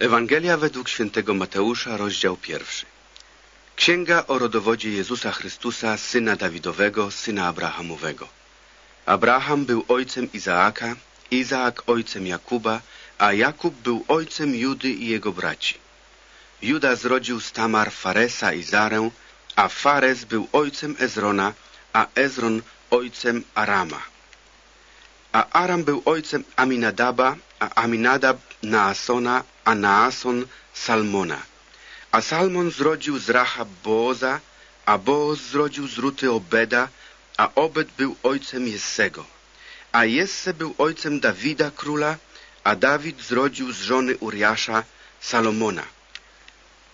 Ewangelia według świętego Mateusza, rozdział pierwszy. Księga o rodowodzie Jezusa Chrystusa, syna Dawidowego, syna Abrahamowego. Abraham był ojcem Izaaka, Izaak ojcem Jakuba, a Jakub był ojcem Judy i jego braci. Juda zrodził z Tamar Faresa i Zarę, a Fares był ojcem Ezrona, a Ezron ojcem Arama. A Aram był ojcem Aminadaba, a Aminadab Naasona, a Naason Salmona. A Salmon zrodził z Rahab Booza, a Booz zrodził z Ruty Obeda, a Obed był ojcem Jessego. A Jesse był ojcem Dawida króla, a Dawid zrodził z żony Uriasza Salomona.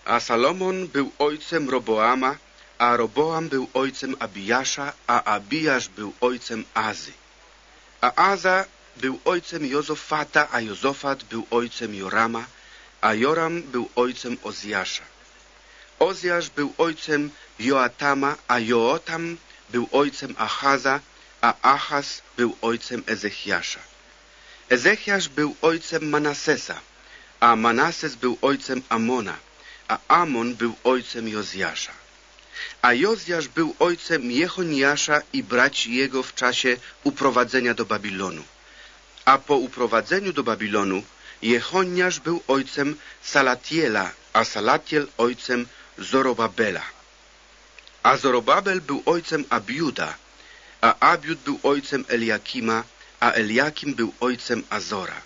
A Salomon był ojcem Roboama, a Roboam był ojcem Abijasza, a Abijasz był ojcem Azy. A Aza był ojcem Jozofata, a Jozofat był ojcem Jorama, a Joram był ojcem Ozjasza. Ozjasz był ojcem Joatama, a Joatam był ojcem Achaza, a Achaz był ojcem Ezechiasza. Ezechiasz był ojcem Manasesa, a Manases był ojcem Amona, a Amon był ojcem Jozjasza. A Jozjasz był ojcem Jechoniasza i braci jego w czasie uprowadzenia do Babilonu. A po uprowadzeniu do Babilonu Jechoniasz był ojcem Salatiela, a Salatiel ojcem Zorobabela. A Zorobabel był ojcem Abiuda, a Abiud był ojcem Eliakima, a Eliakim był ojcem Azora.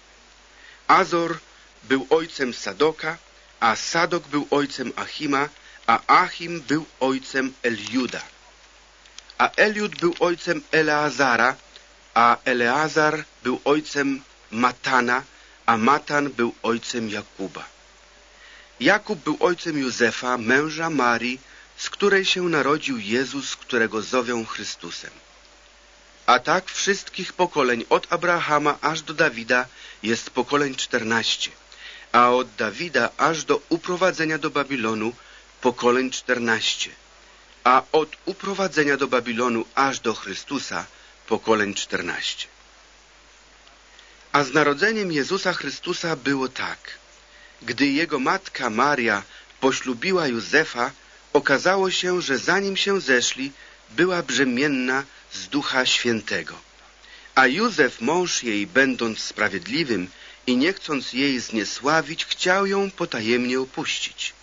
Azor był ojcem Sadoka, a Sadok był ojcem Achima, a Achim był ojcem Eliuda. A Eliud był ojcem Eleazara, a Eleazar był ojcem Matana, a Matan był ojcem Jakuba. Jakub był ojcem Józefa, męża Marii, z której się narodził Jezus, którego zowią Chrystusem. A tak wszystkich pokoleń od Abrahama aż do Dawida jest pokoleń czternaście, a od Dawida aż do uprowadzenia do Babilonu pokoleń czternaście, a od uprowadzenia do Babilonu aż do Chrystusa pokoleń czternaście. A z narodzeniem Jezusa Chrystusa było tak. Gdy jego matka Maria poślubiła Józefa, okazało się, że zanim się zeszli, była brzemienna z Ducha Świętego. A Józef, mąż jej, będąc sprawiedliwym i nie chcąc jej zniesławić, chciał ją potajemnie opuścić.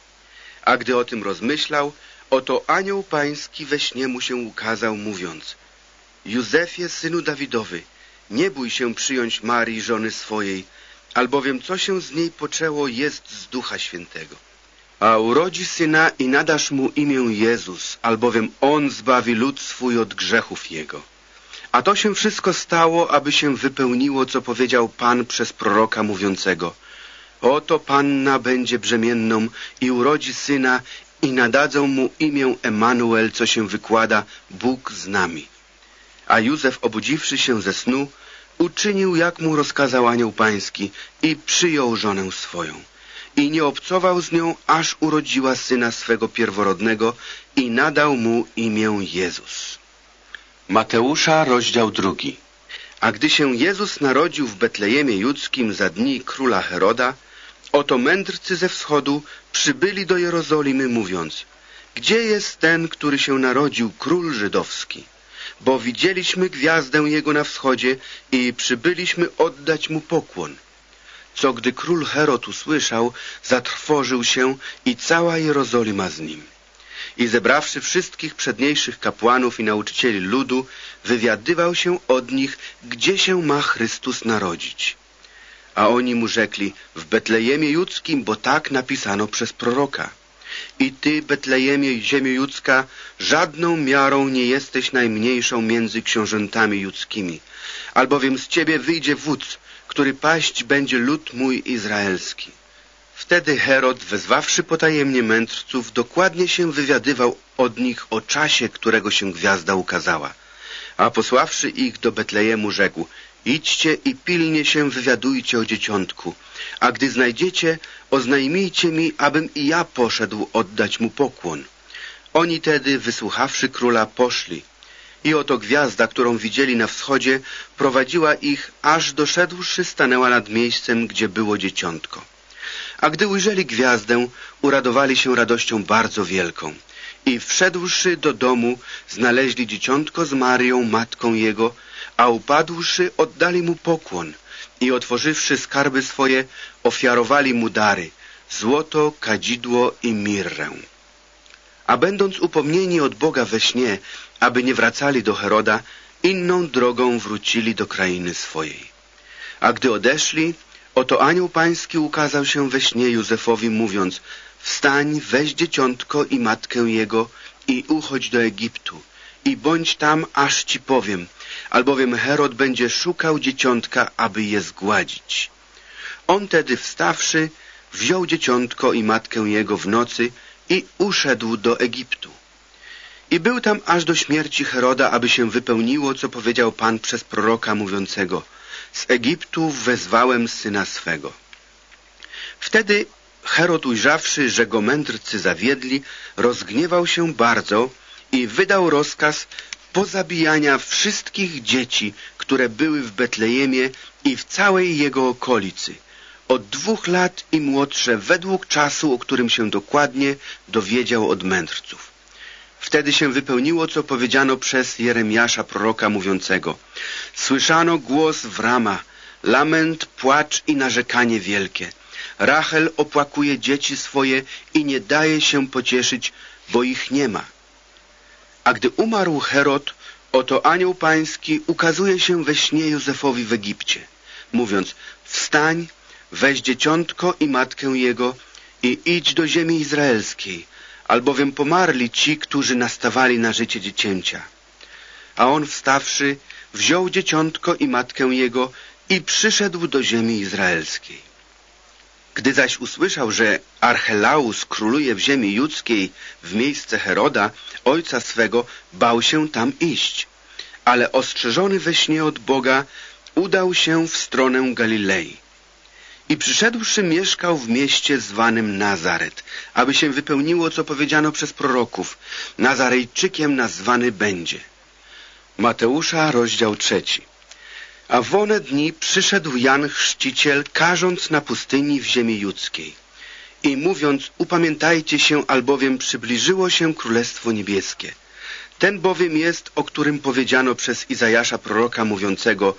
A gdy o tym rozmyślał, oto anioł pański we śnie mu się ukazał, mówiąc Józefie, synu Dawidowy, nie bój się przyjąć Marii, żony swojej, albowiem co się z niej poczęło jest z Ducha Świętego. A urodzi syna i nadasz mu imię Jezus, albowiem On zbawi lud swój od grzechów Jego. A to się wszystko stało, aby się wypełniło, co powiedział Pan przez proroka mówiącego. Oto Panna będzie brzemienną i urodzi syna i nadadzą mu imię Emanuel, co się wykłada Bóg z nami. A Józef, obudziwszy się ze snu, uczynił, jak mu rozkazał anioł pański i przyjął żonę swoją. I nie obcował z nią, aż urodziła syna swego pierworodnego i nadał mu imię Jezus. Mateusza, rozdział drugi. A gdy się Jezus narodził w Betlejemie Judzkim za dni króla Heroda, oto mędrcy ze wschodu przybyli do Jerozolimy, mówiąc Gdzie jest ten, który się narodził, król żydowski? bo widzieliśmy gwiazdę Jego na wschodzie i przybyliśmy oddać Mu pokłon. Co gdy król Herod usłyszał, zatrwożył się i cała Jerozolima z nim. I zebrawszy wszystkich przedniejszych kapłanów i nauczycieli ludu, wywiadywał się od nich, gdzie się ma Chrystus narodzić. A oni mu rzekli, w Betlejemie Judzkim, bo tak napisano przez proroka. I ty, Betlejemie, ziemio judzka, żadną miarą nie jesteś najmniejszą między książętami judzkimi, albowiem z ciebie wyjdzie wódz, który paść będzie lud mój izraelski. Wtedy Herod, wezwawszy potajemnie mędrców, dokładnie się wywiadywał od nich o czasie, którego się gwiazda ukazała. A posławszy ich do Betlejemu, rzekł, idźcie i pilnie się wywiadujcie o dzieciątku, a gdy znajdziecie, oznajmijcie mi, abym i ja poszedł oddać mu pokłon. Oni tedy, wysłuchawszy króla, poszli. I oto gwiazda, którą widzieli na wschodzie, prowadziła ich, aż doszedłszy stanęła nad miejscem, gdzie było dzieciątko. A gdy ujrzeli gwiazdę, uradowali się radością bardzo wielką. I wszedłszy do domu, znaleźli dzieciątko z Marią, matką jego, a upadłszy, oddali mu pokłon i otworzywszy skarby swoje, ofiarowali mu dary, złoto, kadzidło i mirrę. A będąc upomnieni od Boga we śnie, aby nie wracali do Heroda, inną drogą wrócili do krainy swojej. A gdy odeszli, oto anioł pański ukazał się we śnie Józefowi, mówiąc Wstań, weź dzieciątko i matkę jego i uchodź do Egiptu i bądź tam, aż ci powiem, albowiem Herod będzie szukał dzieciątka, aby je zgładzić. On tedy wstawszy, wziął dzieciątko i matkę jego w nocy i uszedł do Egiptu. I był tam aż do śmierci Heroda, aby się wypełniło, co powiedział Pan przez proroka mówiącego Z Egiptu wezwałem syna swego. Wtedy Herod ujrzawszy, że go mędrcy zawiedli, rozgniewał się bardzo i wydał rozkaz pozabijania wszystkich dzieci, które były w Betlejemie i w całej jego okolicy, od dwóch lat i młodsze, według czasu, o którym się dokładnie dowiedział od mędrców. Wtedy się wypełniło, co powiedziano przez Jeremiasza proroka mówiącego. Słyszano głos w rama, lament, płacz i narzekanie wielkie. Rachel opłakuje dzieci swoje i nie daje się pocieszyć, bo ich nie ma. A gdy umarł Herod, oto anioł pański ukazuje się we śnie Józefowi w Egipcie, mówiąc, wstań, weź dzieciątko i matkę jego i idź do ziemi izraelskiej, albowiem pomarli ci, którzy nastawali na życie dziecięcia. A on wstawszy, wziął dzieciątko i matkę jego i przyszedł do ziemi izraelskiej. Gdy zaś usłyszał, że Archelaus króluje w ziemi judzkiej w miejsce Heroda, ojca swego, bał się tam iść. Ale ostrzeżony we śnie od Boga, udał się w stronę Galilei. I przyszedłszy mieszkał w mieście zwanym Nazaret, aby się wypełniło, co powiedziano przez proroków. Nazarejczykiem nazwany będzie. Mateusza, rozdział trzeci. A w one dni przyszedł Jan Chrzciciel, karząc na pustyni w ziemi judzkiej i mówiąc, upamiętajcie się, albowiem przybliżyło się Królestwo Niebieskie. Ten bowiem jest, o którym powiedziano przez Izajasza proroka mówiącego,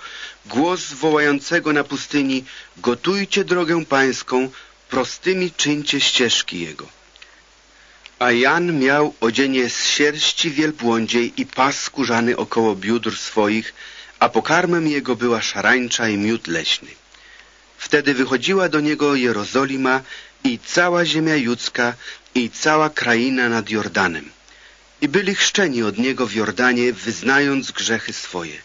głos wołającego na pustyni, gotujcie drogę pańską, prostymi czyńcie ścieżki jego. A Jan miał odzienie z sierści wielbłądziej i pas skórzany około biódr swoich, a pokarmem jego była szarańcza i miód leśny. Wtedy wychodziła do niego Jerozolima i cała ziemia judzka i cała kraina nad Jordanem. I byli chrzczeni od niego w Jordanie, wyznając grzechy swoje.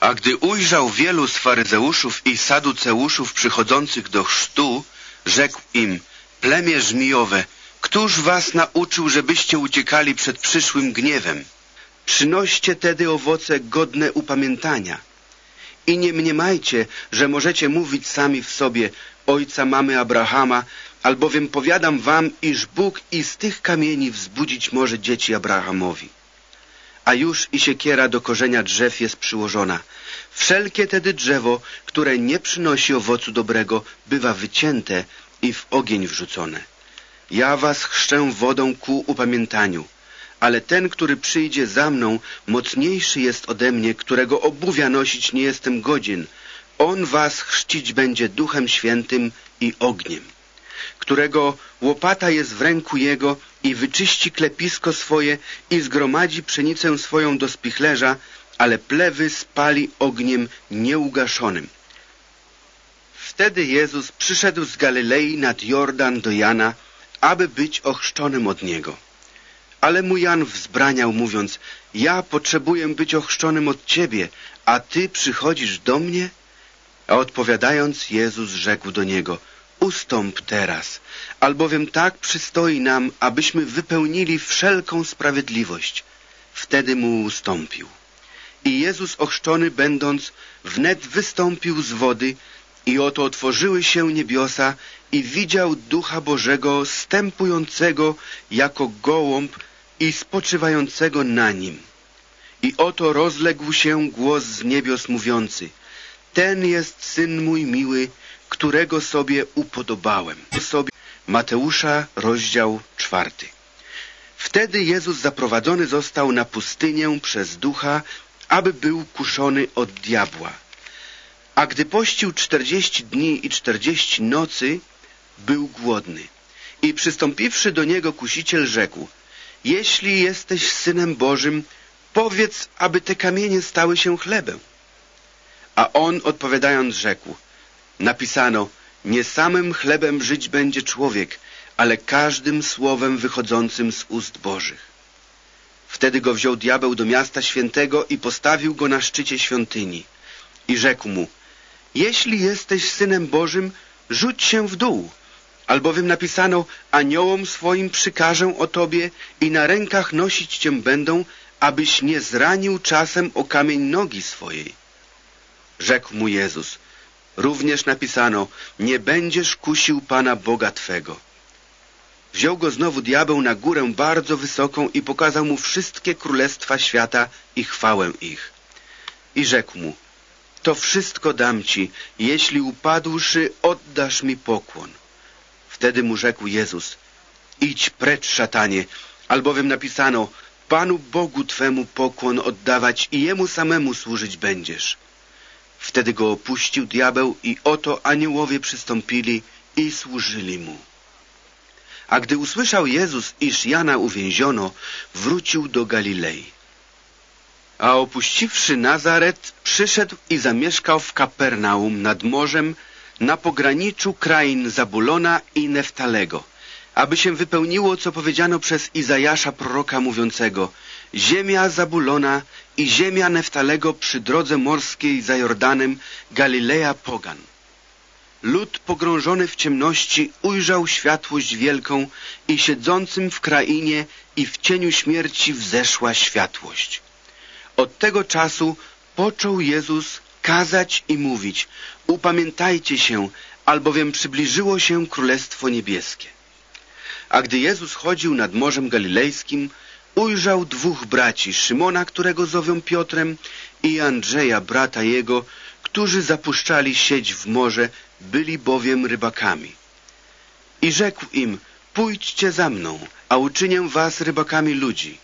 A gdy ujrzał wielu z faryzeuszów i saduceuszów przychodzących do chrztu, rzekł im, plemię żmijowe, któż was nauczył, żebyście uciekali przed przyszłym gniewem? Przynoście tedy owoce godne upamiętania. I nie mniemajcie, że możecie mówić sami w sobie, ojca mamy Abrahama, albowiem powiadam wam, iż Bóg i z tych kamieni wzbudzić może dzieci Abrahamowi. A już i siekiera do korzenia drzew jest przyłożona. Wszelkie tedy drzewo, które nie przynosi owocu dobrego, bywa wycięte i w ogień wrzucone. Ja was chrzczę wodą ku upamiętaniu, ale ten, który przyjdzie za mną, mocniejszy jest ode mnie, którego obuwia nosić nie jestem godzien. On was chrzcić będzie duchem świętym i ogniem, którego łopata jest w ręku jego i wyczyści klepisko swoje i zgromadzi pszenicę swoją do spichlerza, ale plewy spali ogniem nieugaszonym. Wtedy Jezus przyszedł z Galilei nad Jordan do Jana, aby być ochrzczonym od niego. Ale mu Jan wzbraniał, mówiąc, ja potrzebuję być ochrzczonym od Ciebie, a Ty przychodzisz do mnie? A odpowiadając, Jezus rzekł do niego, ustąp teraz, albowiem tak przystoi nam, abyśmy wypełnili wszelką sprawiedliwość. Wtedy mu ustąpił. I Jezus ochrzczony będąc, wnet wystąpił z wody i oto otworzyły się niebiosa i widział Ducha Bożego stępującego jako gołąb i spoczywającego na nim. I oto rozległ się głos z niebios mówiący Ten jest Syn mój miły, którego sobie upodobałem. Mateusza, rozdział czwarty. Wtedy Jezus zaprowadzony został na pustynię przez ducha, aby był kuszony od diabła. A gdy pościł czterdzieści dni i czterdzieści nocy, był głodny. I przystąpiwszy do niego kusiciel rzekł, jeśli jesteś synem Bożym, powiedz, aby te kamienie stały się chlebem. A on odpowiadając rzekł, napisano, nie samym chlebem żyć będzie człowiek, ale każdym słowem wychodzącym z ust Bożych. Wtedy go wziął diabeł do miasta świętego i postawił go na szczycie świątyni. I rzekł mu, jeśli jesteś synem Bożym, rzuć się w dół, albowiem napisano, aniołom swoim przykażę o tobie i na rękach nosić cię będą, abyś nie zranił czasem o kamień nogi swojej. Rzekł mu Jezus, również napisano, nie będziesz kusił Pana Boga Twego. Wziął go znowu diabeł na górę bardzo wysoką i pokazał mu wszystkie królestwa świata i chwałę ich. I rzekł mu, to wszystko dam ci, jeśli upadłszy oddasz mi pokłon. Wtedy mu rzekł Jezus, idź precz, szatanie, albowiem napisano, Panu Bogu Twemu pokłon oddawać i Jemu samemu służyć będziesz. Wtedy go opuścił diabeł i oto aniołowie przystąpili i służyli mu. A gdy usłyszał Jezus, iż Jana uwięziono, wrócił do Galilei. A opuściwszy Nazaret, przyszedł i zamieszkał w Kapernaum nad morzem, na pograniczu krain Zabulona i Neftalego, aby się wypełniło, co powiedziano przez Izajasza proroka mówiącego Ziemia Zabulona i ziemia Neftalego przy drodze morskiej za Jordanem, Galileja Pogan. Lud pogrążony w ciemności ujrzał światłość wielką i siedzącym w krainie i w cieniu śmierci wzeszła światłość. Od tego czasu począł Jezus kazać i mówić upamiętajcie się, albowiem przybliżyło się Królestwo Niebieskie. A gdy Jezus chodził nad Morzem Galilejskim, ujrzał dwóch braci, Szymona, którego zowią Piotrem i Andrzeja, brata jego, którzy zapuszczali sieć w morze, byli bowiem rybakami. I rzekł im, pójdźcie za mną, a uczynię was rybakami ludzi.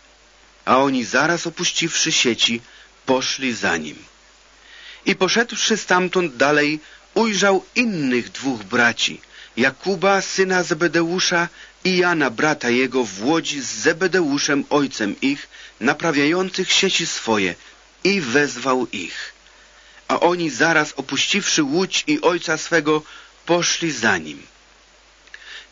A oni zaraz opuściwszy sieci, poszli za nim. I poszedłszy stamtąd dalej, ujrzał innych dwóch braci, Jakuba, syna Zebedeusza i Jana, brata jego, w łodzi z Zebedeuszem, ojcem ich, naprawiających sieci swoje i wezwał ich. A oni zaraz opuściwszy łódź i ojca swego, poszli za nim.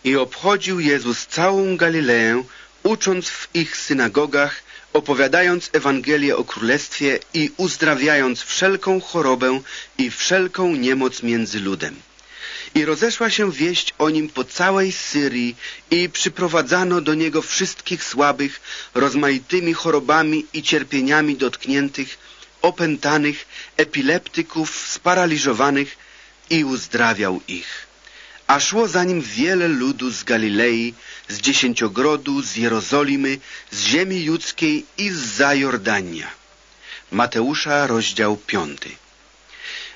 I obchodził Jezus całą Galileę, ucząc w ich synagogach, opowiadając Ewangelię o Królestwie i uzdrawiając wszelką chorobę i wszelką niemoc między ludem. I rozeszła się wieść o nim po całej Syrii i przyprowadzano do niego wszystkich słabych, rozmaitymi chorobami i cierpieniami dotkniętych, opętanych, epileptyków, sparaliżowanych i uzdrawiał ich. A szło za nim wiele ludu z Galilei, z Dziesięciogrodu, z Jerozolimy, z ziemi judzkiej i z Zajordania. Mateusza, rozdział piąty.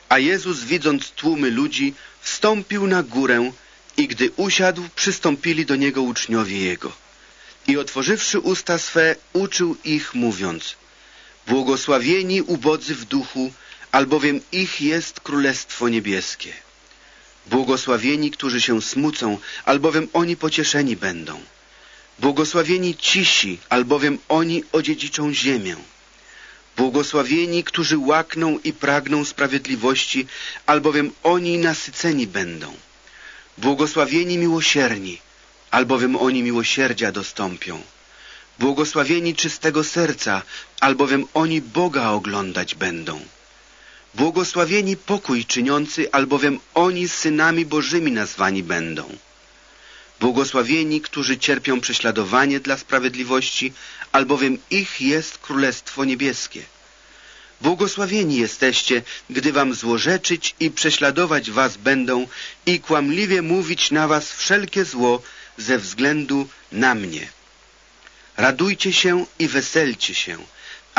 A Jezus, widząc tłumy ludzi, wstąpił na górę i gdy usiadł, przystąpili do Niego uczniowie Jego. I otworzywszy usta swe, uczył ich, mówiąc Błogosławieni ubodzy w duchu, albowiem ich jest Królestwo Niebieskie. Błogosławieni, którzy się smucą, albowiem oni pocieszeni będą. Błogosławieni cisi, albowiem oni odziedziczą ziemię. Błogosławieni, którzy łakną i pragną sprawiedliwości, albowiem oni nasyceni będą. Błogosławieni miłosierni, albowiem oni miłosierdzia dostąpią. Błogosławieni czystego serca, albowiem oni Boga oglądać będą. Błogosławieni pokój czyniący, albowiem oni synami Bożymi nazwani będą. Błogosławieni, którzy cierpią prześladowanie dla sprawiedliwości, albowiem ich jest Królestwo Niebieskie. Błogosławieni jesteście, gdy wam złorzeczyć i prześladować was będą i kłamliwie mówić na was wszelkie zło ze względu na mnie. Radujcie się i weselcie się,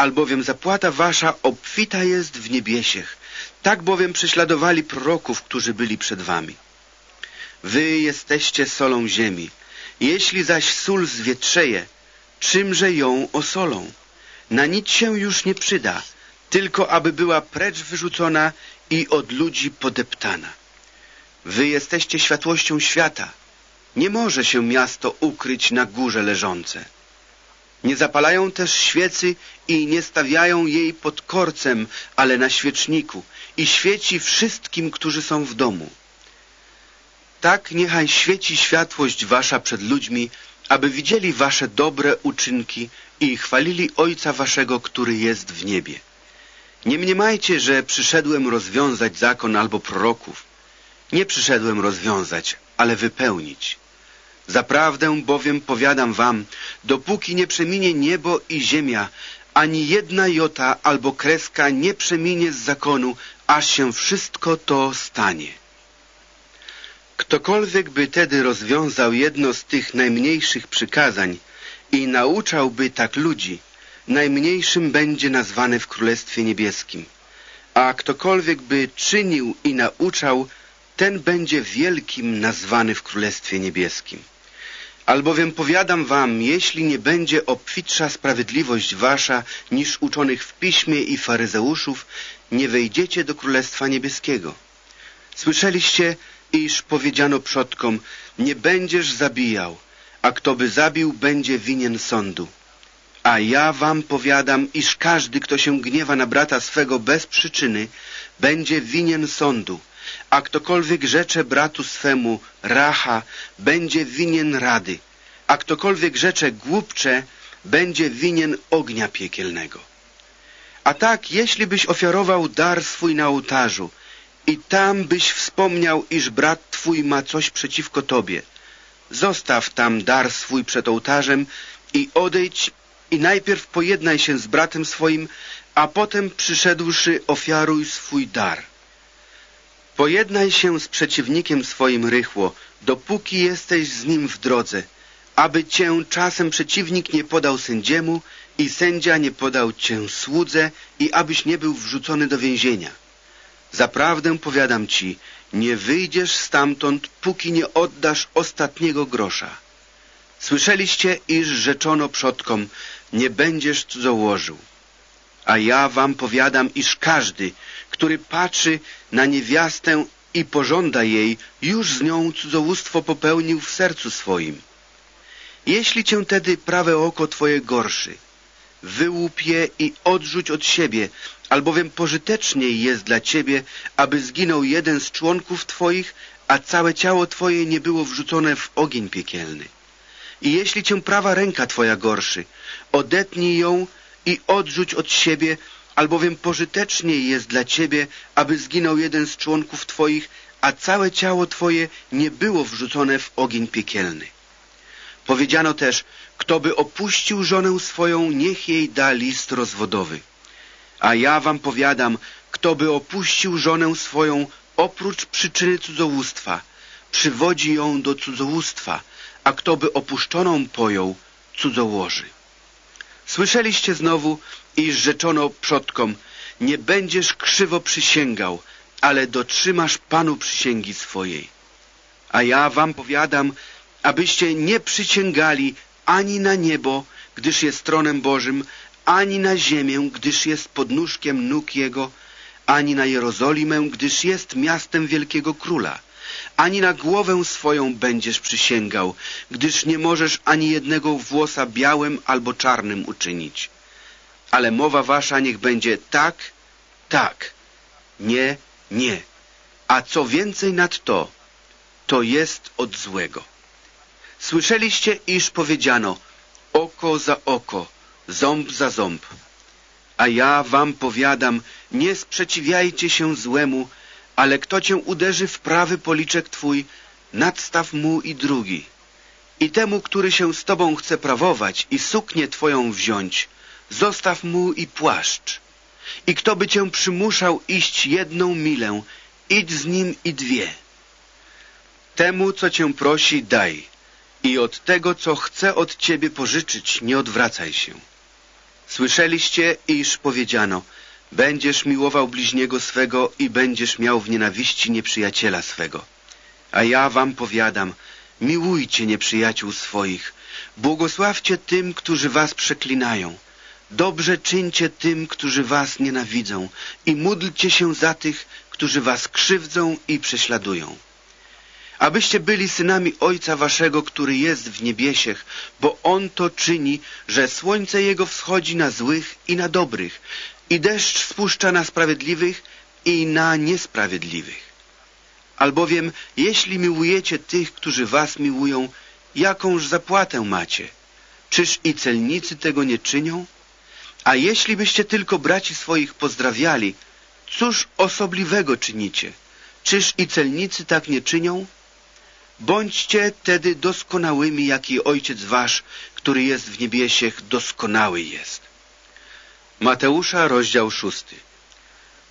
albowiem zapłata wasza obfita jest w niebiesiech. Tak bowiem prześladowali proroków, którzy byli przed wami. Wy jesteście solą ziemi. Jeśli zaś sól zwietrzeje, czymże ją osolą? Na nic się już nie przyda, tylko aby była precz wyrzucona i od ludzi podeptana. Wy jesteście światłością świata. Nie może się miasto ukryć na górze leżące. Nie zapalają też świecy i nie stawiają jej pod korcem, ale na świeczniku i świeci wszystkim, którzy są w domu. Tak niechaj świeci światłość wasza przed ludźmi, aby widzieli wasze dobre uczynki i chwalili Ojca waszego, który jest w niebie. Nie mniemajcie, że przyszedłem rozwiązać zakon albo proroków. Nie przyszedłem rozwiązać, ale wypełnić. Zaprawdę bowiem powiadam wam, dopóki nie przeminie niebo i ziemia, ani jedna jota albo kreska nie przeminie z zakonu, aż się wszystko to stanie. Ktokolwiek by tedy rozwiązał jedno z tych najmniejszych przykazań i nauczałby tak ludzi, najmniejszym będzie nazwany w Królestwie Niebieskim. A ktokolwiek by czynił i nauczał, ten będzie wielkim nazwany w Królestwie Niebieskim. Albowiem powiadam wam, jeśli nie będzie obfitsza sprawiedliwość wasza niż uczonych w piśmie i faryzeuszów, nie wejdziecie do Królestwa Niebieskiego. Słyszeliście, iż powiedziano przodkom, nie będziesz zabijał, a kto by zabił, będzie winien sądu. A ja wam powiadam, iż każdy, kto się gniewa na brata swego bez przyczyny, będzie winien sądu, a ktokolwiek rzecze bratu swemu racha, będzie winien rady, a ktokolwiek rzecze głupcze, będzie winien ognia piekielnego. A tak, jeśli byś ofiarował dar swój na ołtarzu i tam byś wspomniał, iż brat twój ma coś przeciwko tobie, zostaw tam dar swój przed ołtarzem i odejdź i najpierw pojednaj się z bratem swoim, a potem przyszedłszy ofiaruj swój dar. Pojednaj się z przeciwnikiem swoim rychło, dopóki jesteś z nim w drodze, aby cię czasem przeciwnik nie podał sędziemu i sędzia nie podał cię słudze i abyś nie był wrzucony do więzienia. Zaprawdę powiadam ci, nie wyjdziesz stamtąd, póki nie oddasz ostatniego grosza. Słyszeliście, iż rzeczono przodkom, nie będziesz cudzołożył. A ja wam powiadam, iż każdy, który patrzy na niewiastę i pożąda jej, już z nią cudzołóstwo popełnił w sercu swoim. Jeśli cię tedy prawe oko twoje gorszy, wyłup je i odrzuć od siebie, albowiem pożyteczniej jest dla ciebie, aby zginął jeden z członków twoich, a całe ciało twoje nie było wrzucone w ogień piekielny. I jeśli cię prawa ręka twoja gorszy, odetnij ją i odrzuć od siebie, albowiem pożyteczniej jest dla ciebie, aby zginął jeden z członków twoich, a całe ciało twoje nie było wrzucone w ogień piekielny. Powiedziano też, kto by opuścił żonę swoją, niech jej da list rozwodowy. A ja wam powiadam, kto by opuścił żonę swoją oprócz przyczyny cudzołóstwa, przywodzi ją do cudzołóstwa, a kto by opuszczoną pojął, cudzołoży. Słyszeliście znowu, iż rzeczono przodkom, nie będziesz krzywo przysięgał, ale dotrzymasz Panu przysięgi swojej. A ja wam powiadam, abyście nie przysięgali ani na niebo, gdyż jest tronem Bożym, ani na ziemię, gdyż jest podnóżkiem nóg Jego, ani na Jerozolimę, gdyż jest miastem wielkiego króla. Ani na głowę swoją będziesz przysięgał, gdyż nie możesz ani jednego włosa białym albo czarnym uczynić. Ale mowa wasza niech będzie tak, tak, nie, nie. A co więcej nad to, to jest od złego. Słyszeliście, iż powiedziano oko za oko, ząb za ząb. A ja wam powiadam, nie sprzeciwiajcie się złemu, ale kto cię uderzy w prawy policzek twój, nadstaw mu i drugi. I temu, który się z tobą chce prawować i suknię twoją wziąć, zostaw mu i płaszcz. I kto by cię przymuszał iść jedną milę, idź z nim i dwie. Temu, co cię prosi, daj i od tego, co chce od ciebie pożyczyć, nie odwracaj się. Słyszeliście, iż powiedziano, będziesz miłował bliźniego swego i będziesz miał w nienawiści nieprzyjaciela swego. A ja wam powiadam, miłujcie nieprzyjaciół swoich, błogosławcie tym, którzy was przeklinają, dobrze czyńcie tym, którzy was nienawidzą. I módlcie się za tych, którzy was krzywdzą i prześladują abyście byli synami Ojca Waszego, który jest w niebiesiech, bo On to czyni, że słońce Jego wschodzi na złych i na dobrych, i deszcz spuszcza na sprawiedliwych i na niesprawiedliwych. Albowiem, jeśli miłujecie tych, którzy was miłują, jakąż zapłatę macie? Czyż i celnicy tego nie czynią? A jeśli byście tylko braci swoich pozdrawiali, cóż osobliwego czynicie? Czyż i celnicy tak nie czynią? Bądźcie tedy doskonałymi, jak i Ojciec Wasz, który jest w niebiesiech, doskonały jest. Mateusza, rozdział szósty.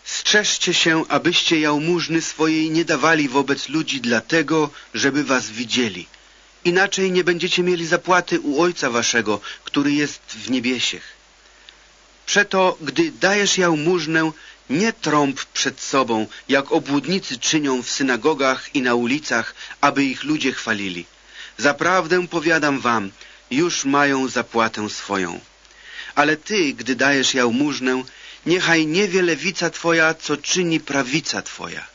Strzeżcie się, abyście jałmużny swojej nie dawali wobec ludzi dlatego, żeby was widzieli. Inaczej nie będziecie mieli zapłaty u Ojca Waszego, który jest w niebiesiech. Przeto, gdy dajesz jałmużnę, nie trąb przed sobą, jak obłudnicy czynią w synagogach i na ulicach, aby ich ludzie chwalili. Zaprawdę powiadam wam, już mają zapłatę swoją. Ale ty, gdy dajesz jałmużnę, niechaj nie wie lewica twoja, co czyni prawica twoja.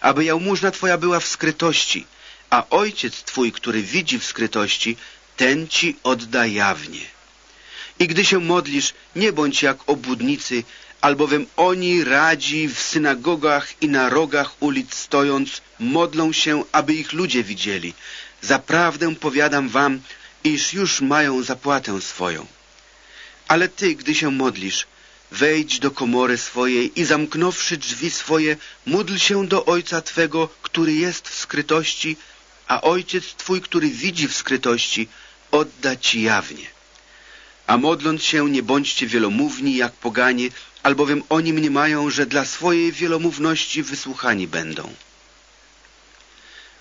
Aby jałmużna twoja była w skrytości, a ojciec twój, który widzi w skrytości, ten ci odda jawnie. I gdy się modlisz, nie bądź jak obłudnicy, albowiem oni radzi w synagogach i na rogach ulic stojąc, modlą się, aby ich ludzie widzieli. Zaprawdę powiadam wam, iż już mają zapłatę swoją. Ale ty, gdy się modlisz, wejdź do komory swojej i zamknąwszy drzwi swoje, módl się do Ojca Twego, który jest w skrytości, a Ojciec Twój, który widzi w skrytości, odda Ci jawnie. A modląc się, nie bądźcie wielomówni jak poganie, albowiem oni mniemają, że dla swojej wielomówności wysłuchani będą.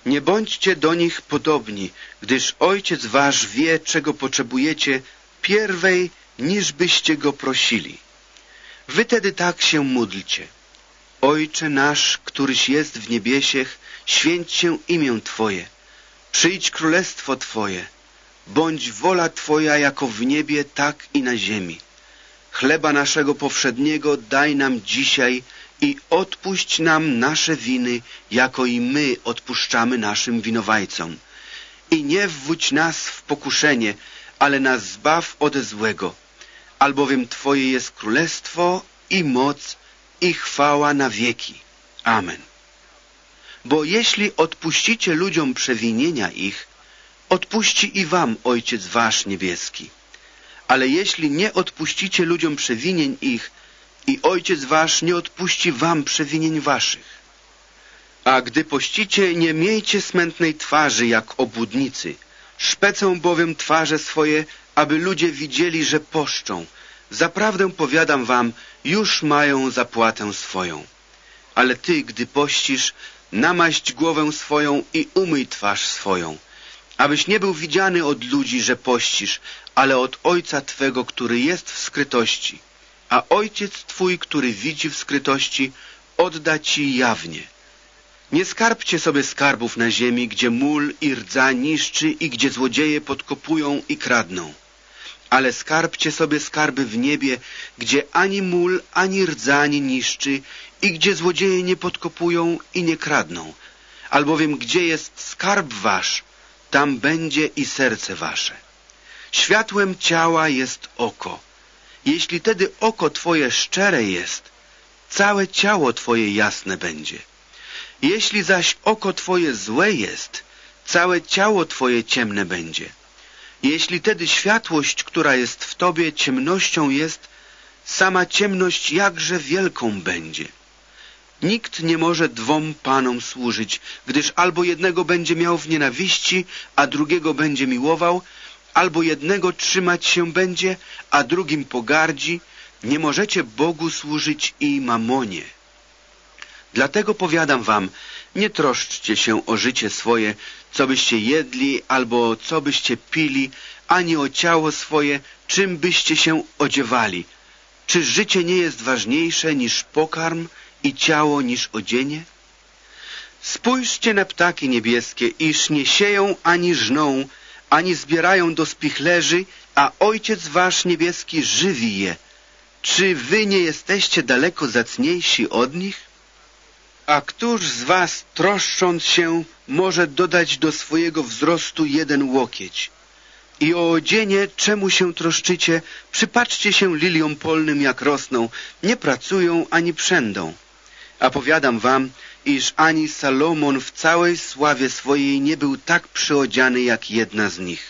Nie bądźcie do nich podobni, gdyż Ojciec Wasz wie, czego potrzebujecie, pierwej, niż byście Go prosili. Wy tedy tak się módlcie. Ojcze nasz, któryś jest w niebiesiech, święć się imię Twoje. Przyjdź królestwo Twoje. Bądź wola Twoja jako w niebie, tak i na ziemi. Chleba naszego powszedniego daj nam dzisiaj i odpuść nam nasze winy, jako i my odpuszczamy naszym winowajcom. I nie wwódź nas w pokuszenie, ale nas zbaw ode złego, albowiem Twoje jest królestwo i moc i chwała na wieki. Amen. Bo jeśli odpuścicie ludziom przewinienia ich, odpuści i wam Ojciec Wasz niebieski. Ale jeśli nie odpuścicie ludziom przewinień ich, i Ojciec Wasz nie odpuści wam przewinień waszych. A gdy pościcie, nie miejcie smętnej twarzy jak obłudnicy. Szpecą bowiem twarze swoje, aby ludzie widzieli, że poszczą. Zaprawdę powiadam wam, już mają zapłatę swoją. Ale ty, gdy pościsz, namaść głowę swoją i umyj twarz swoją, abyś nie był widziany od ludzi, że pościsz, ale od Ojca Twego, który jest w skrytości. A Ojciec Twój, który widzi w skrytości, odda Ci jawnie. Nie skarbcie sobie skarbów na ziemi, gdzie mól i rdza niszczy i gdzie złodzieje podkopują i kradną. Ale skarbcie sobie skarby w niebie, gdzie ani mól, ani rdza nie niszczy i gdzie złodzieje nie podkopują i nie kradną. Albowiem gdzie jest skarb wasz, tam będzie i serce wasze. Światłem ciała jest oko. Jeśli tedy oko twoje szczere jest, całe ciało twoje jasne będzie. Jeśli zaś oko twoje złe jest, całe ciało twoje ciemne będzie. Jeśli tedy światłość, która jest w tobie ciemnością jest, sama ciemność jakże wielką będzie. Nikt nie może dwom panom służyć, gdyż albo jednego będzie miał w nienawiści, a drugiego będzie miłował, albo jednego trzymać się będzie, a drugim pogardzi. Nie możecie Bogu służyć i mamonie. Dlatego powiadam wam, nie troszczcie się o życie swoje, co byście jedli albo co byście pili, ani o ciało swoje, czym byście się odziewali. Czy życie nie jest ważniejsze niż pokarm i ciało niż odzienie? Spójrzcie na ptaki niebieskie, iż nie sieją ani żną, ani zbierają do spichlerzy, a Ojciec wasz niebieski żywi je. Czy wy nie jesteście daleko zacniejsi od nich? A któż z was, troszcząc się, może dodać do swojego wzrostu jeden łokieć? I o odzienie, czemu się troszczycie? Przypatrzcie się liliom polnym, jak rosną, nie pracują ani przędą. A powiadam wam, iż ani Salomon w całej sławie swojej nie był tak przyodziany jak jedna z nich.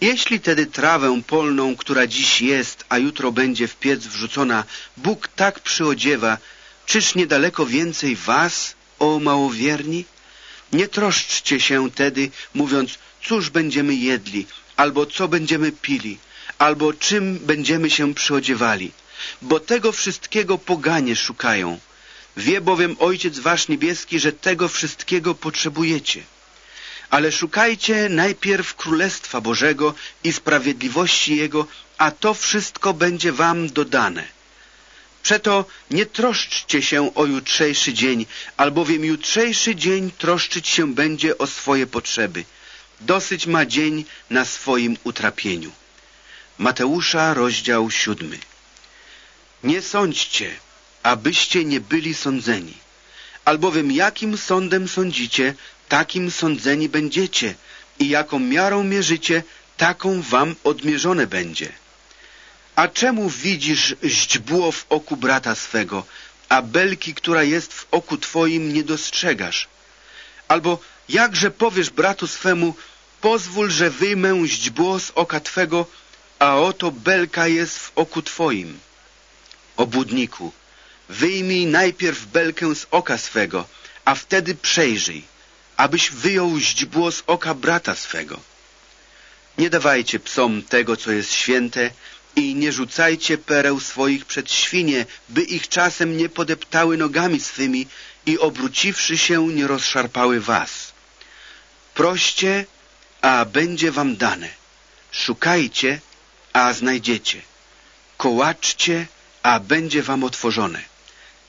Jeśli tedy trawę polną, która dziś jest, a jutro będzie w piec wrzucona, Bóg tak przyodziewa, czyż niedaleko więcej was, o małowierni? Nie troszczcie się tedy, mówiąc, cóż będziemy jedli, albo co będziemy pili, albo czym będziemy się przyodziewali, bo tego wszystkiego poganie szukają. Wie bowiem Ojciec Wasz Niebieski, że tego wszystkiego potrzebujecie. Ale szukajcie najpierw Królestwa Bożego i sprawiedliwości Jego, a to wszystko będzie Wam dodane. Przeto nie troszczcie się o jutrzejszy dzień, albowiem jutrzejszy dzień troszczyć się będzie o swoje potrzeby. Dosyć ma dzień na swoim utrapieniu. Mateusza, rozdział siódmy. Nie sądźcie, abyście nie byli sądzeni. Albowiem jakim sądem sądzicie, takim sądzeni będziecie i jaką miarą mierzycie, taką wam odmierzone będzie. A czemu widzisz źdźbło w oku brata swego, a belki, która jest w oku twoim, nie dostrzegasz? Albo jakże powiesz bratu swemu, pozwól, że wyjmę źdźbło z oka twego, a oto belka jest w oku twoim. Obudniku, wyjmij najpierw belkę z oka swego, a wtedy przejrzyj, abyś wyjął źdźbło z oka brata swego. Nie dawajcie psom tego, co jest święte i nie rzucajcie pereł swoich przed świnie, by ich czasem nie podeptały nogami swymi i obróciwszy się nie rozszarpały was. Proście, a będzie wam dane. Szukajcie, a znajdziecie. Kołaczcie, a będzie wam otworzone.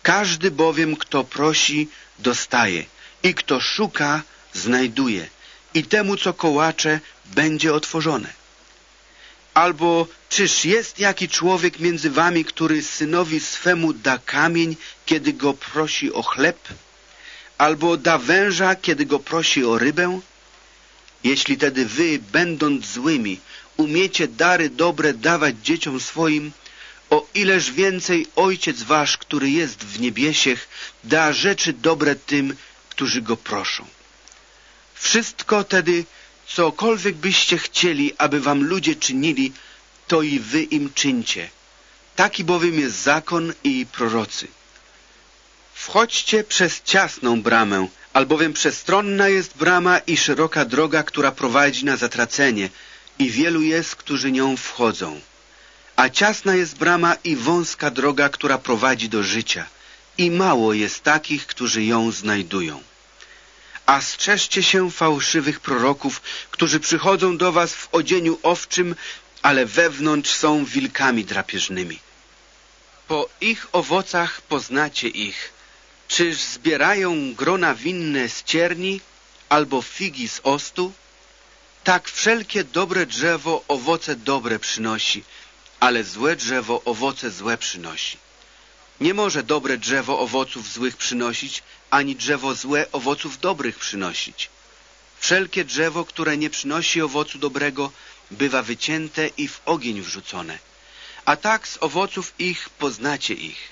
Każdy bowiem, kto prosi, dostaje i kto szuka, znajduje i temu, co kołacze, będzie otworzone. Albo czyż jest jaki człowiek między wami, który synowi swemu da kamień, kiedy go prosi o chleb? Albo da węża, kiedy go prosi o rybę? Jeśli tedy wy, będąc złymi, umiecie dary dobre dawać dzieciom swoim, o ileż więcej Ojciec Wasz, który jest w niebiesiech, da rzeczy dobre tym, którzy Go proszą. Wszystko tedy, cokolwiek byście chcieli, aby wam ludzie czynili, to i wy im czyńcie. Taki bowiem jest zakon i prorocy. Wchodźcie przez ciasną bramę, albowiem przestronna jest brama i szeroka droga, która prowadzi na zatracenie i wielu jest, którzy nią wchodzą. A ciasna jest brama i wąska droga, która prowadzi do życia i mało jest takich, którzy ją znajdują. A strzeżcie się fałszywych proroków, którzy przychodzą do was w odzieniu owczym, ale wewnątrz są wilkami drapieżnymi. Po ich owocach poznacie ich. Czyż zbierają grona winne z cierni albo figi z ostu? Tak wszelkie dobre drzewo owoce dobre przynosi, ale złe drzewo owoce złe przynosi. Nie może dobre drzewo owoców złych przynosić, ani drzewo złe owoców dobrych przynosić. Wszelkie drzewo, które nie przynosi owocu dobrego, bywa wycięte i w ogień wrzucone. A tak z owoców ich poznacie ich.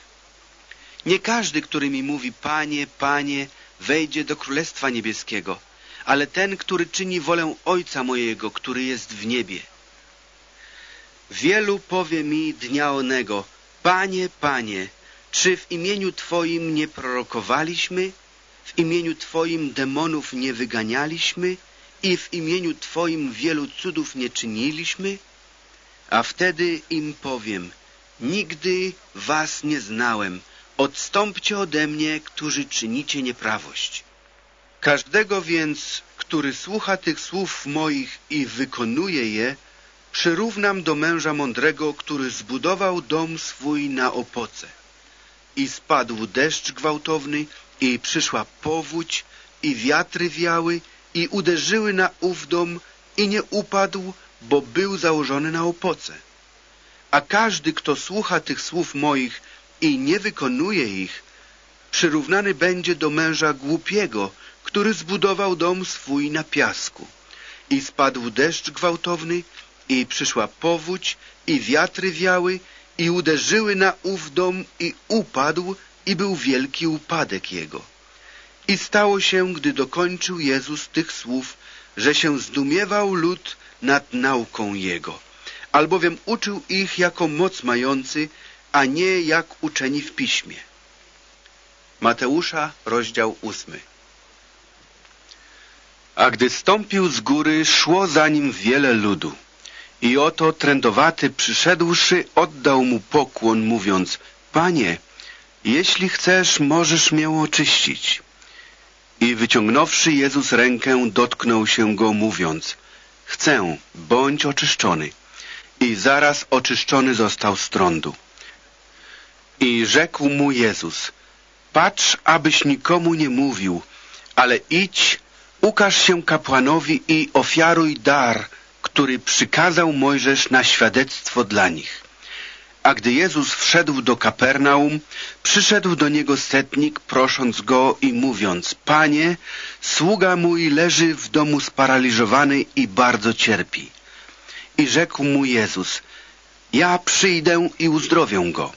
Nie każdy, który mi mówi, Panie, Panie, wejdzie do Królestwa Niebieskiego, ale ten, który czyni wolę Ojca mojego, który jest w niebie. Wielu powie mi dnia onego, Panie, Panie, czy w imieniu Twoim nie prorokowaliśmy, w imieniu Twoim demonów nie wyganialiśmy i w imieniu Twoim wielu cudów nie czyniliśmy? A wtedy im powiem, nigdy Was nie znałem, odstąpcie ode mnie, którzy czynicie nieprawość. Każdego więc, który słucha tych słów moich i wykonuje je, przyrównam do męża mądrego, który zbudował dom swój na opoce. I spadł deszcz gwałtowny, i przyszła powódź, i wiatry wiały, i uderzyły na ów dom, i nie upadł, bo był założony na opoce. A każdy, kto słucha tych słów moich i nie wykonuje ich, przyrównany będzie do męża głupiego, który zbudował dom swój na piasku. I spadł deszcz gwałtowny, i przyszła powódź, i wiatry wiały, i uderzyły na ów dom, i upadł, i był wielki upadek jego. I stało się, gdy dokończył Jezus tych słów, że się zdumiewał lud nad nauką Jego, albowiem uczył ich jako moc mający, a nie jak uczeni w piśmie. Mateusza, rozdział ósmy. A gdy stąpił z góry, szło za nim wiele ludu. I oto trędowaty przyszedłszy, oddał mu pokłon, mówiąc, Panie, jeśli chcesz, możesz mię oczyścić. I wyciągnąwszy Jezus rękę, dotknął się go, mówiąc, Chcę, bądź oczyszczony. I zaraz oczyszczony został z trądu. I rzekł mu Jezus, patrz, abyś nikomu nie mówił, ale idź, ukaż się kapłanowi i ofiaruj dar, który przykazał Mojżesz na świadectwo dla nich. A gdy Jezus wszedł do Kapernaum, przyszedł do niego setnik, prosząc go i mówiąc, Panie, sługa mój leży w domu sparaliżowany i bardzo cierpi. I rzekł mu Jezus, ja przyjdę i uzdrowię go.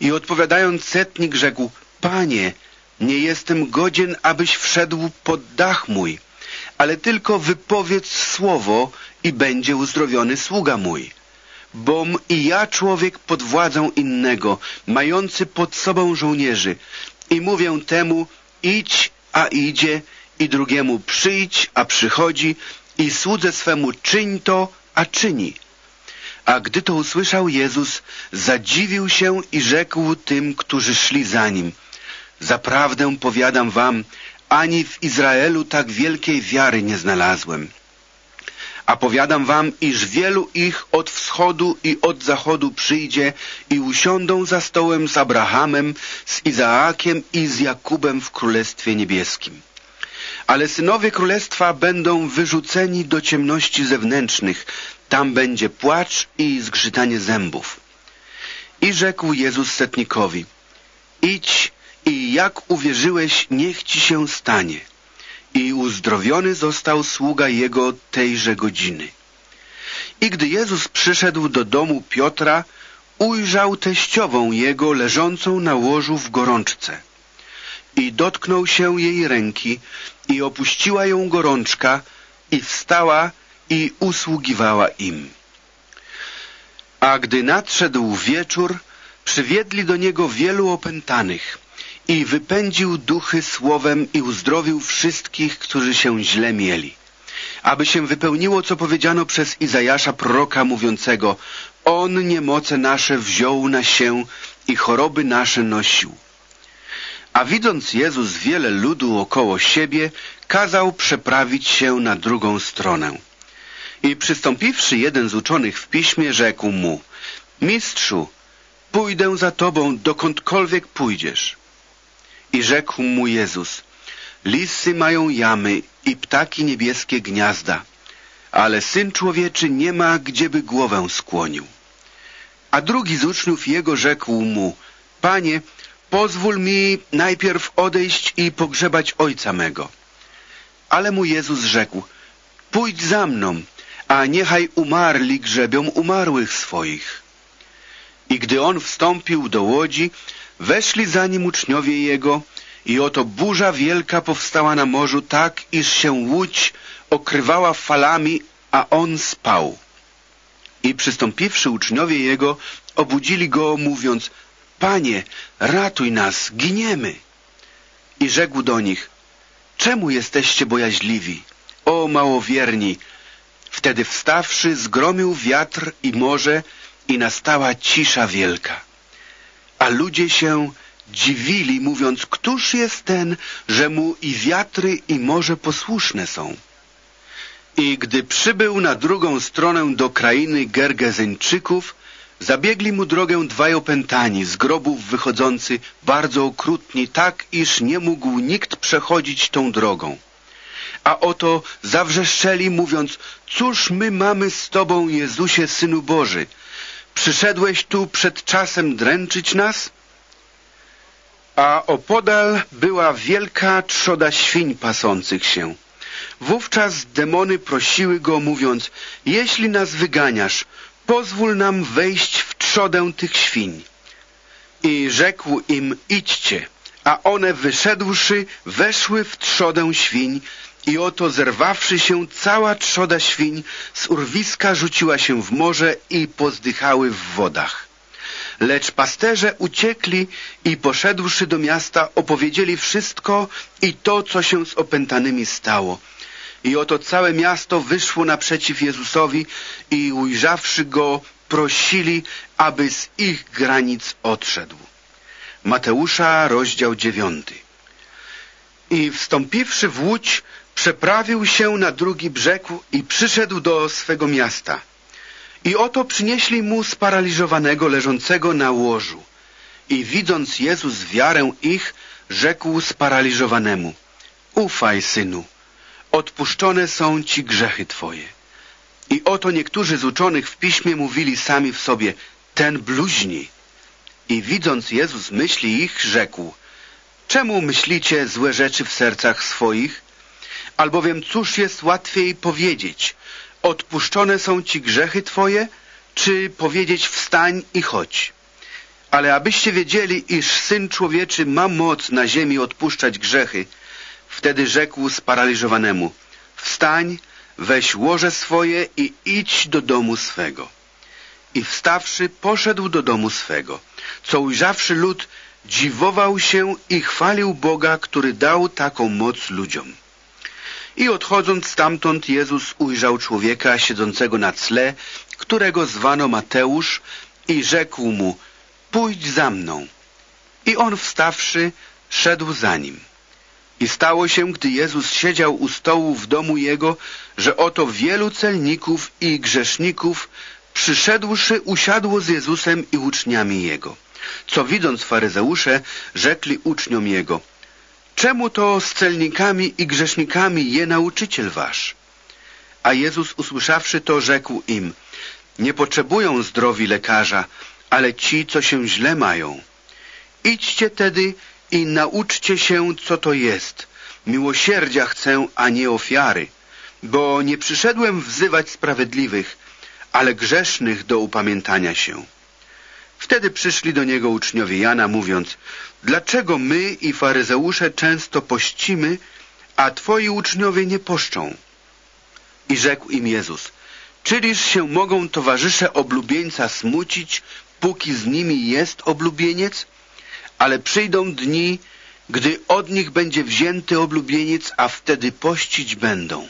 I odpowiadając setnik rzekł, Panie, nie jestem godzien, abyś wszedł pod dach mój, ale tylko wypowiedz słowo i będzie uzdrowiony sługa mój bom i ja człowiek pod władzą innego, mający pod sobą żołnierzy. I mówię temu, idź, a idzie, i drugiemu przyjdź, a przychodzi, i słudze swemu czyń to, a czyni. A gdy to usłyszał Jezus, zadziwił się i rzekł tym, którzy szli za nim. Zaprawdę powiadam wam, ani w Izraelu tak wielkiej wiary nie znalazłem. A powiadam wam, iż wielu ich od wschodu i od zachodu przyjdzie i usiądą za stołem z Abrahamem, z Izaakiem i z Jakubem w Królestwie Niebieskim. Ale synowie Królestwa będą wyrzuceni do ciemności zewnętrznych. Tam będzie płacz i zgrzytanie zębów. I rzekł Jezus setnikowi, idź i jak uwierzyłeś, niech ci się stanie i uzdrowiony został sługa jego tejże godziny. I gdy Jezus przyszedł do domu Piotra, ujrzał teściową jego leżącą na łożu w gorączce. I dotknął się jej ręki i opuściła ją gorączka i wstała i usługiwała im. A gdy nadszedł wieczór, przywiedli do niego wielu opętanych – i wypędził duchy słowem i uzdrowił wszystkich, którzy się źle mieli. Aby się wypełniło, co powiedziano przez Izajasza proroka mówiącego On niemoce nasze wziął na się i choroby nasze nosił. A widząc Jezus wiele ludu około siebie, kazał przeprawić się na drugą stronę. I przystąpiwszy jeden z uczonych w piśmie, rzekł mu Mistrzu, pójdę za tobą, dokądkolwiek pójdziesz. I rzekł mu Jezus, lisy mają jamy i ptaki niebieskie gniazda, ale Syn Człowieczy nie ma, gdzieby głowę skłonił. A drugi z uczniów jego rzekł mu, Panie, pozwól mi najpierw odejść i pogrzebać ojca mego. Ale mu Jezus rzekł, pójdź za mną, a niechaj umarli grzebią umarłych swoich. I gdy on wstąpił do łodzi, Weszli za nim uczniowie jego i oto burza wielka powstała na morzu tak, iż się łódź okrywała falami, a on spał. I przystąpiwszy uczniowie jego, obudzili go, mówiąc, Panie, ratuj nas, giniemy. I rzekł do nich, czemu jesteście bojaźliwi? O małowierni! Wtedy wstawszy, zgromił wiatr i morze i nastała cisza wielka a ludzie się dziwili, mówiąc, któż jest ten, że mu i wiatry i morze posłuszne są? I gdy przybył na drugą stronę do krainy Gergezeńczyków, zabiegli mu drogę dwaj opętani, z grobów wychodzący, bardzo okrutni, tak iż nie mógł nikt przechodzić tą drogą. A oto zawrzeszczeli, mówiąc, cóż my mamy z Tobą, Jezusie, Synu Boży? Przyszedłeś tu przed czasem dręczyć nas? A opodal była wielka trzoda świń pasących się. Wówczas demony prosiły go, mówiąc, jeśli nas wyganiasz, pozwól nam wejść w trzodę tych świń. I rzekł im, idźcie. A one wyszedłszy, weszły w trzodę świń i oto zerwawszy się cała trzoda świń z urwiska rzuciła się w morze i pozdychały w wodach. Lecz pasterze uciekli i poszedłszy do miasta opowiedzieli wszystko i to, co się z opętanymi stało. I oto całe miasto wyszło naprzeciw Jezusowi i ujrzawszy Go prosili, aby z ich granic odszedł. Mateusza, rozdział dziewiąty. I wstąpiwszy w łódź, przeprawił się na drugi brzeg i przyszedł do swego miasta. I oto przynieśli mu sparaliżowanego leżącego na łożu. I widząc Jezus wiarę ich, rzekł sparaliżowanemu, ufaj, synu, odpuszczone są ci grzechy twoje. I oto niektórzy z uczonych w piśmie mówili sami w sobie, ten bluźni. I widząc Jezus myśli ich, rzekł, czemu myślicie złe rzeczy w sercach swoich? Albowiem cóż jest łatwiej powiedzieć, odpuszczone są ci grzechy twoje, czy powiedzieć wstań i chodź. Ale abyście wiedzieli, iż Syn Człowieczy ma moc na ziemi odpuszczać grzechy, wtedy rzekł sparaliżowanemu, wstań, weź łoże swoje i idź do domu swego. I wstawszy, poszedł do domu swego. Co ujrzawszy lud, dziwował się i chwalił Boga, który dał taką moc ludziom. I odchodząc stamtąd Jezus ujrzał człowieka siedzącego na cle, którego zwano Mateusz i rzekł mu, pójdź za mną. I on wstawszy, szedł za nim. I stało się, gdy Jezus siedział u stołu w domu Jego, że oto wielu celników i grzeszników przyszedłszy usiadło z Jezusem i uczniami Jego. Co widząc faryzeusze, rzekli uczniom Jego, Czemu to z celnikami i grzesznikami je nauczyciel wasz? A Jezus usłyszawszy to, rzekł im, nie potrzebują zdrowi lekarza, ale ci, co się źle mają. Idźcie tedy i nauczcie się, co to jest. Miłosierdzia chcę, a nie ofiary, bo nie przyszedłem wzywać sprawiedliwych, ale grzesznych do upamiętania się. Wtedy przyszli do niego uczniowie Jana, mówiąc, dlaczego my i faryzeusze często pościmy, a twoi uczniowie nie poszczą? I rzekł im Jezus, czyliż się mogą towarzysze oblubieńca smucić, póki z nimi jest oblubieniec? Ale przyjdą dni, gdy od nich będzie wzięty oblubieniec, a wtedy pościć będą.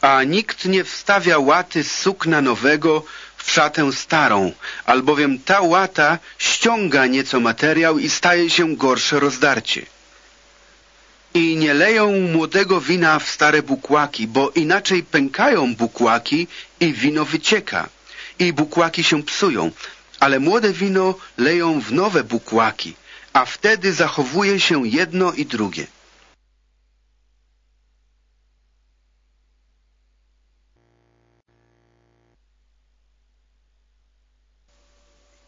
A nikt nie wstawia łaty sukna nowego w szatę starą, albowiem ta łata ściąga nieco materiał i staje się gorsze rozdarcie. I nie leją młodego wina w stare bukłaki, bo inaczej pękają bukłaki i wino wycieka i bukłaki się psują, ale młode wino leją w nowe bukłaki, a wtedy zachowuje się jedno i drugie.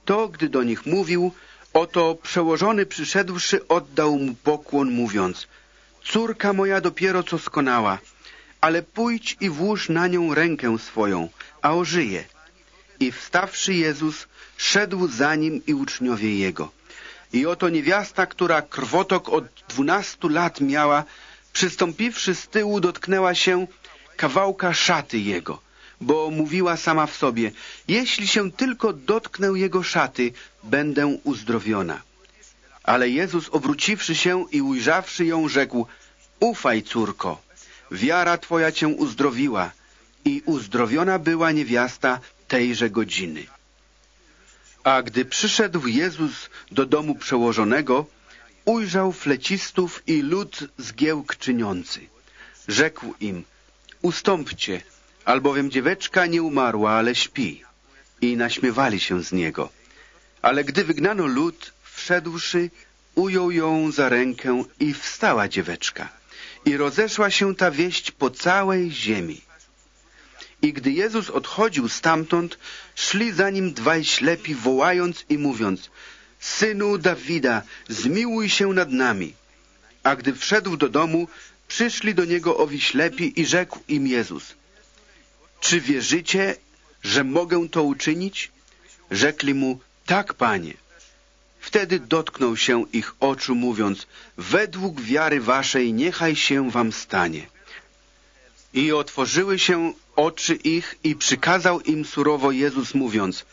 To, gdy do nich mówił, oto przełożony przyszedłszy oddał mu pokłon, mówiąc Córka moja dopiero co skonała, ale pójdź i włóż na nią rękę swoją, a ożyje. I wstawszy Jezus, szedł za nim i uczniowie Jego. I oto niewiasta, która krwotok od dwunastu lat miała, przystąpiwszy z tyłu, dotknęła się kawałka szaty Jego bo mówiła sama w sobie, jeśli się tylko dotknę Jego szaty, będę uzdrowiona. Ale Jezus obróciwszy się i ujrzawszy ją, rzekł, ufaj, córko, wiara Twoja Cię uzdrowiła. I uzdrowiona była niewiasta tejże godziny. A gdy przyszedł Jezus do domu przełożonego, ujrzał flecistów i lud zgiełk czyniący. Rzekł im, ustąpcie, albowiem dzieweczka nie umarła, ale śpi. I naśmiewali się z niego. Ale gdy wygnano lud, wszedłszy, ujął ją za rękę i wstała dzieweczka. I rozeszła się ta wieść po całej ziemi. I gdy Jezus odchodził stamtąd, szli za nim dwaj ślepi, wołając i mówiąc, Synu Dawida, zmiłuj się nad nami. A gdy wszedł do domu, przyszli do niego owi ślepi i rzekł im Jezus, czy wierzycie, że mogę to uczynić? Rzekli mu, tak, panie. Wtedy dotknął się ich oczu, mówiąc, według wiary waszej niechaj się wam stanie. I otworzyły się oczy ich i przykazał im surowo Jezus, mówiąc,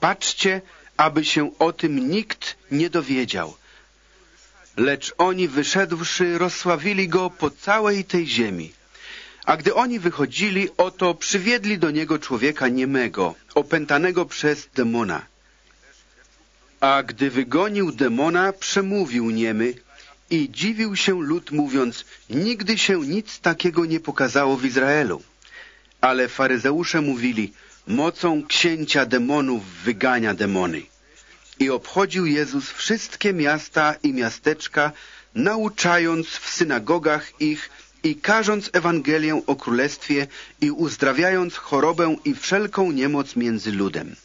patrzcie, aby się o tym nikt nie dowiedział. Lecz oni wyszedłszy, rozsławili go po całej tej ziemi. A gdy oni wychodzili, oto przywiedli do niego człowieka niemego, opętanego przez demona. A gdy wygonił demona, przemówił niemy i dziwił się lud, mówiąc, nigdy się nic takiego nie pokazało w Izraelu. Ale faryzeusze mówili, mocą księcia demonów wygania demony. I obchodził Jezus wszystkie miasta i miasteczka, nauczając w synagogach ich i karząc Ewangelię o Królestwie i uzdrawiając chorobę i wszelką niemoc między ludem.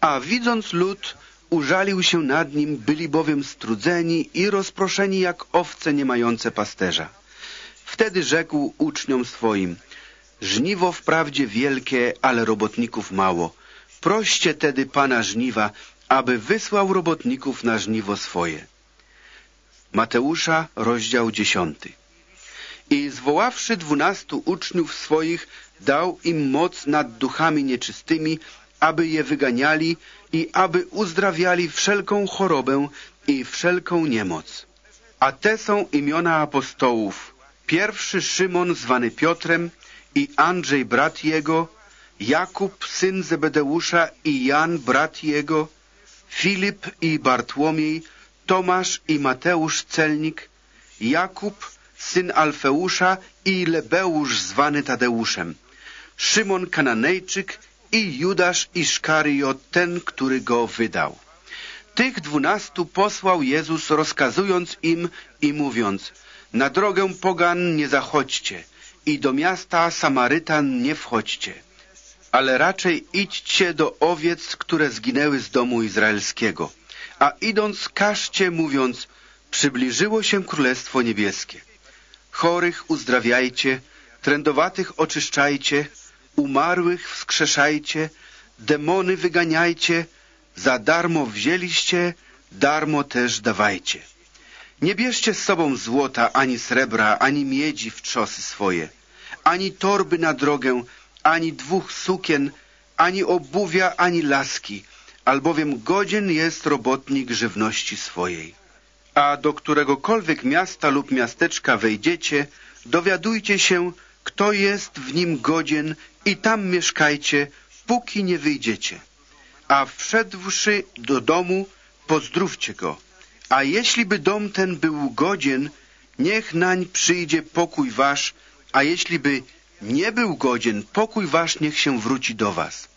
A widząc lud, użalił się nad nim, byli bowiem strudzeni i rozproszeni jak owce nie mające pasterza. Wtedy rzekł uczniom swoim, żniwo wprawdzie wielkie, ale robotników mało. Proście tedy Pana żniwa, aby wysłał robotników na żniwo swoje. Mateusza, rozdział dziesiąty. I zwoławszy dwunastu uczniów swoich, dał im moc nad duchami nieczystymi, aby je wyganiali i aby uzdrawiali wszelką chorobę i wszelką niemoc. A te są imiona apostołów. Pierwszy Szymon zwany Piotrem i Andrzej brat jego, Jakub syn Zebedeusza i Jan brat jego, Filip i Bartłomiej, Tomasz i Mateusz celnik, Jakub syn Alfeusza i Lebeusz zwany Tadeuszem, Szymon Kananejczyk i Judasz Iszkariot, ten, który go wydał. Tych dwunastu posłał Jezus, rozkazując im i mówiąc, na drogę pogan nie zachodźcie i do miasta Samarytan nie wchodźcie, ale raczej idźcie do owiec, które zginęły z domu izraelskiego. A idąc, każcie, mówiąc, przybliżyło się Królestwo Niebieskie. Chorych uzdrawiajcie, trędowatych oczyszczajcie, umarłych wskrzeszajcie, demony wyganiajcie, za darmo wzięliście, darmo też dawajcie. Nie bierzcie z sobą złota, ani srebra, ani miedzi w trzosy swoje, ani torby na drogę, ani dwóch sukien, ani obuwia, ani laski, albowiem godzien jest robotnik żywności swojej. A do któregokolwiek miasta lub miasteczka wejdziecie, dowiadujcie się, kto jest w nim godzien i tam mieszkajcie, póki nie wyjdziecie. A wszedłszy do domu, pozdrówcie go. A jeśli by dom ten był godzien, niech nań przyjdzie pokój wasz, a jeśli by nie był godzien, pokój wasz niech się wróci do was.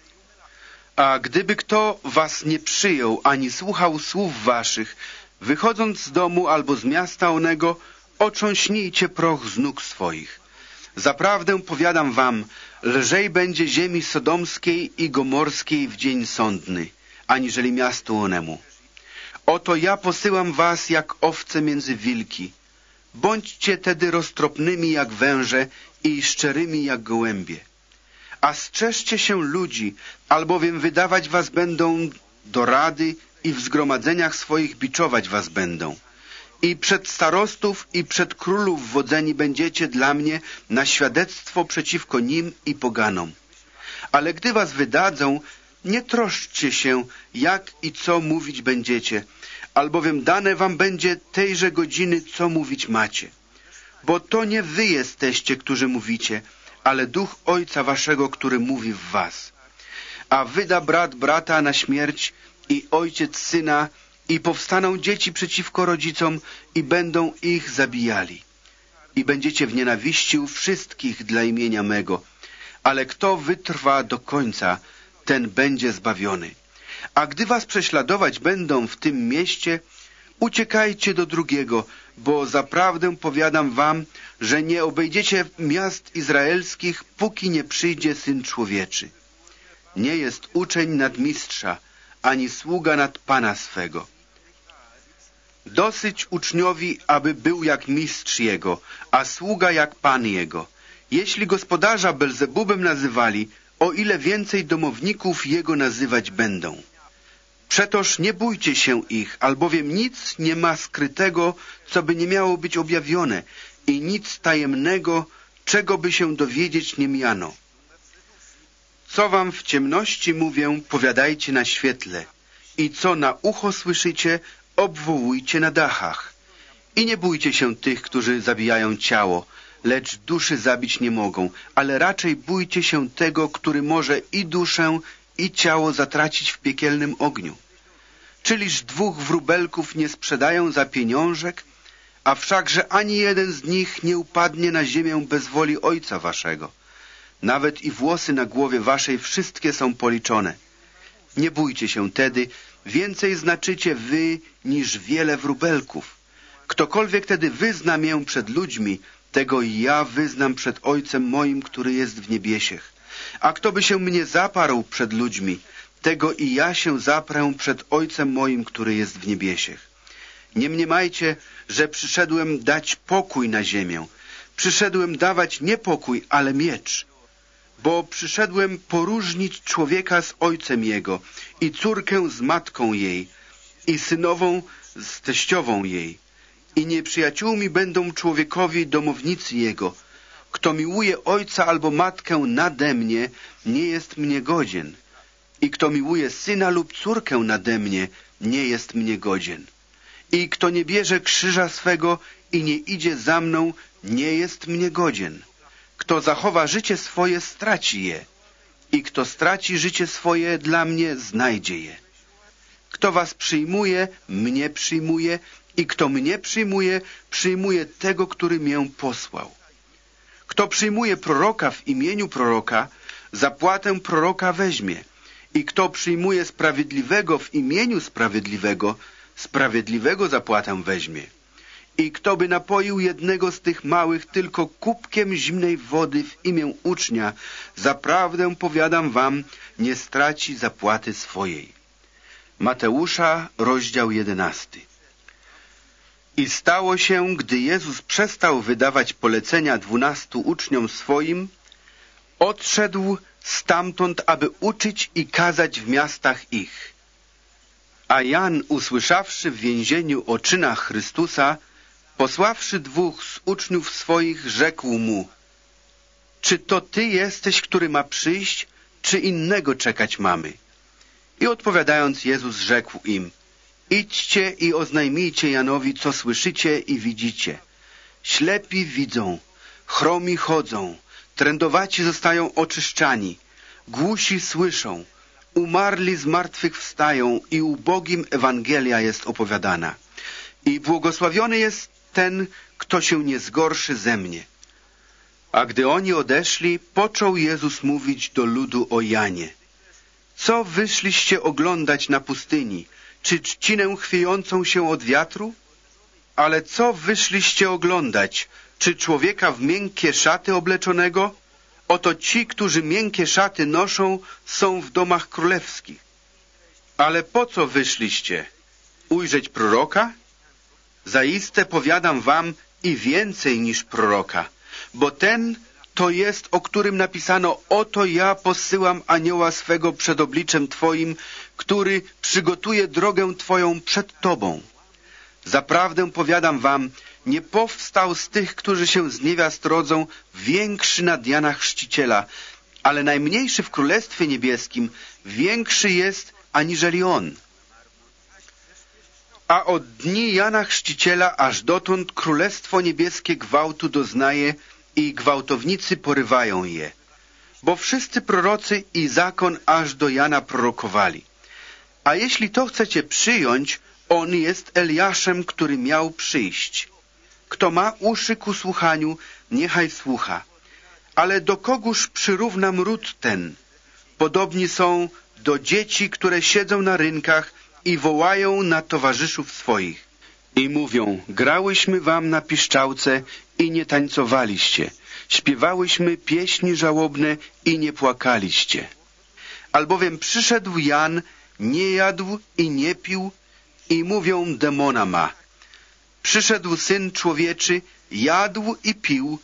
A gdyby kto was nie przyjął, ani słuchał słów waszych, wychodząc z domu albo z miasta onego, ocząśnijcie proch z nóg swoich. Zaprawdę powiadam wam, lżej będzie ziemi sodomskiej i gomorskiej w dzień sądny, aniżeli miastu onemu. Oto ja posyłam was jak owce między wilki. Bądźcie tedy roztropnymi jak węże i szczerymi jak gołębie. A strzeżcie się ludzi, albowiem wydawać was będą do rady i w zgromadzeniach swoich biczować was będą i przed starostów i przed królów wodzeni będziecie dla mnie na świadectwo przeciwko nim i poganom. Ale gdy was wydadzą, nie troszczcie się, jak i co mówić będziecie, albowiem dane wam będzie tejże godziny, co mówić macie. Bo to nie wy jesteście, którzy mówicie, ale duch Ojca waszego, który mówi w was. A wyda brat brata na śmierć i ojciec syna i powstaną dzieci przeciwko rodzicom i będą ich zabijali. I będziecie w nienawiści u wszystkich dla imienia mego, ale kto wytrwa do końca, ten będzie zbawiony. A gdy was prześladować będą w tym mieście, uciekajcie do drugiego, bo zaprawdę powiadam wam, że nie obejdziecie miast izraelskich, póki nie przyjdzie Syn Człowieczy. Nie jest uczeń nad mistrza, ani sługa nad Pana swego. Dosyć uczniowi, aby był jak mistrz jego, a sługa jak Pan jego. Jeśli gospodarza Belzebubem nazywali, o ile więcej domowników jego nazywać będą. Przetoż nie bójcie się ich, albowiem nic nie ma skrytego, co by nie miało być objawione i nic tajemnego, czego by się dowiedzieć nie miano. Co wam w ciemności mówię, powiadajcie na świetle i co na ucho słyszycie, obwołujcie na dachach. I nie bójcie się tych, którzy zabijają ciało, lecz duszy zabić nie mogą, ale raczej bójcie się tego, który może i duszę, i ciało zatracić w piekielnym ogniu. Czyliż dwóch wróbelków nie sprzedają za pieniążek, a wszakże ani jeden z nich nie upadnie na ziemię bez woli Ojca Waszego. Nawet i włosy na głowie Waszej wszystkie są policzone. Nie bójcie się tedy, więcej znaczycie wy niż wiele wróbelków. Ktokolwiek tedy wyzna mię przed ludźmi, tego i ja wyznam przed Ojcem moim, który jest w niebiesiech. A kto by się mnie zaparł przed ludźmi, tego i ja się zaprę przed Ojcem moim, który jest w niebiesiech. Nie mniemajcie, że przyszedłem dać pokój na ziemię. Przyszedłem dawać nie pokój, ale miecz. Bo przyszedłem poróżnić człowieka z ojcem jego i córkę z matką jej i synową z teściową jej. I nieprzyjaciółmi będą człowiekowi domownicy jego. Kto miłuje ojca albo matkę nade mnie, nie jest mnie godzien i kto miłuje syna lub córkę nade mnie, nie jest mnie godzien. I kto nie bierze krzyża swego i nie idzie za mną, nie jest mnie godzien. Kto zachowa życie swoje, straci je. I kto straci życie swoje, dla mnie znajdzie je. Kto was przyjmuje, mnie przyjmuje, i kto mnie przyjmuje, przyjmuje tego, który mię posłał. Kto przyjmuje proroka w imieniu proroka, zapłatę proroka weźmie. I kto przyjmuje sprawiedliwego w imieniu sprawiedliwego, sprawiedliwego zapłatę weźmie. I kto by napoił jednego z tych małych tylko kubkiem zimnej wody w imię ucznia, zaprawdę powiadam wam, nie straci zapłaty swojej. Mateusza, rozdział jedenasty. I stało się, gdy Jezus przestał wydawać polecenia dwunastu uczniom swoim, odszedł stamtąd, aby uczyć i kazać w miastach ich. A Jan, usłyszawszy w więzieniu o czynach Chrystusa, posławszy dwóch z uczniów swoich, rzekł mu Czy to Ty jesteś, który ma przyjść, czy innego czekać mamy? I odpowiadając Jezus rzekł im Idźcie i oznajmijcie Janowi, co słyszycie i widzicie. Ślepi widzą, chromi chodzą, Trędowaci zostają oczyszczani, głusi słyszą, umarli z martwych wstają i ubogim Ewangelia jest opowiadana. I błogosławiony jest ten, kto się nie zgorszy ze mnie. A gdy oni odeszli, począł Jezus mówić do ludu o Janie. Co wyszliście oglądać na pustyni? Czy trzcinę chwiejącą się od wiatru? Ale co wyszliście oglądać? Czy człowieka w miękkie szaty obleczonego? Oto ci, którzy miękkie szaty noszą, są w domach królewskich. Ale po co wyszliście? Ujrzeć proroka? Zaiste powiadam wam i więcej niż proroka, bo ten to jest, o którym napisano, oto ja posyłam anioła swego przed obliczem Twoim, który przygotuje drogę Twoją przed Tobą. Zaprawdę powiadam wam, nie powstał z tych, którzy się z niewiast rodzą, większy nad Jana Chrzciciela, ale najmniejszy w Królestwie Niebieskim większy jest aniżeli on. A od dni Jana Chrzciciela aż dotąd Królestwo Niebieskie gwałtu doznaje i gwałtownicy porywają je. Bo wszyscy prorocy i zakon aż do Jana prorokowali. A jeśli to chcecie przyjąć, on jest Eliaszem, który miał przyjść. Kto ma uszy ku słuchaniu, niechaj słucha. Ale do kogóż przyrównam ród ten? Podobni są do dzieci, które siedzą na rynkach i wołają na towarzyszów swoich. I mówią, grałyśmy wam na piszczałce i nie tańcowaliście. Śpiewałyśmy pieśni żałobne i nie płakaliście. Albowiem przyszedł Jan, nie jadł i nie pił i mówią demona ma. Przyszedł Syn Człowieczy, jadł i pił,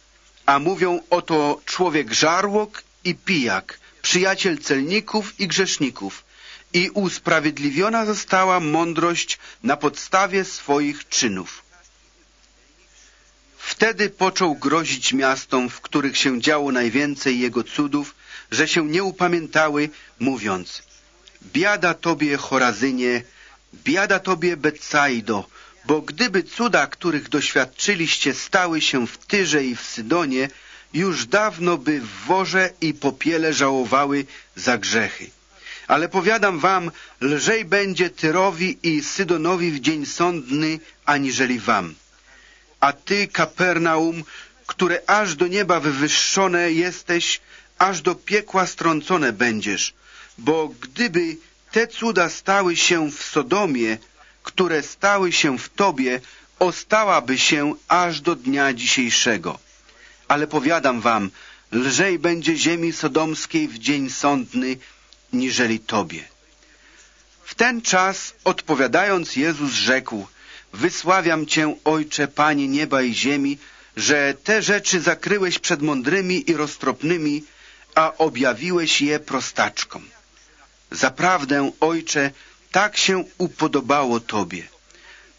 a mówią oto człowiek żarłok i pijak, przyjaciel celników i grzeszników. I usprawiedliwiona została mądrość na podstawie swoich czynów. Wtedy począł grozić miastom, w których się działo najwięcej jego cudów, że się nie upamiętały, mówiąc Biada tobie, Chorazynie, biada tobie, Betsaido, bo gdyby cuda, których doświadczyliście, stały się w Tyrze i w Sydonie, już dawno by w worze i popiele żałowały za grzechy. Ale powiadam wam, lżej będzie Tyrowi i Sydonowi w dzień sądny, aniżeli wam. A ty, Kapernaum, które aż do nieba wywyższone jesteś, aż do piekła strącone będziesz, bo gdyby te cuda stały się w Sodomie, które stały się w Tobie, ostałaby się aż do dnia dzisiejszego. Ale powiadam wam, lżej będzie ziemi sodomskiej w dzień sądny, niżeli Tobie. W ten czas, odpowiadając, Jezus rzekł, Wysławiam Cię, Ojcze, Panie nieba i ziemi, że te rzeczy zakryłeś przed mądrymi i roztropnymi, a objawiłeś je prostaczkom. Zaprawdę, Ojcze, tak się upodobało Tobie.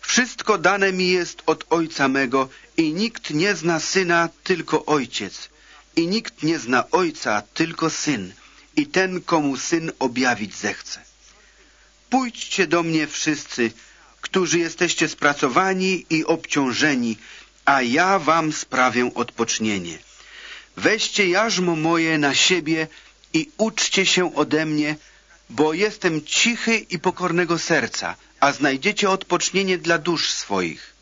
Wszystko dane mi jest od Ojca mego i nikt nie zna Syna, tylko Ojciec. I nikt nie zna Ojca, tylko Syn i ten, komu Syn objawić zechce. Pójdźcie do mnie wszyscy, którzy jesteście spracowani i obciążeni, a ja wam sprawię odpocznienie. Weźcie jarzmo moje na siebie i uczcie się ode mnie, bo jestem cichy i pokornego serca, a znajdziecie odpocznienie dla dusz swoich.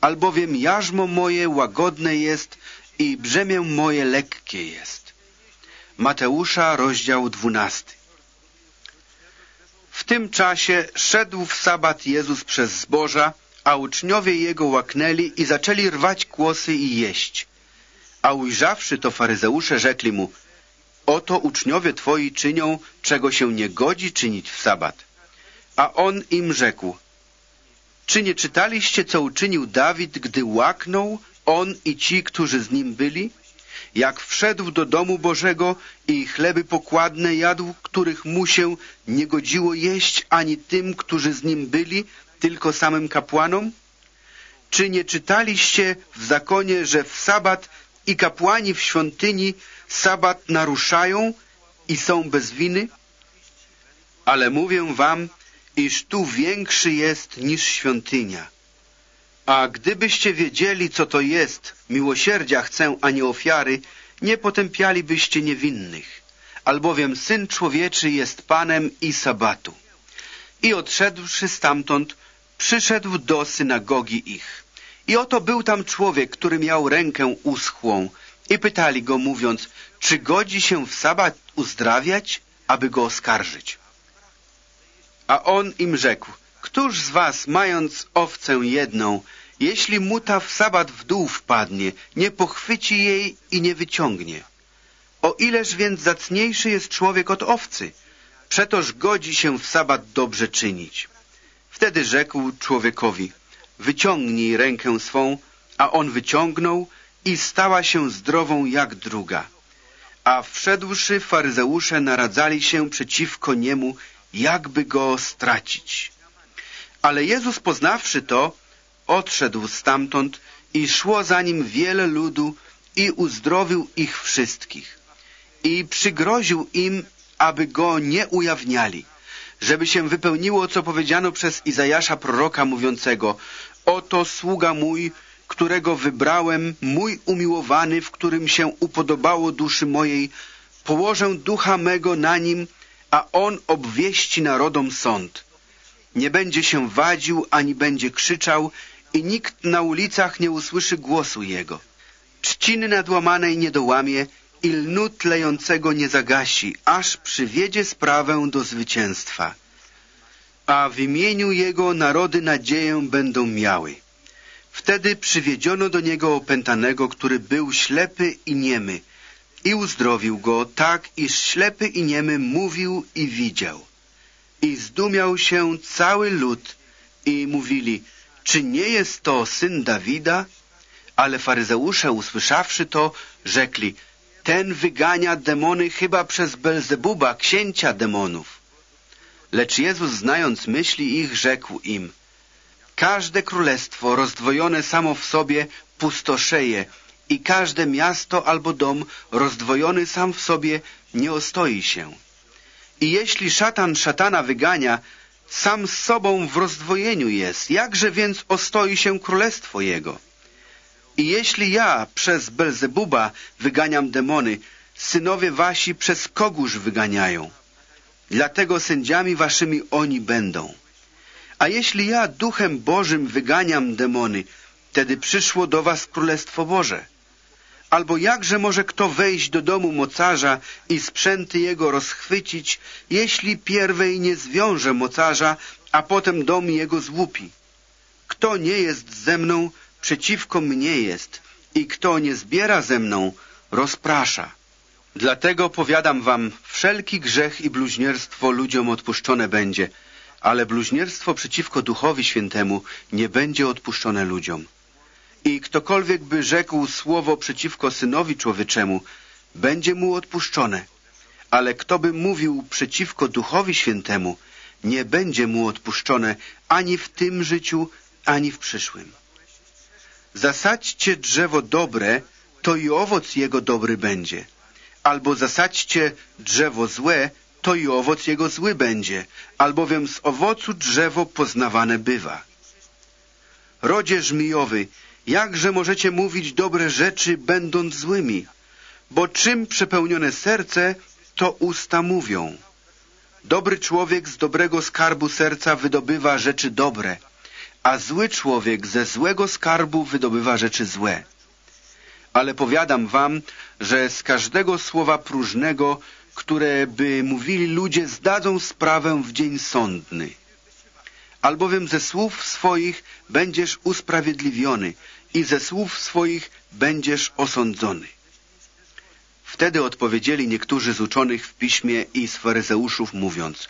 Albowiem jarzmo moje łagodne jest i brzemię moje lekkie jest. Mateusza, rozdział dwunasty. W tym czasie szedł w sabat Jezus przez zboża, a uczniowie Jego łaknęli i zaczęli rwać kłosy i jeść. A ujrzawszy to faryzeusze rzekli mu, oto uczniowie Twoi czynią, czego się nie godzi czynić w sabat. A on im rzekł, czy nie czytaliście, co uczynił Dawid, gdy łaknął, on i ci, którzy z nim byli? Jak wszedł do domu Bożego i chleby pokładne jadł, których mu się nie godziło jeść ani tym, którzy z nim byli, tylko samym kapłanom? Czy nie czytaliście w zakonie, że w sabat i kapłani w świątyni sabat naruszają i są bez winy? Ale mówię wam, iż tu większy jest niż świątynia. A gdybyście wiedzieli, co to jest, miłosierdzia chcę, a nie ofiary, nie potępialibyście niewinnych, albowiem Syn Człowieczy jest Panem i Sabatu. I odszedłszy stamtąd, przyszedł do synagogi ich. I oto był tam człowiek, który miał rękę uschłą i pytali go, mówiąc, czy godzi się w sabat uzdrawiać, aby go oskarżyć? A on im rzekł, któż z was, mając owcę jedną, jeśli mu ta w sabat w dół wpadnie, nie pochwyci jej i nie wyciągnie? O ileż więc zacniejszy jest człowiek od owcy? Przetoż godzi się w sabat dobrze czynić. Wtedy rzekł człowiekowi, wyciągnij rękę swą, a on wyciągnął i stała się zdrową jak druga. A wszedłszy faryzeusze naradzali się przeciwko niemu, jakby go stracić. Ale Jezus poznawszy to, odszedł stamtąd i szło za nim wiele ludu i uzdrowił ich wszystkich. I przygroził im, aby go nie ujawniali, żeby się wypełniło, co powiedziano przez Izajasza proroka mówiącego Oto sługa mój, którego wybrałem, mój umiłowany, w którym się upodobało duszy mojej, położę ducha mego na nim, a On obwieści narodom sąd. Nie będzie się wadził, ani będzie krzyczał i nikt na ulicach nie usłyszy głosu Jego. Trzciny nadłamanej nie dołamie i lnu tlejącego nie zagasi, aż przywiedzie sprawę do zwycięstwa. A w imieniu Jego narody nadzieję będą miały. Wtedy przywiedziono do Niego opętanego, który był ślepy i niemy i uzdrowił go tak, iż ślepy i niemy mówił i widział. I zdumiał się cały lud i mówili, czy nie jest to syn Dawida? Ale faryzeusze usłyszawszy to, rzekli, ten wygania demony chyba przez Belzebuba, księcia demonów. Lecz Jezus, znając myśli ich, rzekł im, każde królestwo rozdwojone samo w sobie pustoszeje i każde miasto albo dom rozdwojony sam w sobie nie ostoi się. I jeśli szatan szatana wygania, sam z sobą w rozdwojeniu jest, jakże więc ostoi się królestwo jego? I jeśli ja przez Belzebuba wyganiam demony, synowie wasi przez kogóż wyganiają? Dlatego sędziami waszymi oni będą. A jeśli ja duchem Bożym wyganiam demony, wtedy przyszło do was Królestwo Boże. Albo jakże może kto wejść do domu mocarza i sprzęty jego rozchwycić, jeśli pierwej nie zwiąże mocarza, a potem dom jego złupi? Kto nie jest ze mną, przeciwko mnie jest i kto nie zbiera ze mną, rozprasza. Dlatego powiadam wam, wszelki grzech i bluźnierstwo ludziom odpuszczone będzie, ale bluźnierstwo przeciwko Duchowi Świętemu nie będzie odpuszczone ludziom. I ktokolwiek by rzekł słowo przeciwko Synowi Człowieczemu, będzie mu odpuszczone. Ale kto by mówił przeciwko Duchowi Świętemu, nie będzie mu odpuszczone ani w tym życiu, ani w przyszłym. Zasadźcie drzewo dobre, to i owoc jego dobry będzie. Albo zasadźcie drzewo złe, to i owoc jego zły będzie, albowiem z owocu drzewo poznawane bywa. Rodzie żmijowy, jakże możecie mówić dobre rzeczy, będąc złymi? Bo czym przepełnione serce, to usta mówią. Dobry człowiek z dobrego skarbu serca wydobywa rzeczy dobre, a zły człowiek ze złego skarbu wydobywa rzeczy złe. Ale powiadam wam, że z każdego słowa próżnego, które by mówili ludzie, zdadzą sprawę w dzień sądny. Albowiem ze słów swoich będziesz usprawiedliwiony i ze słów swoich będziesz osądzony. Wtedy odpowiedzieli niektórzy z uczonych w piśmie i z faryzeuszów, mówiąc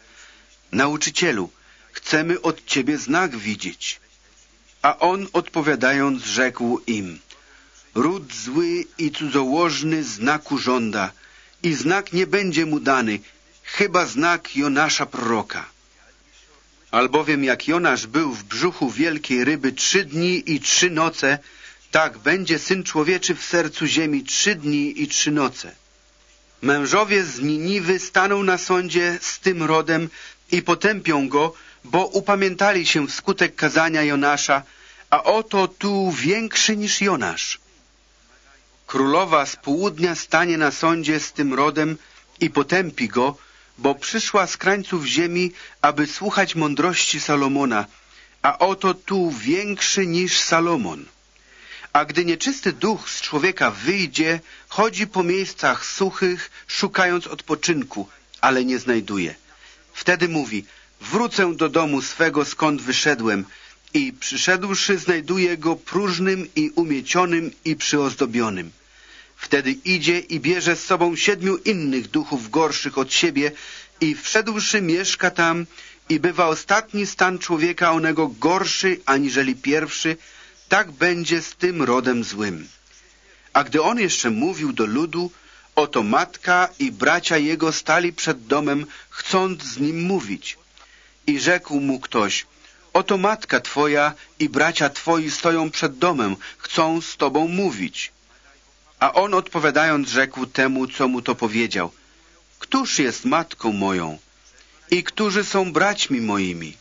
Nauczycielu, chcemy od Ciebie znak widzieć. A on odpowiadając rzekł im Ród zły i cudzołożny znaku żąda i znak nie będzie mu dany, chyba znak Jonasza proroka. Albowiem jak Jonasz był w brzuchu wielkiej ryby trzy dni i trzy noce, tak będzie Syn Człowieczy w sercu ziemi trzy dni i trzy noce. Mężowie z Niniwy staną na sądzie z tym rodem i potępią go, bo upamiętali się wskutek kazania Jonasza, a oto tu większy niż Jonasz. Królowa z południa stanie na sądzie z tym rodem i potępi go, bo przyszła z krańców ziemi, aby słuchać mądrości Salomona, a oto tu większy niż Salomon. A gdy nieczysty duch z człowieka wyjdzie, chodzi po miejscach suchych, szukając odpoczynku, ale nie znajduje. Wtedy mówi, wrócę do domu swego, skąd wyszedłem, i przyszedłszy znajduje go próżnym i umiecionym i przyozdobionym. Wtedy idzie i bierze z sobą siedmiu innych duchów gorszych od siebie i wszedłszy mieszka tam i bywa ostatni stan człowieka onego gorszy aniżeli pierwszy, tak będzie z tym rodem złym. A gdy on jeszcze mówił do ludu, oto matka i bracia jego stali przed domem, chcąc z nim mówić. I rzekł mu ktoś, oto matka twoja i bracia twoi stoją przed domem, chcą z tobą mówić. A on odpowiadając rzekł temu, co mu to powiedział, Któż jest matką moją i którzy są braćmi moimi?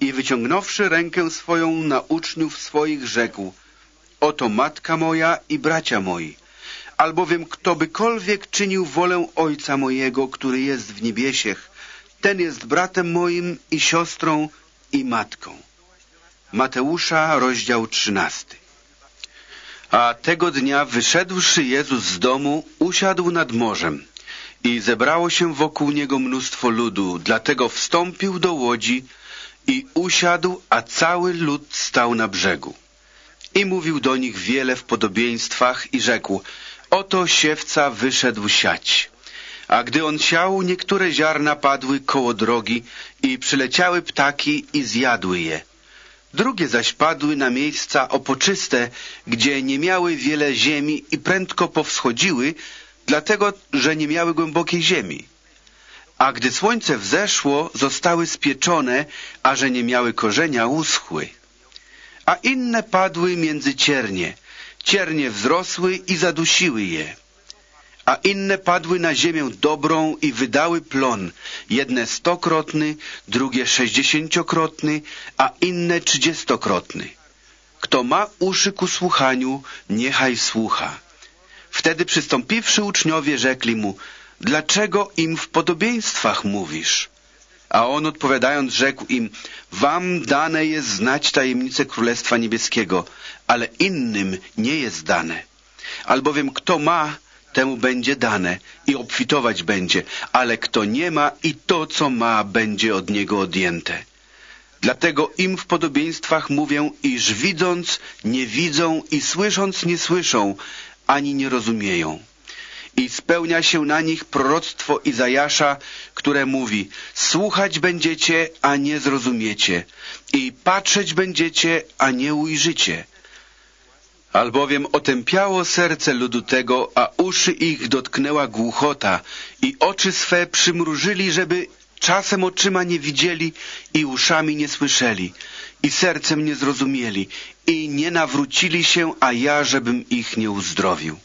I wyciągnąwszy rękę swoją na uczniów swoich rzekł, Oto matka moja i bracia moi. albowiem ktobykolwiek czynił wolę Ojca mojego, który jest w niebiesiech, ten jest bratem moim i siostrą i matką. Mateusza, rozdział trzynasty. A tego dnia wyszedłszy Jezus z domu, usiadł nad morzem i zebrało się wokół niego mnóstwo ludu, dlatego wstąpił do łodzi i usiadł, a cały lud stał na brzegu. I mówił do nich wiele w podobieństwach i rzekł, oto siewca wyszedł siać. A gdy on siał, niektóre ziarna padły koło drogi i przyleciały ptaki i zjadły je. Drugie zaś padły na miejsca opoczyste, gdzie nie miały wiele ziemi i prędko powschodziły, dlatego, że nie miały głębokiej ziemi. A gdy słońce wzeszło, zostały spieczone, a że nie miały korzenia, uschły. A inne padły między ciernie. Ciernie wzrosły i zadusiły je a inne padły na ziemię dobrą i wydały plon, jedne stokrotny, drugie sześćdziesięciokrotny, a inne trzydziestokrotny. Kto ma uszy ku słuchaniu, niechaj słucha. Wtedy przystąpiwszy uczniowie rzekli mu, dlaczego im w podobieństwach mówisz? A on odpowiadając rzekł im, wam dane jest znać tajemnicę Królestwa Niebieskiego, ale innym nie jest dane. Albowiem kto ma, temu będzie dane i obfitować będzie, ale kto nie ma i to, co ma, będzie od niego odjęte. Dlatego im w podobieństwach mówię, iż widząc nie widzą i słysząc nie słyszą, ani nie rozumieją. I spełnia się na nich proroctwo Izajasza, które mówi, słuchać będziecie, a nie zrozumiecie, i patrzeć będziecie, a nie ujrzycie albowiem otępiało serce ludu tego, a uszy ich dotknęła głuchota i oczy swe przymrużyli, żeby czasem oczyma nie widzieli i uszami nie słyszeli i sercem nie zrozumieli i nie nawrócili się, a ja, żebym ich nie uzdrowił.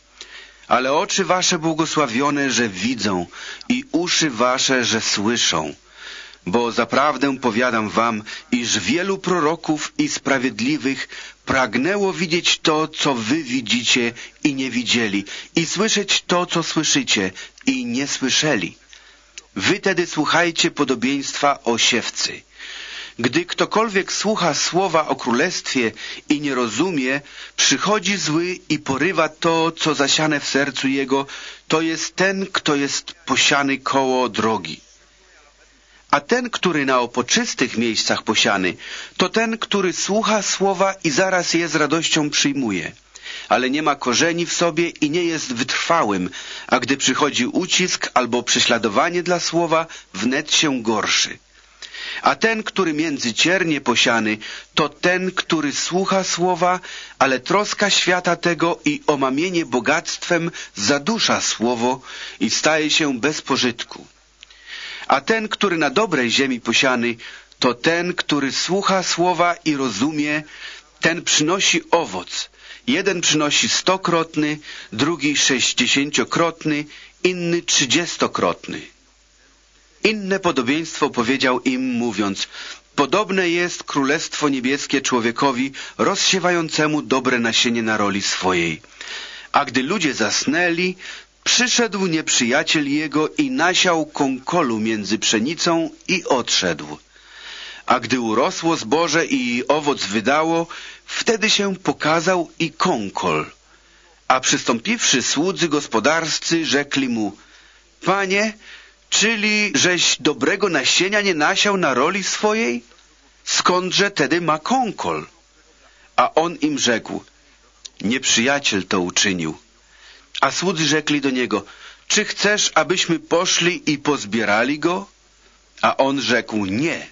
Ale oczy wasze błogosławione, że widzą i uszy wasze, że słyszą. Bo zaprawdę powiadam wam, iż wielu proroków i sprawiedliwych pragnęło widzieć to, co wy widzicie i nie widzieli, i słyszeć to, co słyszycie i nie słyszeli. Wy tedy słuchajcie podobieństwa o siewcy. Gdy ktokolwiek słucha słowa o królestwie i nie rozumie, przychodzi zły i porywa to, co zasiane w sercu jego, to jest ten, kto jest posiany koło drogi. A ten, który na opoczystych miejscach posiany, to ten, który słucha słowa i zaraz je z radością przyjmuje, ale nie ma korzeni w sobie i nie jest wytrwałym, a gdy przychodzi ucisk albo prześladowanie dla słowa, wnet się gorszy. A ten, który między ciernie posiany, to ten, który słucha słowa, ale troska świata tego i omamienie bogactwem zadusza słowo i staje się bez pożytku. A ten, który na dobrej ziemi posiany, to ten, który słucha słowa i rozumie, ten przynosi owoc. Jeden przynosi stokrotny, drugi sześćdziesięciokrotny, inny trzydziestokrotny. Inne podobieństwo powiedział im, mówiąc, podobne jest Królestwo Niebieskie człowiekowi rozsiewającemu dobre nasienie na roli swojej. A gdy ludzie zasnęli, Przyszedł nieprzyjaciel jego i nasiał kąkolu między pszenicą i odszedł. A gdy urosło zboże i owoc wydało, wtedy się pokazał i kąkol. A przystąpiwszy słudzy gospodarscy, rzekli mu, Panie, czyli żeś dobrego nasienia nie nasiał na roli swojej? Skądże tedy ma kąkol? A on im rzekł, nieprzyjaciel to uczynił. A słudzy rzekli do niego, czy chcesz, abyśmy poszli i pozbierali go? A on rzekł, nie.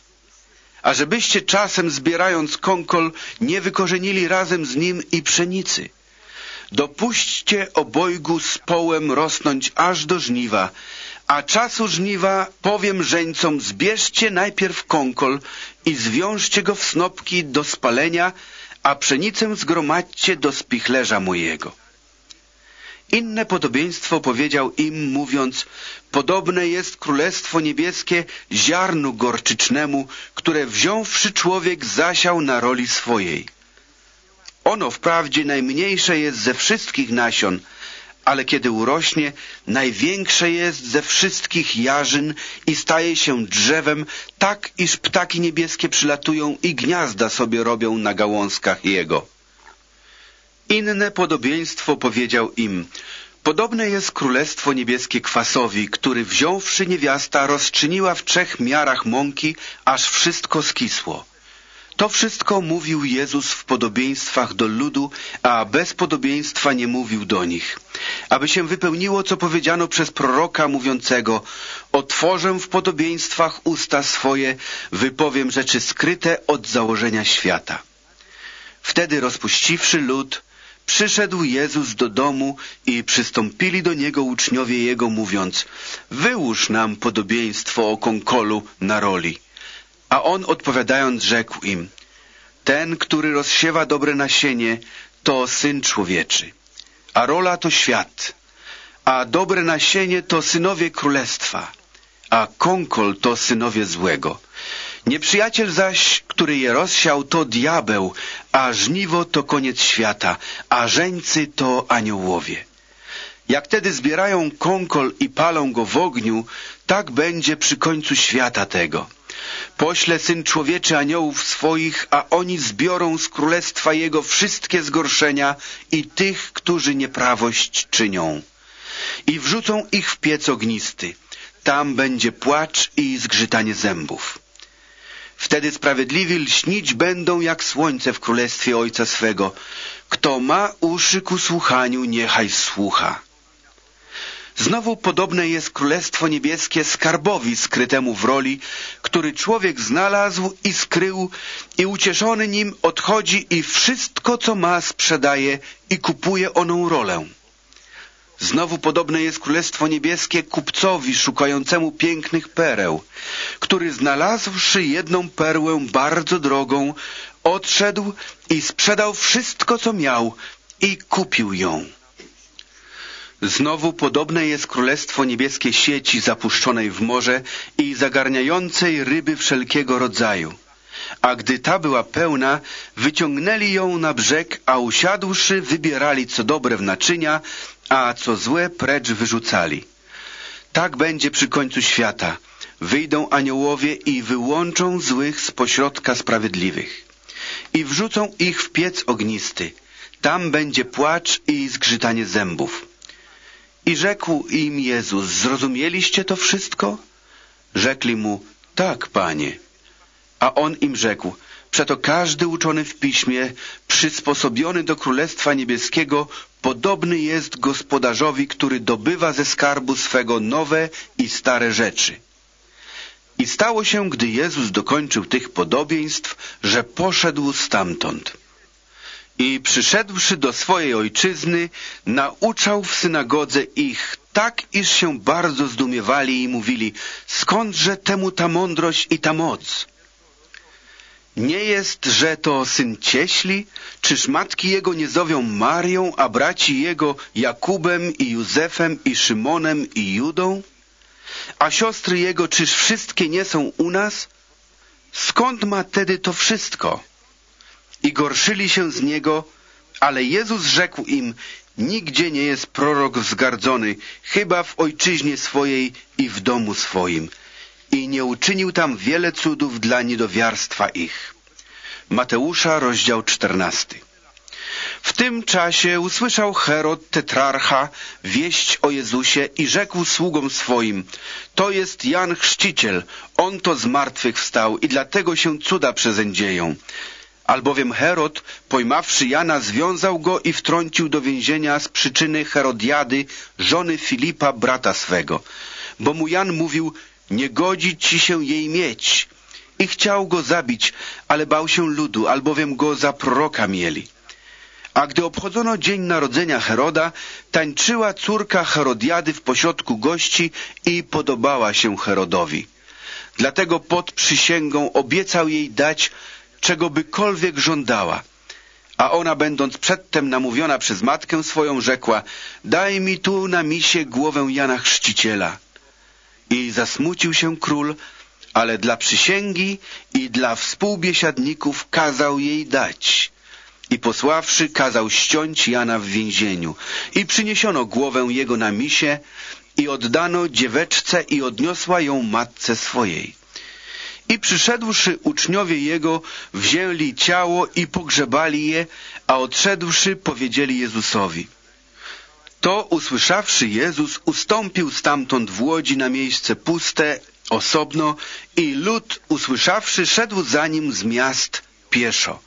A żebyście czasem zbierając kąkol nie wykorzenili razem z nim i pszenicy. Dopuśćcie obojgu z połem rosnąć aż do żniwa, a czasu żniwa powiem żeńcom, zbierzcie najpierw kąkol i zwiążcie go w snopki do spalenia, a pszenicę zgromadźcie do spichlerza mojego. Inne podobieństwo powiedział im, mówiąc, podobne jest Królestwo Niebieskie ziarnu gorczycznemu, które wziąwszy człowiek zasiał na roli swojej. Ono wprawdzie najmniejsze jest ze wszystkich nasion, ale kiedy urośnie, największe jest ze wszystkich jarzyn i staje się drzewem, tak iż ptaki niebieskie przylatują i gniazda sobie robią na gałązkach jego. Inne podobieństwo powiedział im, Podobne jest królestwo niebieskie kwasowi, który wziąwszy niewiasta rozczyniła w trzech miarach mąki, aż wszystko skisło. To wszystko mówił Jezus w podobieństwach do ludu, a bez podobieństwa nie mówił do nich. Aby się wypełniło, co powiedziano przez proroka mówiącego, otworzę w podobieństwach usta swoje, wypowiem rzeczy skryte od założenia świata. Wtedy rozpuściwszy lud, przyszedł Jezus do domu i przystąpili do Niego uczniowie Jego, mówiąc, wyłóż nam podobieństwo o konkolu na roli. A On odpowiadając rzekł im, ten, który rozsiewa dobre nasienie, to Syn Człowieczy, a rola to świat, a dobre nasienie to synowie królestwa, a konkol to synowie złego. Nieprzyjaciel zaś, który je rozsiał, to diabeł, a żniwo to koniec świata, a żeńcy to aniołowie. Jak tedy zbierają konkol i palą go w ogniu, tak będzie przy końcu świata tego. Pośle Syn Człowieczy aniołów swoich, a oni zbiorą z królestwa Jego wszystkie zgorszenia i tych, którzy nieprawość czynią. I wrzucą ich w piec ognisty. Tam będzie płacz i zgrzytanie zębów. Wtedy sprawiedliwi lśnić będą jak słońce w królestwie Ojca swego. Kto ma uszy ku słuchaniu, niechaj słucha. Znowu podobne jest Królestwo Niebieskie skarbowi skrytemu w roli, który człowiek znalazł i skrył i ucieszony nim odchodzi i wszystko, co ma, sprzedaje i kupuje oną rolę. Znowu podobne jest Królestwo Niebieskie kupcowi szukającemu pięknych pereł, który znalazłszy jedną perłę bardzo drogą, odszedł i sprzedał wszystko, co miał i kupił ją. Znowu podobne jest Królestwo Niebieskie sieci zapuszczonej w morze i zagarniającej ryby wszelkiego rodzaju. A gdy ta była pełna, wyciągnęli ją na brzeg, a usiadłszy wybierali co dobre w naczynia, a co złe precz wyrzucali. Tak będzie przy końcu świata. Wyjdą aniołowie i wyłączą złych z pośrodka sprawiedliwych. I wrzucą ich w piec ognisty. Tam będzie płacz i zgrzytanie zębów. I rzekł im Jezus, zrozumieliście to wszystko? Rzekli mu, tak, panie. A on im rzekł, przeto każdy uczony w piśmie, przysposobiony do Królestwa Niebieskiego, podobny jest gospodarzowi, który dobywa ze skarbu swego nowe i stare rzeczy. I stało się, gdy Jezus dokończył tych podobieństw, że poszedł stamtąd. I przyszedłszy do swojej ojczyzny, nauczał w synagodze ich tak, iż się bardzo zdumiewali i mówili, skądże temu ta mądrość i ta moc? Nie jest, że to syn cieśli? Czyż matki jego nie zowią Marią, a braci jego Jakubem i Józefem i Szymonem i Judą? A siostry jego czyż wszystkie nie są u nas? Skąd ma tedy to wszystko? I gorszyli się z niego, ale Jezus rzekł im, nigdzie nie jest prorok wzgardzony, chyba w ojczyźnie swojej i w domu swoim i nie uczynił tam wiele cudów dla niedowiarstwa ich. Mateusza, rozdział czternasty. W tym czasie usłyszał Herod tetrarcha wieść o Jezusie i rzekł sługom swoim, to jest Jan Chrzciciel, on to z martwych wstał i dlatego się cuda przezeń dzieją. Albowiem Herod, pojmawszy Jana, związał go i wtrącił do więzienia z przyczyny Herodiady, żony Filipa, brata swego. Bo mu Jan mówił, nie godzi ci się jej mieć. I chciał go zabić, ale bał się ludu, albowiem go za proroka mieli. A gdy obchodzono dzień narodzenia Heroda, tańczyła córka Herodiady w pośrodku gości i podobała się Herodowi. Dlatego pod przysięgą obiecał jej dać, czego bykolwiek żądała. A ona, będąc przedtem namówiona przez matkę swoją, rzekła, daj mi tu na misie głowę Jana Chrzciciela. I zasmucił się król, ale dla przysięgi i dla współbiesiadników kazał jej dać. I posławszy, kazał ściąć Jana w więzieniu. I przyniesiono głowę jego na misie i oddano dzieweczce i odniosła ją matce swojej. I przyszedłszy uczniowie jego, wzięli ciało i pogrzebali je, a odszedłszy powiedzieli Jezusowi. To usłyszawszy Jezus ustąpił stamtąd w łodzi na miejsce puste, osobno i lud usłyszawszy szedł za nim z miast pieszo.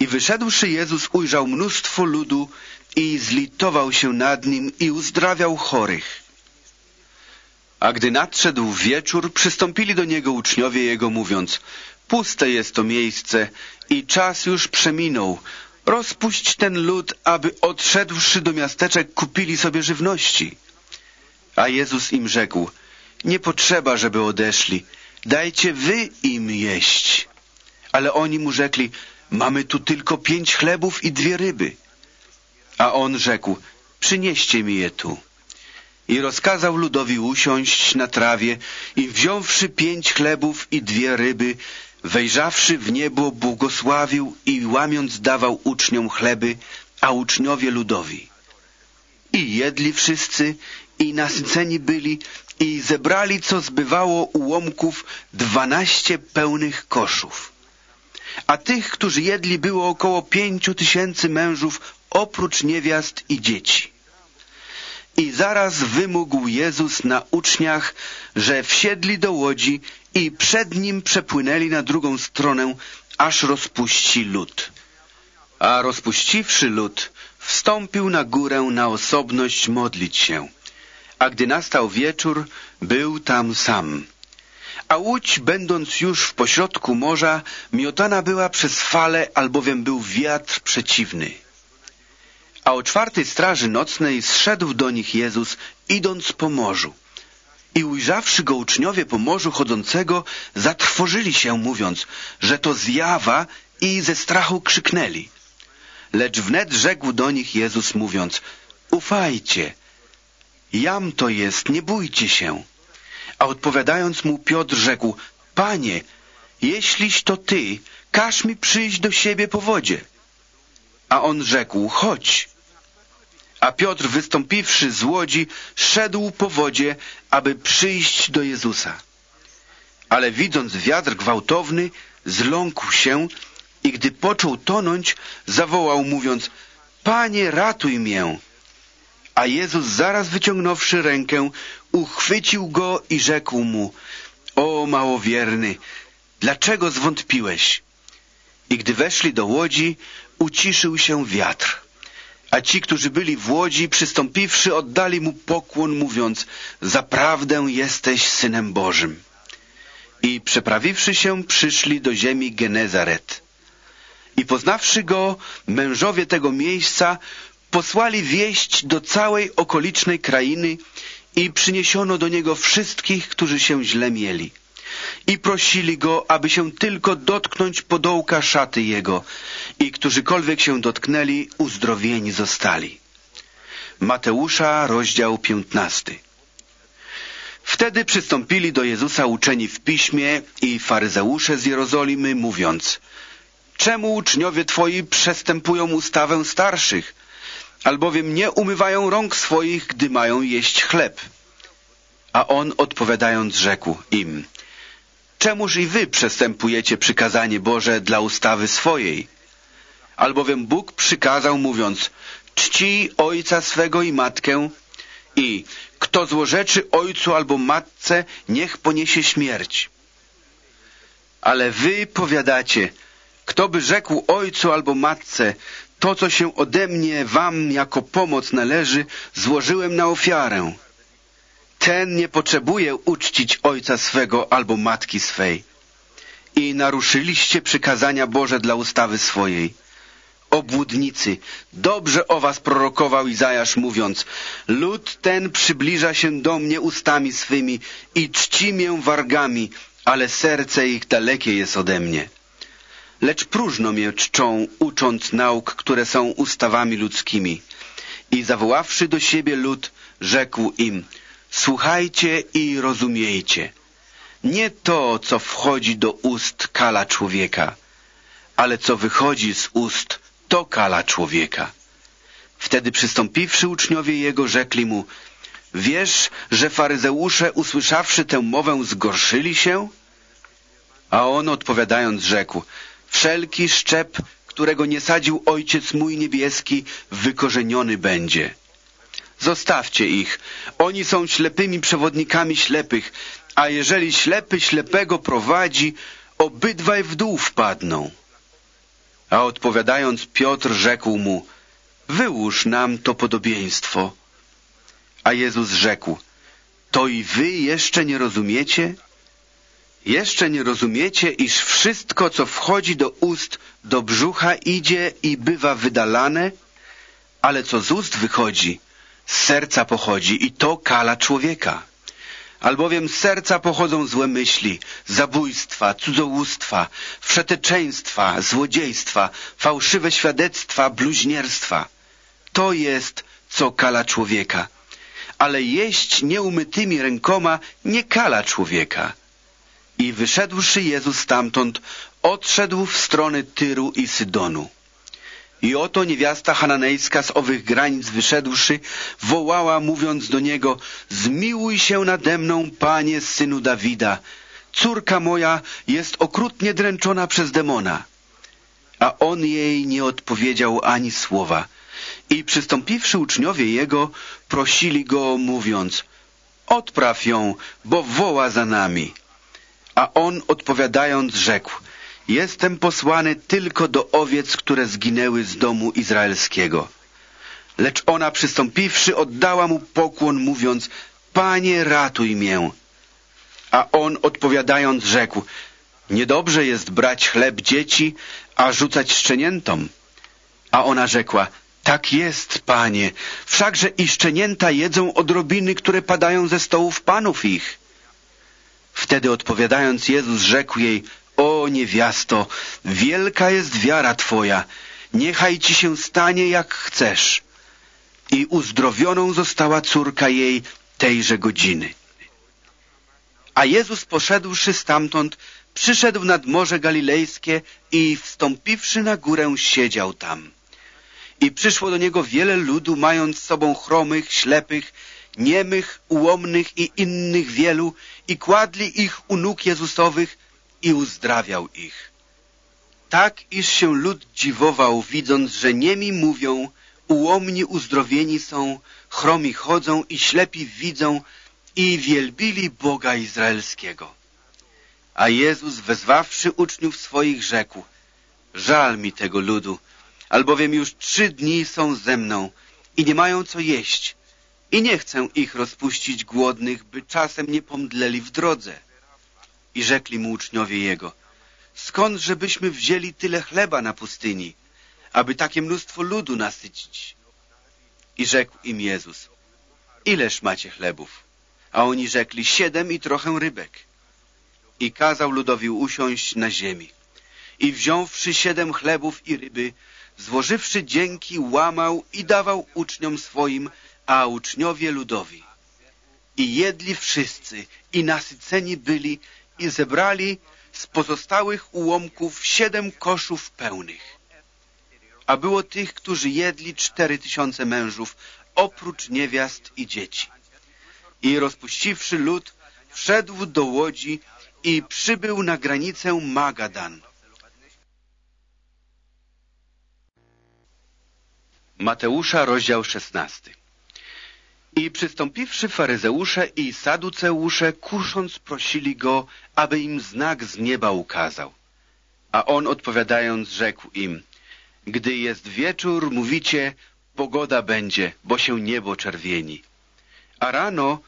I wyszedłszy Jezus ujrzał mnóstwo ludu i zlitował się nad nim i uzdrawiał chorych. A gdy nadszedł wieczór, przystąpili do niego uczniowie jego, mówiąc, puste jest to miejsce i czas już przeminął. Rozpuść ten lud, aby odszedłszy do miasteczek kupili sobie żywności. A Jezus im rzekł, nie potrzeba, żeby odeszli, dajcie wy im jeść. Ale oni mu rzekli, mamy tu tylko pięć chlebów i dwie ryby. A on rzekł, przynieście mi je tu i rozkazał ludowi usiąść na trawie i wziąwszy pięć chlebów i dwie ryby, wejrzawszy w niebo, błogosławił i łamiąc dawał uczniom chleby, a uczniowie ludowi. I jedli wszyscy i nasyceni byli i zebrali, co zbywało ułomków, dwanaście pełnych koszów. A tych, którzy jedli, było około pięciu tysięcy mężów, oprócz niewiast i dzieci. I zaraz wymógł Jezus na uczniach, że wsiedli do łodzi i przed nim przepłynęli na drugą stronę, aż rozpuści lód. A rozpuściwszy lód, wstąpił na górę na osobność modlić się. A gdy nastał wieczór, był tam sam. A łódź, będąc już w pośrodku morza, miotana była przez fale, albowiem był wiatr przeciwny. A o czwartej straży nocnej zszedł do nich Jezus, idąc po morzu. I ujrzawszy go uczniowie po morzu chodzącego, zatrwożyli się, mówiąc, że to zjawa i ze strachu krzyknęli. Lecz wnet rzekł do nich Jezus, mówiąc, ufajcie, jam to jest, nie bójcie się. A odpowiadając mu Piotr rzekł, Panie, jeśliś to Ty, każ mi przyjść do siebie po wodzie. A on rzekł, chodź. A Piotr, wystąpiwszy z łodzi, szedł po wodzie, aby przyjść do Jezusa. Ale widząc wiatr gwałtowny, zląkł się i gdy począł tonąć, zawołał, mówiąc, Panie, ratuj mię. A Jezus, zaraz wyciągnąwszy rękę, uchwycił go i rzekł mu, O małowierny, dlaczego zwątpiłeś? I gdy weszli do łodzi, uciszył się wiatr. A ci, którzy byli w łodzi, przystąpiwszy, oddali mu pokłon, mówiąc, zaprawdę jesteś Synem Bożym. I przeprawiwszy się, przyszli do ziemi Genezaret. I poznawszy go, mężowie tego miejsca posłali wieść do całej okolicznej krainy i przyniesiono do niego wszystkich, którzy się źle mieli. I prosili go, aby się tylko dotknąć podołka szaty jego i którzykolwiek się dotknęli, uzdrowieni zostali. Mateusza, rozdział piętnasty. Wtedy przystąpili do Jezusa uczeni w piśmie i faryzeusze z Jerozolimy, mówiąc Czemu uczniowie Twoi przestępują ustawę starszych, albowiem nie umywają rąk swoich, gdy mają jeść chleb? A on odpowiadając rzekł im Czemuż i wy przestępujecie przykazanie Boże dla ustawy swojej? Albowiem Bóg przykazał mówiąc Czci ojca swego i matkę i kto złorzeczy ojcu albo matce, niech poniesie śmierć. Ale wy powiadacie, kto by rzekł ojcu albo matce, to co się ode mnie wam jako pomoc należy, złożyłem na ofiarę. Ten nie potrzebuje uczcić ojca swego albo matki swej. I naruszyliście przykazania Boże dla ustawy swojej obłudnicy. Dobrze o was prorokował Izajasz, mówiąc Lud ten przybliża się do mnie ustami swymi i czci mię wargami, ale serce ich dalekie jest ode mnie. Lecz próżno mnie czczą, ucząc nauk, które są ustawami ludzkimi. I zawoławszy do siebie lud, rzekł im Słuchajcie i rozumiejcie. Nie to, co wchodzi do ust kala człowieka, ale co wychodzi z ust, to kala człowieka. Wtedy przystąpiwszy uczniowie jego, rzekli mu, wiesz, że faryzeusze, usłyszawszy tę mowę, zgorszyli się? A on odpowiadając rzekł, wszelki szczep, którego nie sadził Ojciec mój niebieski, wykorzeniony będzie. Zostawcie ich. Oni są ślepymi przewodnikami ślepych, a jeżeli ślepy ślepego prowadzi, obydwaj w dół wpadną. A odpowiadając Piotr rzekł mu, wyłóż nam to podobieństwo. A Jezus rzekł, to i wy jeszcze nie rozumiecie? Jeszcze nie rozumiecie, iż wszystko, co wchodzi do ust, do brzucha idzie i bywa wydalane, ale co z ust wychodzi, z serca pochodzi i to kala człowieka. Albowiem z serca pochodzą złe myśli, zabójstwa, cudzołóstwa, wszeteczeństwa, złodziejstwa, fałszywe świadectwa, bluźnierstwa. To jest, co kala człowieka. Ale jeść nieumytymi rękoma nie kala człowieka. I wyszedłszy Jezus stamtąd, odszedł w stronę Tyru i Sydonu. I oto niewiasta hananejska z owych granic wyszedłszy, wołała, mówiąc do niego, zmiłuj się nade mną, panie, synu Dawida. Córka moja jest okrutnie dręczona przez demona. A on jej nie odpowiedział ani słowa. I przystąpiwszy uczniowie jego, prosili go, mówiąc, odpraw ją, bo woła za nami. A on odpowiadając rzekł, Jestem posłany tylko do owiec, które zginęły z domu izraelskiego. Lecz ona przystąpiwszy, oddała mu pokłon, mówiąc, Panie, ratuj mię. A on odpowiadając rzekł, Niedobrze jest brać chleb dzieci, a rzucać szczeniętom. A ona rzekła, tak jest, panie, wszakże i szczenięta jedzą odrobiny, które padają ze stołów panów ich. Wtedy odpowiadając Jezus rzekł jej, o niewiasto, wielka jest wiara Twoja, niechaj Ci się stanie jak chcesz. I uzdrowioną została córka jej tejże godziny. A Jezus poszedłszy stamtąd, przyszedł nad Morze Galilejskie i wstąpiwszy na górę siedział tam. I przyszło do niego wiele ludu, mając z sobą chromych, ślepych, niemych, ułomnych i innych wielu i kładli ich u nóg Jezusowych i uzdrawiał ich. Tak, iż się lud dziwował, widząc, że niemi mówią, ułomni uzdrowieni są, chromi chodzą i ślepi widzą i wielbili Boga Izraelskiego. A Jezus, wezwawszy uczniów swoich, rzekł, żal mi tego ludu, albowiem już trzy dni są ze mną i nie mają co jeść i nie chcę ich rozpuścić głodnych, by czasem nie pomdleli w drodze. I rzekli mu uczniowie jego, skąd żebyśmy wzięli tyle chleba na pustyni, aby takie mnóstwo ludu nasycić? I rzekł im Jezus, ileż macie chlebów? A oni rzekli, siedem i trochę rybek. I kazał ludowi usiąść na ziemi. I wziąwszy siedem chlebów i ryby, złożywszy dzięki, łamał i dawał uczniom swoim, a uczniowie ludowi. I jedli wszyscy, i nasyceni byli, i zebrali z pozostałych ułomków siedem koszów pełnych. A było tych, którzy jedli cztery tysiące mężów, oprócz niewiast i dzieci. I rozpuściwszy lud, wszedł do łodzi i przybył na granicę Magadan. Mateusza, rozdział szesnasty. I przystąpiwszy faryzeusze i saduceusze, kusząc, prosili go, aby im znak z nieba ukazał. A on odpowiadając rzekł im, gdy jest wieczór, mówicie, pogoda będzie, bo się niebo czerwieni. A rano,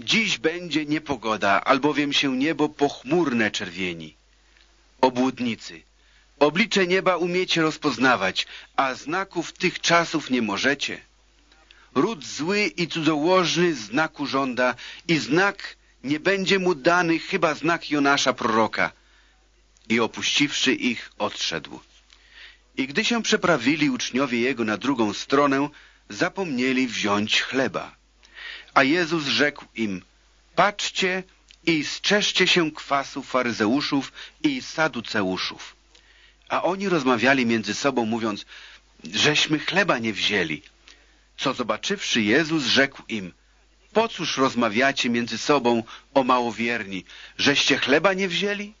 dziś będzie niepogoda, albowiem się niebo pochmurne czerwieni. Obłudnicy, oblicze nieba umiecie rozpoznawać, a znaków tych czasów nie możecie. Ród zły i cudzołożny znaku żąda i znak nie będzie mu dany, chyba znak Jonasza proroka. I opuściwszy ich, odszedł. I gdy się przeprawili uczniowie jego na drugą stronę, zapomnieli wziąć chleba. A Jezus rzekł im, patrzcie i strzeżcie się kwasu faryzeuszów i saduceuszów. A oni rozmawiali między sobą, mówiąc, żeśmy chleba nie wzięli. Co zobaczywszy Jezus, rzekł im, po cóż rozmawiacie między sobą o małowierni, żeście chleba nie wzięli?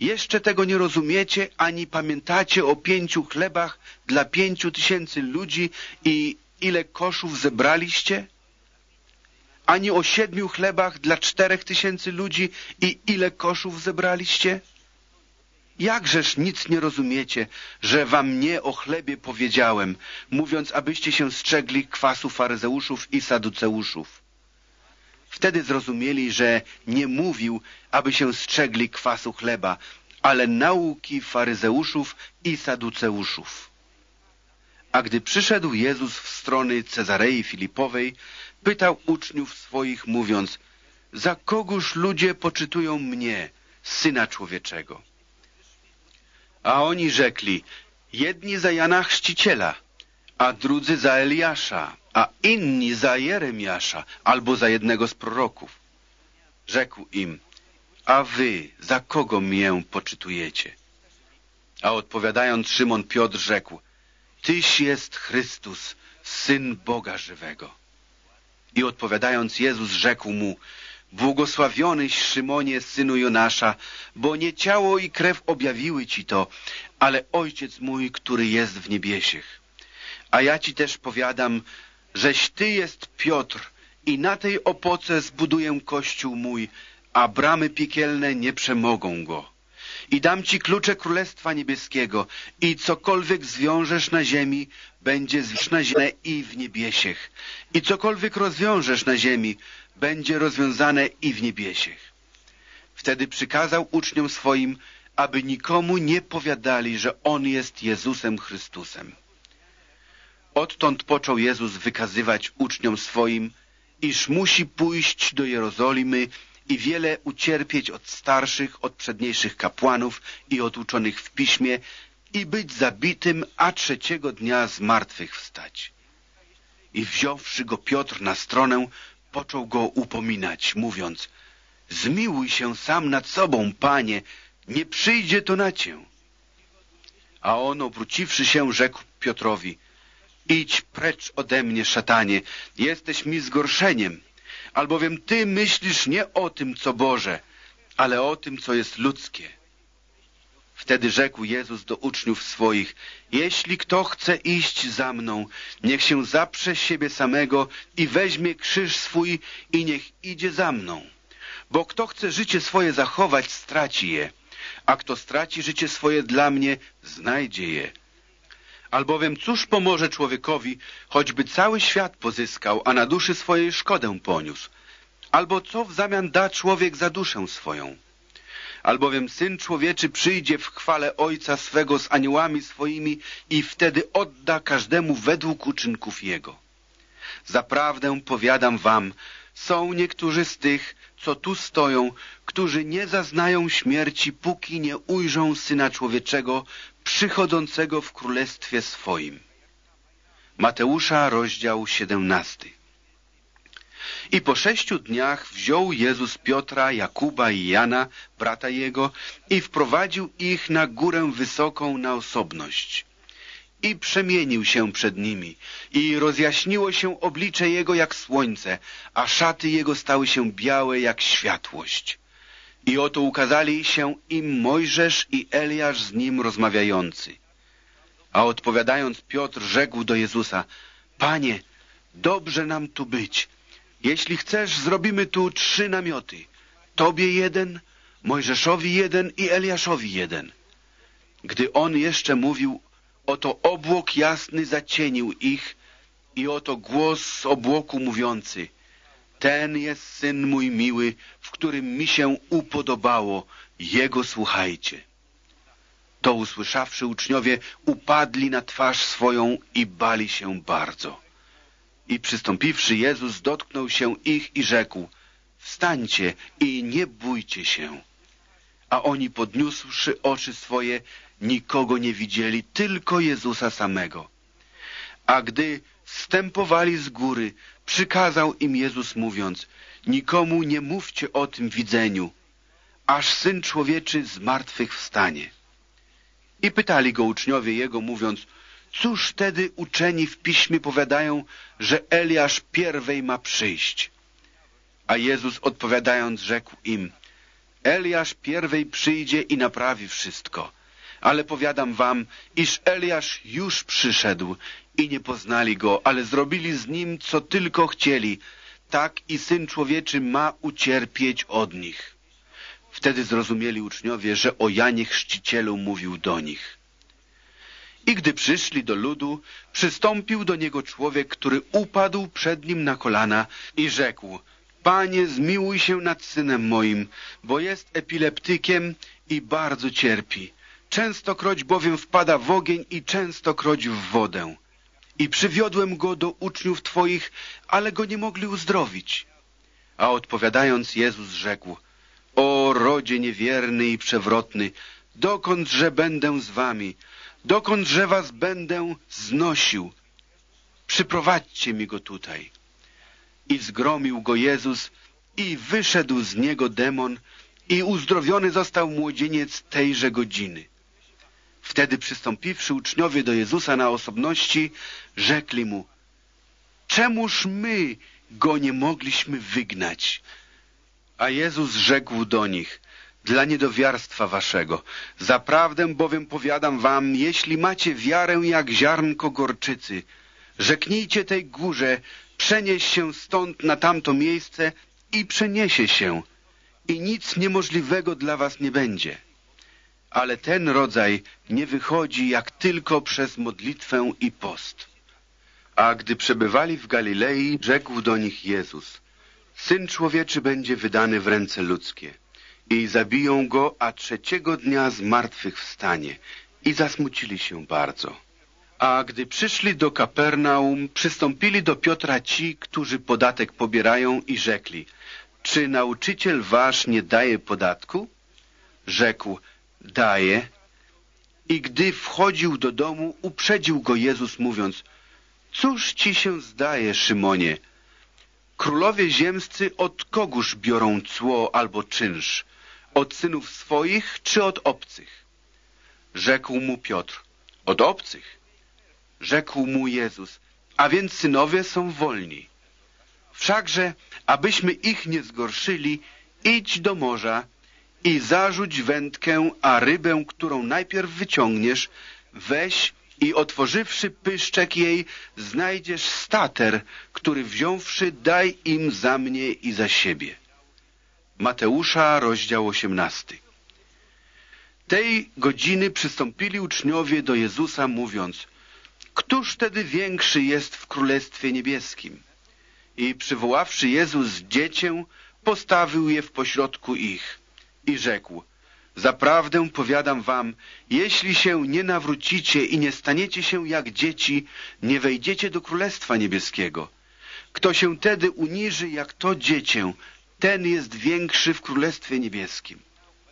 Jeszcze tego nie rozumiecie, ani pamiętacie o pięciu chlebach dla pięciu tysięcy ludzi i ile koszów zebraliście? Ani o siedmiu chlebach dla czterech tysięcy ludzi i ile koszów zebraliście? Jakżeż nic nie rozumiecie, że wam nie o chlebie powiedziałem, mówiąc, abyście się strzegli kwasu faryzeuszów i saduceuszów. Wtedy zrozumieli, że nie mówił, aby się strzegli kwasu chleba, ale nauki faryzeuszów i saduceuszów. A gdy przyszedł Jezus w strony Cezarei Filipowej, pytał uczniów swoich, mówiąc, za kogóż ludzie poczytują mnie, Syna Człowieczego? A oni rzekli, jedni za Jana Chrzciciela, a drudzy za Eliasza, a inni za Jeremiasza albo za jednego z proroków. Rzekł im, a wy za kogo mię poczytujecie? A odpowiadając Szymon Piotr rzekł, Tyś jest Chrystus, Syn Boga żywego. I odpowiadając Jezus rzekł mu, Błogosławionyś Szymonie, synu Jonasza, bo nie ciało i krew objawiły ci to, ale Ojciec mój, który jest w niebiesiech. A ja ci też powiadam, żeś ty jest Piotr i na tej opoce zbuduję kościół mój, a bramy piekielne nie przemogą go. I dam ci klucze Królestwa Niebieskiego i cokolwiek zwiążesz na ziemi, będzie związane i w niebiesiech. I cokolwiek rozwiążesz na ziemi, będzie rozwiązane i w niebiesiech. Wtedy przykazał uczniom swoim, aby nikomu nie powiadali, że On jest Jezusem Chrystusem. Odtąd począł Jezus wykazywać uczniom swoim, iż musi pójść do Jerozolimy i wiele ucierpieć od starszych, od przedniejszych kapłanów i od uczonych w piśmie i być zabitym, a trzeciego dnia z martwych wstać. I wziąwszy go Piotr na stronę, począł go upominać, mówiąc Zmiłuj się sam nad sobą, panie, nie przyjdzie to na cię. A on, obróciwszy się, rzekł Piotrowi Idź precz ode mnie, szatanie, jesteś mi zgorszeniem, albowiem ty myślisz nie o tym, co Boże, ale o tym, co jest ludzkie. Wtedy rzekł Jezus do uczniów swoich, jeśli kto chce iść za mną, niech się zaprze siebie samego i weźmie krzyż swój i niech idzie za mną. Bo kto chce życie swoje zachować, straci je, a kto straci życie swoje dla mnie, znajdzie je. Albowiem cóż pomoże człowiekowi, choćby cały świat pozyskał, a na duszy swojej szkodę poniósł? Albo co w zamian da człowiek za duszę swoją? Albowiem Syn Człowieczy przyjdzie w chwale Ojca swego z aniołami swoimi i wtedy odda każdemu według uczynków Jego. Zaprawdę powiadam wam, są niektórzy z tych, co tu stoją, którzy nie zaznają śmierci, póki nie ujrzą Syna Człowieczego przychodzącego w Królestwie swoim. Mateusza, rozdział 17. I po sześciu dniach wziął Jezus Piotra, Jakuba i Jana, brata jego, i wprowadził ich na górę wysoką na osobność. I przemienił się przed nimi, i rozjaśniło się oblicze jego jak słońce, a szaty jego stały się białe jak światłość. I oto ukazali się im Mojżesz i Eliasz z nim rozmawiający. A odpowiadając Piotr rzekł do Jezusa, Panie, dobrze nam tu być. Jeśli chcesz, zrobimy tu trzy namioty. Tobie jeden, Mojżeszowi jeden i Eliaszowi jeden. Gdy on jeszcze mówił, oto obłok jasny zacienił ich i oto głos z obłoku mówiący Ten jest Syn mój miły, w którym mi się upodobało, Jego słuchajcie. To usłyszawszy uczniowie upadli na twarz swoją i bali się bardzo. I przystąpiwszy Jezus dotknął się ich i rzekł Wstańcie i nie bójcie się. A oni podniósłszy oczy swoje nikogo nie widzieli, tylko Jezusa samego. A gdy wstępowali z góry, przykazał im Jezus mówiąc Nikomu nie mówcie o tym widzeniu, aż Syn Człowieczy z martwych wstanie. I pytali go uczniowie Jego, mówiąc cóż wtedy uczeni w piśmie powiadają, że Eliasz pierwej ma przyjść? A Jezus odpowiadając rzekł im, Eliasz pierwej przyjdzie i naprawi wszystko. Ale powiadam wam, iż Eliasz już przyszedł i nie poznali go, ale zrobili z nim, co tylko chcieli. Tak i Syn Człowieczy ma ucierpieć od nich. Wtedy zrozumieli uczniowie, że o Janie Chrzcicielu mówił do nich. I gdy przyszli do ludu, przystąpił do niego człowiek, który upadł przed nim na kolana i rzekł, Panie, zmiłuj się nad synem moim, bo jest epileptykiem i bardzo cierpi. Częstokroć bowiem wpada w ogień i częstokroć w wodę. I przywiodłem go do uczniów Twoich, ale go nie mogli uzdrowić. A odpowiadając Jezus rzekł, O rodzie niewierny i przewrotny, dokądże będę z wami, dokądże was będę znosił? Przyprowadźcie mi go tutaj. I zgromił go Jezus i wyszedł z niego demon i uzdrowiony został młodzieniec tejże godziny. Wtedy przystąpiwszy uczniowie do Jezusa na osobności, rzekli mu, czemuż my go nie mogliśmy wygnać? A Jezus rzekł do nich, dla niedowiarstwa waszego. Zaprawdę bowiem powiadam wam, jeśli macie wiarę jak ziarnko gorczycy, rzeknijcie tej górze, przenieś się stąd na tamto miejsce i przeniesie się i nic niemożliwego dla was nie będzie. Ale ten rodzaj nie wychodzi jak tylko przez modlitwę i post. A gdy przebywali w Galilei, rzekł do nich Jezus, Syn człowieczy będzie wydany w ręce ludzkie i zabiją go, a trzeciego dnia z martwych wstanie. I zasmucili się bardzo. A gdy przyszli do Kapernaum, przystąpili do Piotra ci, którzy podatek pobierają i rzekli, czy nauczyciel wasz nie daje podatku? Rzekł, daje. I gdy wchodził do domu, uprzedził go Jezus, mówiąc, cóż ci się zdaje, Szymonie? Królowie ziemscy od kogóż biorą cło albo czynsz? Od synów swoich czy od obcych? Rzekł mu Piotr, od obcych. Rzekł mu Jezus, a więc synowie są wolni. Wszakże, abyśmy ich nie zgorszyli, idź do morza i zarzuć wędkę, a rybę, którą najpierw wyciągniesz, weź i otworzywszy pyszczek jej, znajdziesz stater, który wziąwszy daj im za mnie i za siebie. Mateusza, rozdział 18. Tej godziny przystąpili uczniowie do Jezusa, mówiąc, Któż wtedy większy jest w Królestwie Niebieskim? I przywoławszy Jezus dziecię, postawił je w pośrodku ich i rzekł, Zaprawdę powiadam wam, jeśli się nie nawrócicie i nie staniecie się jak dzieci, nie wejdziecie do Królestwa Niebieskiego. Kto się tedy uniży jak to dziecię, ten jest większy w Królestwie Niebieskim.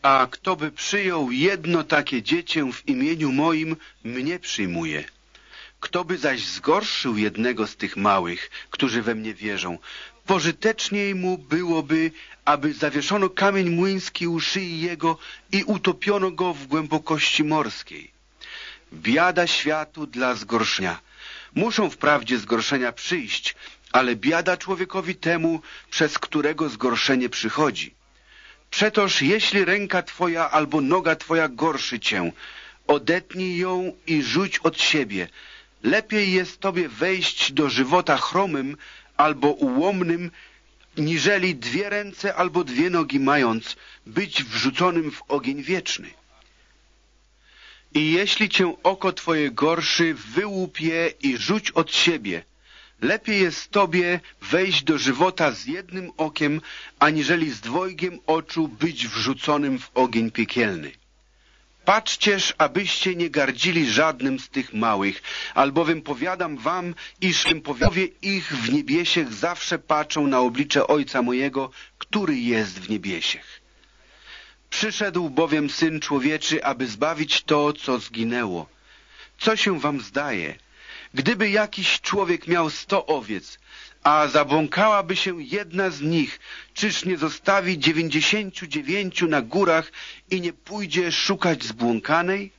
A kto by przyjął jedno takie dziecię w imieniu moim, mnie przyjmuje. Kto by zaś zgorszył jednego z tych małych, którzy we mnie wierzą, pożyteczniej mu byłoby, aby zawieszono kamień młyński u szyi jego i utopiono go w głębokości morskiej. Biada światu dla zgorszenia. Muszą wprawdzie zgorszenia przyjść, ale biada człowiekowi temu, przez którego zgorszenie przychodzi. Przetoż jeśli ręka twoja albo noga twoja gorszy cię, odetnij ją i rzuć od siebie. Lepiej jest tobie wejść do żywota chromym albo ułomnym, niżeli dwie ręce albo dwie nogi mając, być wrzuconym w ogień wieczny. I jeśli cię oko twoje gorszy, wyłup je i rzuć od siebie – Lepiej jest Tobie wejść do żywota z jednym okiem, aniżeli z dwojgiem oczu być wrzuconym w ogień piekielny. Patrzcież, abyście nie gardzili żadnym z tych małych, albowiem powiadam wam, iż powie ich w niebiesiech zawsze patrzą na oblicze Ojca mojego, który jest w niebiesiech. Przyszedł bowiem Syn Człowieczy, aby zbawić to, co zginęło. Co się wam zdaje? Gdyby jakiś człowiek miał sto owiec, a zabłąkałaby się jedna z nich, czyż nie zostawi dziewięćdziesięciu dziewięciu na górach i nie pójdzie szukać zbłąkanej?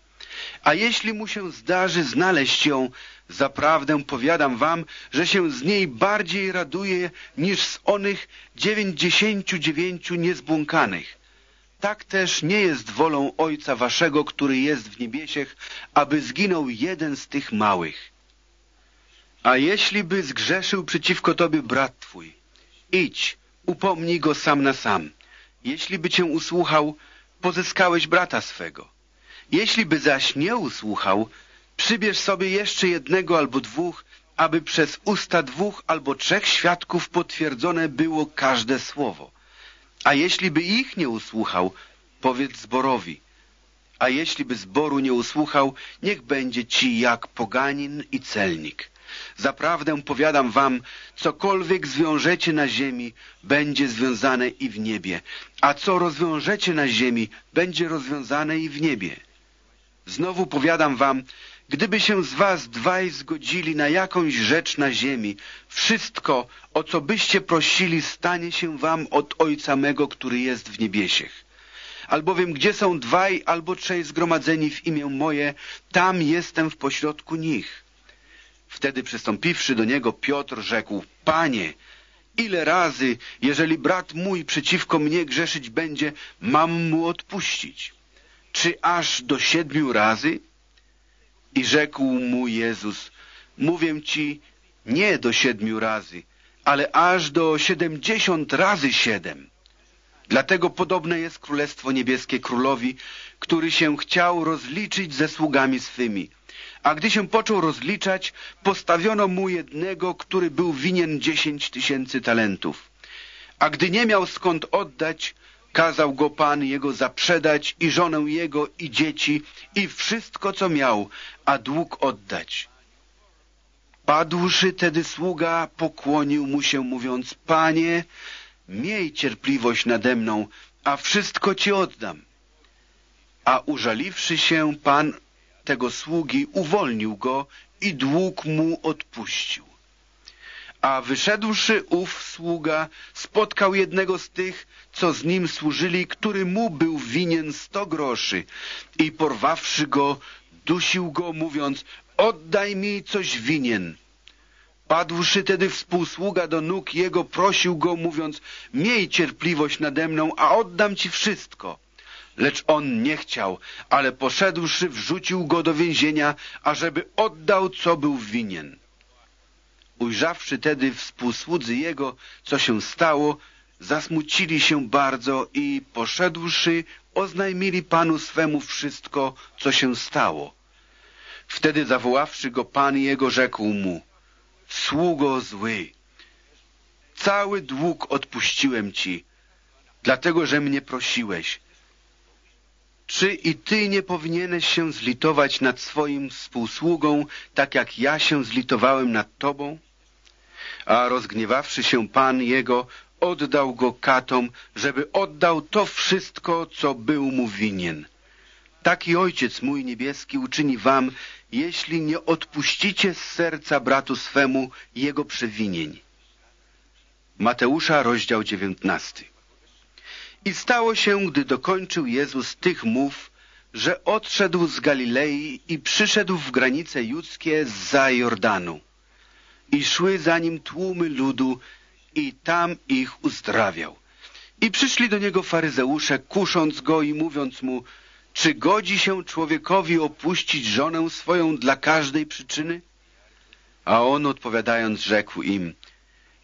A jeśli mu się zdarzy znaleźć ją, zaprawdę powiadam wam, że się z niej bardziej raduje niż z onych dziewięćdziesięciu dziewięciu niezbłąkanych. Tak też nie jest wolą Ojca waszego, który jest w niebiesiech, aby zginął jeden z tych małych. A jeśli by zgrzeszył przeciwko tobie brat twój, idź, upomnij go sam na sam. Jeśli by cię usłuchał, pozyskałeś brata swego. Jeśli by zaś nie usłuchał, przybierz sobie jeszcze jednego albo dwóch, aby przez usta dwóch albo trzech świadków potwierdzone było każde słowo. A jeśli by ich nie usłuchał, powiedz zborowi. A jeśli by zboru nie usłuchał, niech będzie ci jak poganin i celnik. Zaprawdę powiadam wam, cokolwiek zwiążecie na ziemi, będzie związane i w niebie, a co rozwiążecie na ziemi, będzie rozwiązane i w niebie. Znowu powiadam wam, gdyby się z was dwaj zgodzili na jakąś rzecz na ziemi, wszystko, o co byście prosili, stanie się wam od Ojca mego, który jest w niebiesiech. Albowiem gdzie są dwaj albo trzej zgromadzeni w imię moje, tam jestem w pośrodku nich. Wtedy przystąpiwszy do niego Piotr rzekł, Panie, ile razy, jeżeli brat mój przeciwko mnie grzeszyć będzie, mam mu odpuścić? Czy aż do siedmiu razy? I rzekł mu Jezus, mówię ci, nie do siedmiu razy, ale aż do siedemdziesiąt razy siedem. Dlatego podobne jest Królestwo Niebieskie Królowi, który się chciał rozliczyć ze sługami swymi. A gdy się począł rozliczać, postawiono mu jednego, który był winien dziesięć tysięcy talentów. A gdy nie miał skąd oddać, kazał go Pan jego zaprzedać i żonę jego i dzieci i wszystko, co miał, a dług oddać. Padłszy tedy sługa, pokłonił mu się, mówiąc, Panie, miej cierpliwość nade mną, a wszystko ci oddam. A użaliwszy się, Pan tego sługi uwolnił go i dług mu odpuścił. A wyszedłszy ów sługa, spotkał jednego z tych, co z nim służyli, który mu był winien sto groszy i porwawszy go, dusił go, mówiąc, oddaj mi coś winien. Padłszy tedy współsługa do nóg jego, prosił go, mówiąc, miej cierpliwość nade mną, a oddam ci wszystko. Lecz on nie chciał, ale poszedłszy, wrzucił go do więzienia, ażeby oddał, co był winien. Ujrzawszy tedy współsłudzy jego, co się stało, zasmucili się bardzo i poszedłszy, oznajmili panu swemu wszystko, co się stało. Wtedy zawoławszy go pan jego, rzekł mu, sługo zły, cały dług odpuściłem ci, dlatego, że mnie prosiłeś. Czy i ty nie powinieneś się zlitować nad swoim współsługą, tak jak ja się zlitowałem nad tobą? A rozgniewawszy się Pan jego, oddał go katom, żeby oddał to wszystko, co był mu winien. Taki Ojciec mój niebieski uczyni wam, jeśli nie odpuścicie z serca bratu swemu jego przewinień. Mateusza, rozdział dziewiętnasty. I stało się, gdy dokończył Jezus tych mów, że odszedł z Galilei i przyszedł w granice judzkie za Jordanu. I szły za nim tłumy ludu i tam ich uzdrawiał. I przyszli do niego faryzeusze, kusząc go i mówiąc mu, czy godzi się człowiekowi opuścić żonę swoją dla każdej przyczyny? A on odpowiadając rzekł im,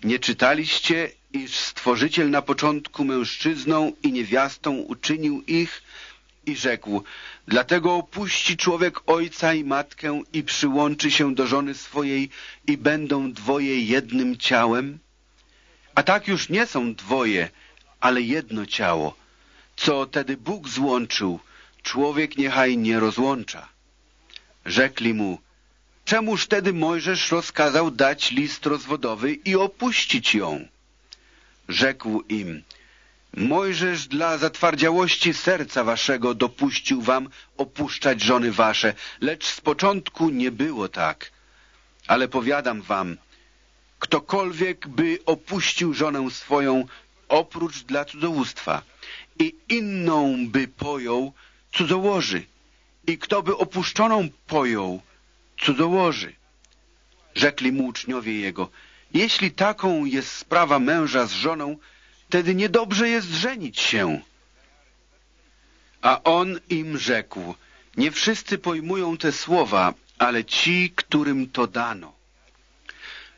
nie czytaliście, iż Stworzyciel na początku mężczyzną i niewiastą uczynił ich i rzekł, dlatego opuści człowiek ojca i matkę i przyłączy się do żony swojej i będą dwoje jednym ciałem? A tak już nie są dwoje, ale jedno ciało. Co tedy Bóg złączył, człowiek niechaj nie rozłącza. Rzekli mu, czemuż tedy Mojżesz rozkazał dać list rozwodowy i opuścić ją? Rzekł im, Mojżesz dla zatwardziałości serca waszego dopuścił wam opuszczać żony wasze, lecz z początku nie było tak. Ale powiadam wam, ktokolwiek by opuścił żonę swoją oprócz dla cudzołóstwa i inną by pojął, cudzołoży I kto by opuszczoną pojął, cudzołoży? Rzekli mu uczniowie jego, jeśli taką jest sprawa męża z żoną, wtedy niedobrze jest żenić się. A on im rzekł, nie wszyscy pojmują te słowa, ale ci, którym to dano.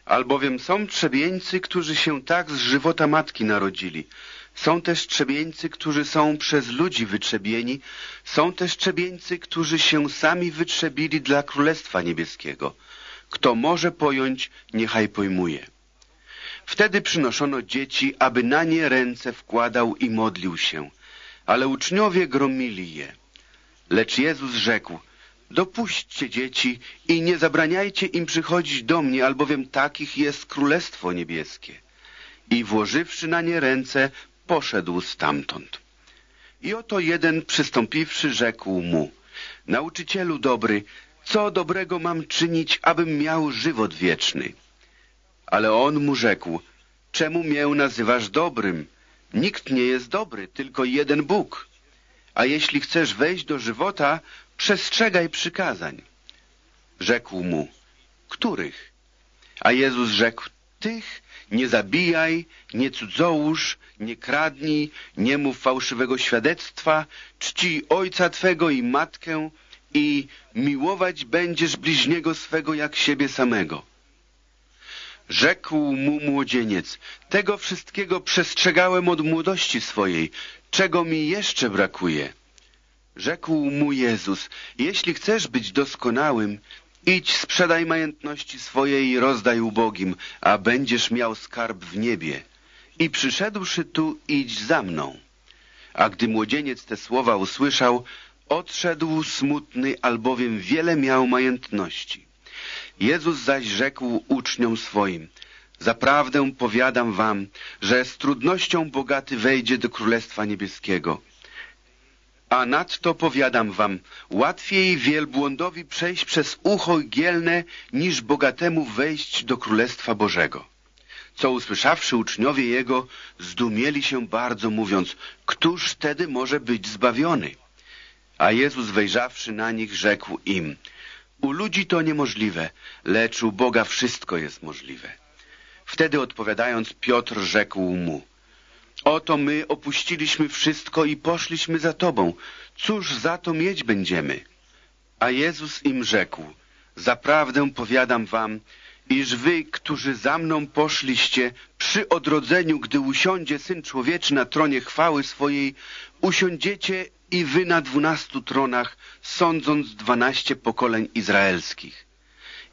Albowiem są trzebieńcy, którzy się tak z żywota matki narodzili. Są też trzebieńcy, którzy są przez ludzi wytrzebieni. Są też trzebieńcy, którzy się sami wytrzebili dla Królestwa Niebieskiego. Kto może pojąć, niechaj pojmuje. Wtedy przynoszono dzieci, aby na nie ręce wkładał i modlił się. Ale uczniowie gromili je. Lecz Jezus rzekł, dopuśćcie dzieci i nie zabraniajcie im przychodzić do mnie, albowiem takich jest Królestwo Niebieskie. I włożywszy na nie ręce, poszedł stamtąd. I oto jeden przystąpiwszy rzekł mu, nauczycielu dobry, co dobrego mam czynić, abym miał żywot wieczny? Ale on mu rzekł, czemu mię nazywasz dobrym? Nikt nie jest dobry, tylko jeden Bóg. A jeśli chcesz wejść do żywota, przestrzegaj przykazań. Rzekł mu, których? A Jezus rzekł, tych, nie zabijaj, nie cudzołóż, nie kradnij, nie mów fałszywego świadectwa, czci ojca Twego i matkę i miłować będziesz bliźniego swego jak siebie samego. Rzekł mu młodzieniec, tego wszystkiego przestrzegałem od młodości swojej, czego mi jeszcze brakuje? Rzekł mu Jezus, jeśli chcesz być doskonałym, idź sprzedaj majątności swoje i rozdaj ubogim, a będziesz miał skarb w niebie. I przyszedłszy tu, idź za mną. A gdy młodzieniec te słowa usłyszał, odszedł smutny, albowiem wiele miał majątności. Jezus zaś rzekł uczniom swoim, Zaprawdę powiadam wam, że z trudnością bogaty wejdzie do Królestwa Niebieskiego. A nadto powiadam wam, łatwiej wielbłądowi przejść przez ucho gielne, niż bogatemu wejść do Królestwa Bożego. Co usłyszawszy uczniowie Jego, zdumieli się bardzo, mówiąc, któż wtedy może być zbawiony? A Jezus wejrzawszy na nich, rzekł im, u ludzi to niemożliwe, lecz u Boga wszystko jest możliwe. Wtedy odpowiadając Piotr rzekł mu Oto my opuściliśmy wszystko i poszliśmy za Tobą. Cóż za to mieć będziemy? A Jezus im rzekł Zaprawdę powiadam wam, iż wy, którzy za mną poszliście, przy odrodzeniu, gdy usiądzie Syn Człowieczy na tronie chwały swojej, usiądziecie i wy na dwunastu tronach, sądząc dwanaście pokoleń izraelskich.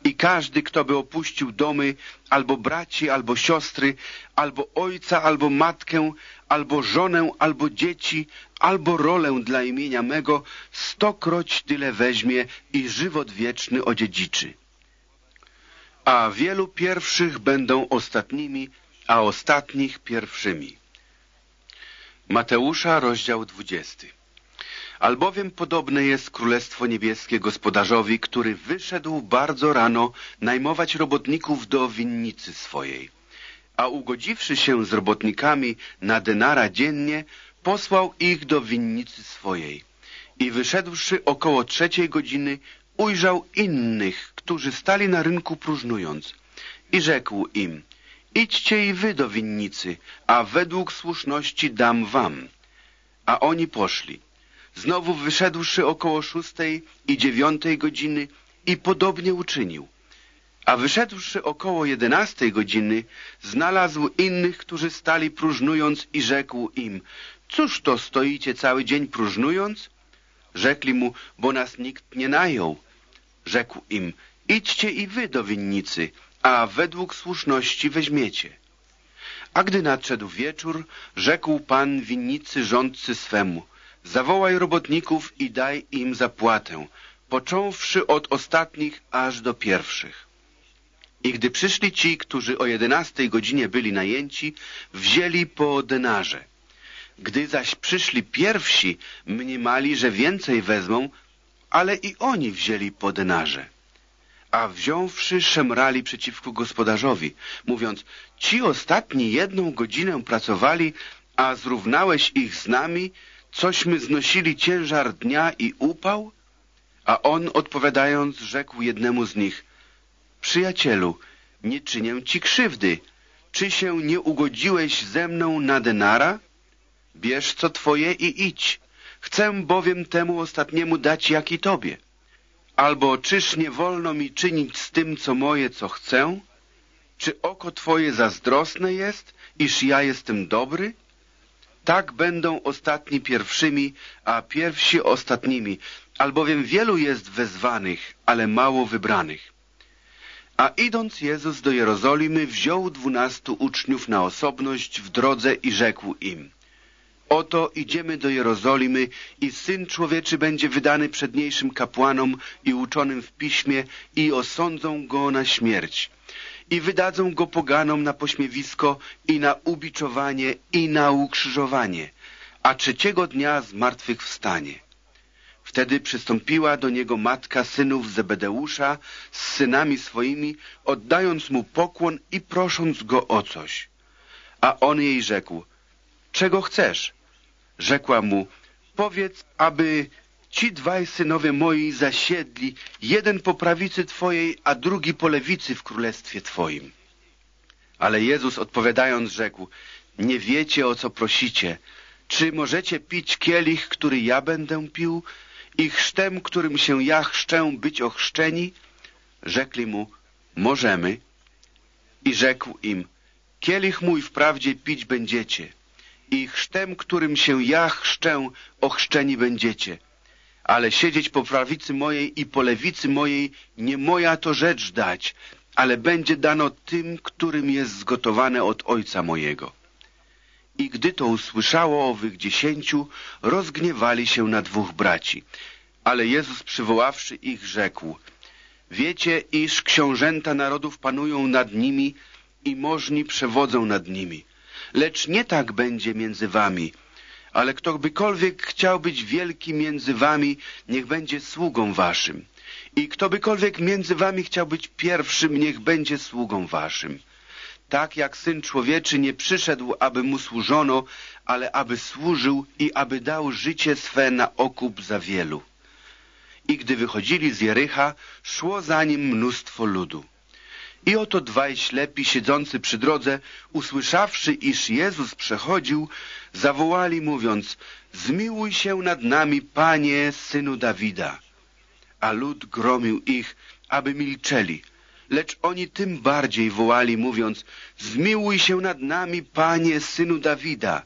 I każdy, kto by opuścił domy, albo braci, albo siostry, albo ojca, albo matkę, albo żonę, albo dzieci, albo rolę dla imienia mego, stokroć tyle weźmie i żywot wieczny odziedziczy. A wielu pierwszych będą ostatnimi, a ostatnich pierwszymi. Mateusza, rozdział dwudziesty. Albowiem podobne jest Królestwo Niebieskie gospodarzowi, który wyszedł bardzo rano najmować robotników do winnicy swojej. A ugodziwszy się z robotnikami na denara dziennie, posłał ich do winnicy swojej. I wyszedłszy około trzeciej godziny, ujrzał innych, którzy stali na rynku próżnując. I rzekł im, idźcie i wy do winnicy, a według słuszności dam wam. A oni poszli. Znowu wyszedłszy około szóstej i dziewiątej godziny i podobnie uczynił. A wyszedłszy około jedenastej godziny, znalazł innych, którzy stali próżnując i rzekł im, cóż to stoicie cały dzień próżnując? Rzekli mu, bo nas nikt nie najął. Rzekł im, idźcie i wy do winnicy, a według słuszności weźmiecie. A gdy nadszedł wieczór, rzekł pan winnicy rządcy swemu, Zawołaj robotników i daj im zapłatę, począwszy od ostatnich aż do pierwszych. I gdy przyszli ci, którzy o jedenastej godzinie byli najęci, wzięli po denarze. Gdy zaś przyszli pierwsi, mniemali, że więcej wezmą, ale i oni wzięli po denarze. A wziąwszy, szemrali przeciwko gospodarzowi, mówiąc, ci ostatni jedną godzinę pracowali, a zrównałeś ich z nami, cośmy znosili ciężar dnia i upał? A on odpowiadając rzekł jednemu z nich, Przyjacielu, nie czynię ci krzywdy. Czy się nie ugodziłeś ze mną na denara? Bierz co twoje i idź. Chcę bowiem temu ostatniemu dać jak i tobie. Albo czyż nie wolno mi czynić z tym, co moje, co chcę? Czy oko twoje zazdrosne jest, iż ja jestem dobry? Tak będą ostatni pierwszymi, a pierwsi ostatnimi, albowiem wielu jest wezwanych, ale mało wybranych. A idąc Jezus do Jerozolimy, wziął dwunastu uczniów na osobność w drodze i rzekł im – Oto idziemy do Jerozolimy i Syn Człowieczy będzie wydany przedniejszym kapłanom i uczonym w piśmie i osądzą go na śmierć. I wydadzą go poganom na pośmiewisko i na ubiczowanie i na ukrzyżowanie, a trzeciego dnia z martwych wstanie. Wtedy przystąpiła do niego matka synów Zebedeusza z synami swoimi, oddając mu pokłon i prosząc go o coś. A on jej rzekł, czego chcesz? Rzekła mu, powiedz, aby ci dwaj synowie moi zasiedli, jeden po prawicy Twojej, a drugi po lewicy w królestwie Twoim. Ale Jezus odpowiadając rzekł, nie wiecie o co prosicie. Czy możecie pić kielich, który ja będę pił i chrztem, którym się ja chrzczę, być ochrzczeni? Rzekli mu, możemy. I rzekł im, kielich mój wprawdzie pić będziecie, i chrztem, którym się ja chrzczę, ochrzczeni będziecie. Ale siedzieć po prawicy mojej i po lewicy mojej nie moja to rzecz dać, ale będzie dano tym, którym jest zgotowane od Ojca mojego. I gdy to usłyszało owych dziesięciu, rozgniewali się na dwóch braci. Ale Jezus przywoławszy ich rzekł, Wiecie, iż książęta narodów panują nad nimi i możni przewodzą nad nimi lecz nie tak będzie między wami. Ale ktobykolwiek chciał być wielki między wami, niech będzie sługą waszym. I ktobykolwiek między wami chciał być pierwszym, niech będzie sługą waszym. Tak jak Syn Człowieczy nie przyszedł, aby mu służono, ale aby służył i aby dał życie swe na okup za wielu. I gdy wychodzili z Jericha, szło za nim mnóstwo ludu. I oto dwaj ślepi siedzący przy drodze, usłyszawszy, iż Jezus przechodził, zawołali mówiąc, zmiłuj się nad nami, Panie, Synu Dawida. A lud gromił ich, aby milczeli. Lecz oni tym bardziej wołali, mówiąc, zmiłuj się nad nami, Panie, Synu Dawida.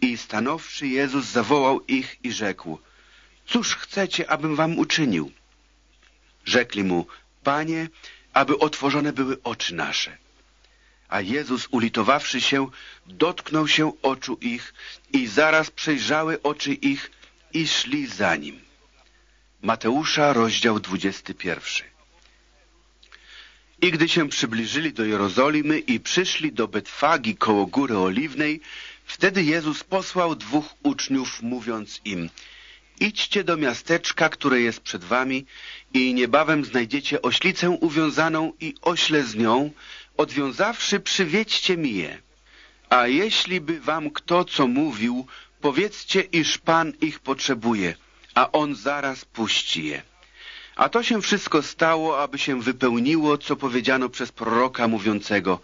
I stanowszy Jezus zawołał ich i rzekł, cóż chcecie, abym wam uczynił? Rzekli mu, Panie, aby otworzone były oczy nasze. A Jezus, ulitowawszy się, dotknął się oczu ich i zaraz przejrzały oczy ich i szli za nim. Mateusza, rozdział 21. I gdy się przybliżyli do Jerozolimy i przyszli do Betwagi koło Góry Oliwnej, wtedy Jezus posłał dwóch uczniów, mówiąc im – Idźcie do miasteczka, które jest przed wami i niebawem znajdziecie oślicę uwiązaną i ośle z nią, odwiązawszy przywiedźcie mi je. A jeśli by wam kto co mówił, powiedzcie, iż Pan ich potrzebuje, a On zaraz puści je. A to się wszystko stało, aby się wypełniło, co powiedziano przez proroka mówiącego.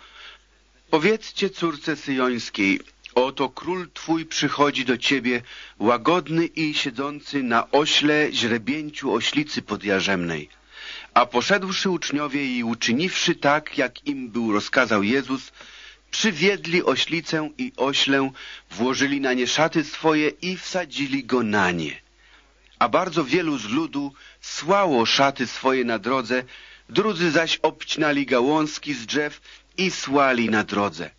Powiedzcie córce syjońskiej, Oto król Twój przychodzi do Ciebie, łagodny i siedzący na ośle źrebięciu oślicy podjarzemnej. A poszedłszy uczniowie i uczyniwszy tak, jak im był rozkazał Jezus, przywiedli oślicę i oślę, włożyli na nie szaty swoje i wsadzili go na nie. A bardzo wielu z ludu słało szaty swoje na drodze, drudzy zaś obcinali gałązki z drzew i słali na drodze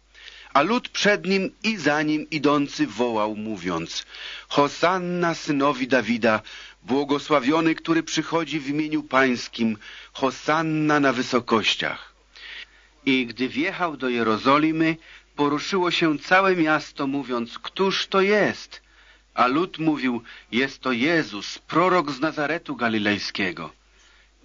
a lud przed nim i za nim idący wołał, mówiąc Hosanna synowi Dawida, błogosławiony, który przychodzi w imieniu pańskim, Hosanna na wysokościach. I gdy wjechał do Jerozolimy, poruszyło się całe miasto, mówiąc, któż to jest? A lud mówił, jest to Jezus, prorok z Nazaretu Galilejskiego.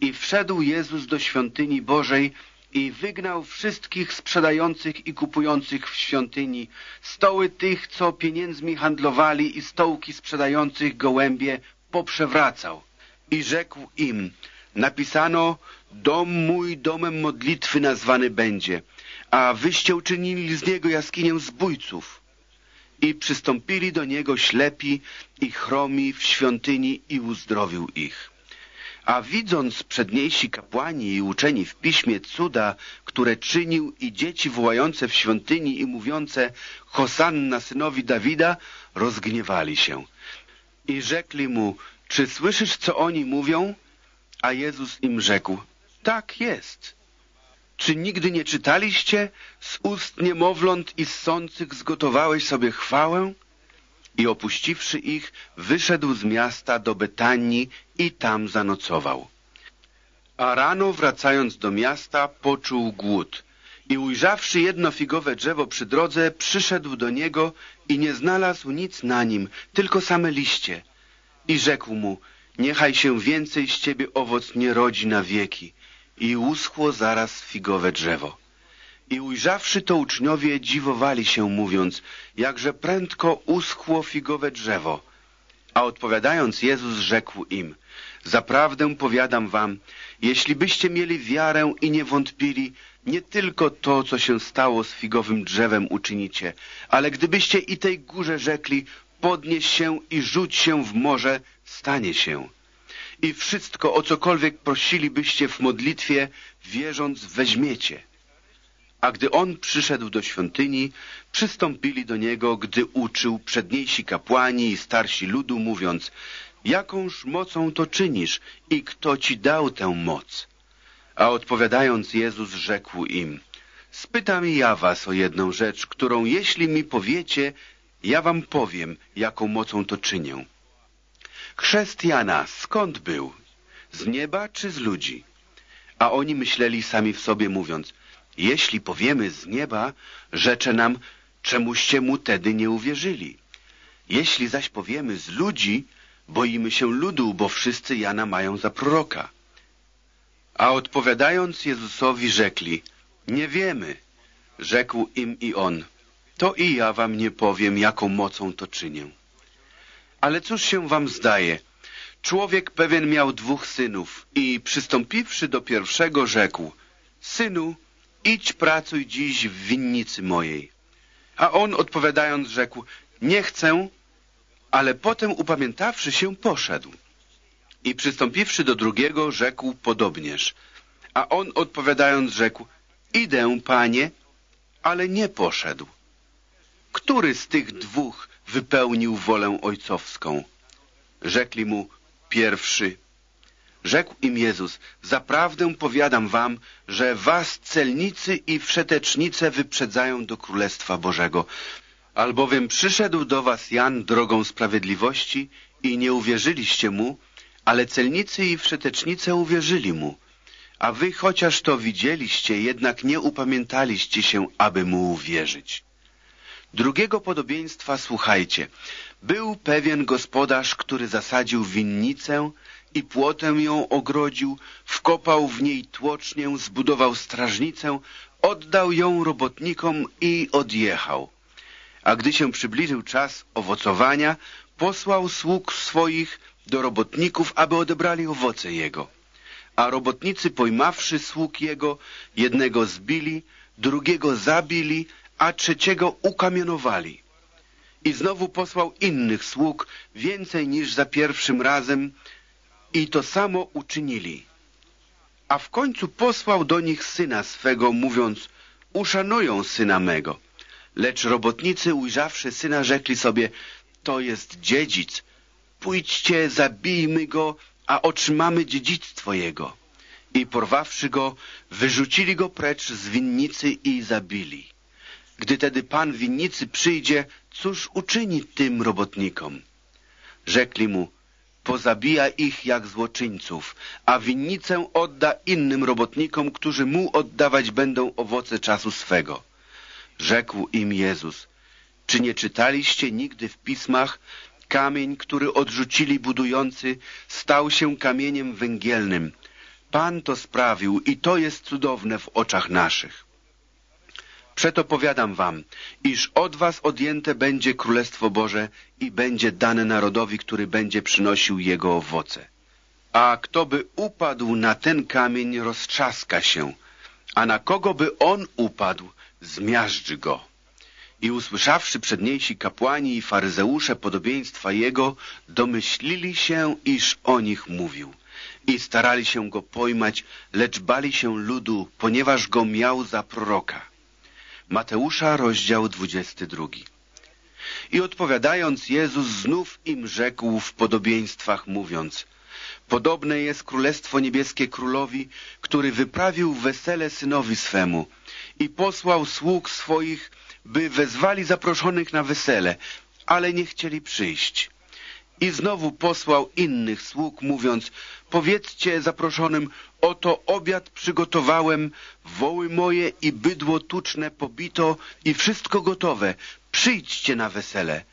I wszedł Jezus do świątyni Bożej i wygnał wszystkich sprzedających i kupujących w świątyni, stoły tych, co pieniędzmi handlowali i stołki sprzedających gołębie poprzewracał I rzekł im, napisano, dom mój domem modlitwy nazwany będzie, a wyście uczynili z niego jaskinię zbójców. I przystąpili do niego ślepi i chromi w świątyni i uzdrowił ich. A widząc przedniejsi kapłani i uczeni w piśmie cuda, które czynił i dzieci wołające w świątyni i mówiące Hosanna synowi Dawida, rozgniewali się. I rzekli mu, czy słyszysz, co oni mówią? A Jezus im rzekł, tak jest. Czy nigdy nie czytaliście? Z ust niemowląt i ssących zgotowałeś sobie chwałę? I opuściwszy ich, wyszedł z miasta do Betanii i tam zanocował. A rano wracając do miasta poczuł głód i ujrzawszy jedno figowe drzewo przy drodze, przyszedł do niego i nie znalazł nic na nim, tylko same liście. I rzekł mu, niechaj się więcej z ciebie owoc nie rodzi na wieki. I uschło zaraz figowe drzewo. I ujrzawszy to uczniowie dziwowali się, mówiąc, jakże prędko uschło figowe drzewo. A odpowiadając Jezus rzekł im, zaprawdę powiadam wam, jeśli byście mieli wiarę i nie wątpili, nie tylko to, co się stało z figowym drzewem uczynicie, ale gdybyście i tej górze rzekli, podnieś się i rzuć się w morze, stanie się. I wszystko, o cokolwiek prosilibyście w modlitwie, wierząc, weźmiecie. A gdy on przyszedł do świątyni, przystąpili do niego, gdy uczył przedniejsi kapłani i starsi ludu, mówiąc, jakąż mocą to czynisz i kto ci dał tę moc? A odpowiadając Jezus rzekł im, spytam ja was o jedną rzecz, którą jeśli mi powiecie, ja wam powiem, jaką mocą to czynię. Chrzest Jana skąd był? Z nieba czy z ludzi? A oni myśleli sami w sobie, mówiąc, jeśli powiemy z nieba, rzecze nam, czemuście mu tedy nie uwierzyli. Jeśli zaś powiemy z ludzi, boimy się ludu, bo wszyscy Jana mają za proroka. A odpowiadając Jezusowi rzekli, nie wiemy. Rzekł im i on, to i ja wam nie powiem, jaką mocą to czynię. Ale cóż się wam zdaje? Człowiek pewien miał dwóch synów i przystąpiwszy do pierwszego rzekł, synu, idź pracuj dziś w winnicy mojej. A on odpowiadając rzekł, nie chcę, ale potem upamiętawszy się poszedł. I przystąpiwszy do drugiego rzekł podobnież. A on odpowiadając rzekł, idę, panie, ale nie poszedł. Który z tych dwóch wypełnił wolę ojcowską? Rzekli mu, pierwszy. Rzekł im Jezus, zaprawdę powiadam wam, że was celnicy i wszetecznice wyprzedzają do Królestwa Bożego. Albowiem przyszedł do was Jan drogą sprawiedliwości i nie uwierzyliście mu, ale celnicy i wszetecznice uwierzyli mu. A wy chociaż to widzieliście, jednak nie upamiętaliście się, aby mu uwierzyć. Drugiego podobieństwa słuchajcie. Był pewien gospodarz, który zasadził winnicę i płotem ją ogrodził, wkopał w niej tłocznię, zbudował strażnicę, oddał ją robotnikom i odjechał. A gdy się przybliżył czas owocowania, posłał sług swoich do robotników, aby odebrali owoce jego. A robotnicy pojmawszy sług jego, jednego zbili, drugiego zabili, a trzeciego ukamienowali. I znowu posłał innych sług, więcej niż za pierwszym razem, i to samo uczynili. A w końcu posłał do nich syna swego, mówiąc, uszanują syna mego. Lecz robotnicy, ujrzawszy syna, rzekli sobie, to jest dziedzic, pójdźcie, zabijmy go, a otrzymamy dziedzictwo jego. I porwawszy go, wyrzucili go precz z winnicy i zabili. Gdy tedy pan winnicy przyjdzie, cóż uczyni tym robotnikom? Rzekli mu, pozabija ich jak złoczyńców, a winnicę odda innym robotnikom, którzy mu oddawać będą owoce czasu swego. Rzekł im Jezus, czy nie czytaliście nigdy w pismach, kamień, który odrzucili budujący, stał się kamieniem węgielnym. Pan to sprawił i to jest cudowne w oczach naszych. Przeto powiadam wam, iż od was odjęte będzie Królestwo Boże i będzie dane narodowi, który będzie przynosił jego owoce. a kto by upadł na ten kamień, roztrzaska się, a na kogo by on upadł, zmiażdży go. I usłyszawszy przedniejsi kapłani i faryzeusze podobieństwa jego, domyślili się, iż o nich mówił. I starali się go pojmać, lecz bali się ludu, ponieważ go miał za proroka. Mateusza, rozdział 22. I odpowiadając, Jezus znów im rzekł w podobieństwach, mówiąc Podobne jest Królestwo Niebieskie Królowi, który wyprawił wesele synowi swemu i posłał sług swoich, by wezwali zaproszonych na wesele, ale nie chcieli przyjść. I znowu posłał innych sług, mówiąc, powiedzcie zaproszonym, oto obiad przygotowałem, woły moje i bydło tuczne pobito i wszystko gotowe, przyjdźcie na wesele.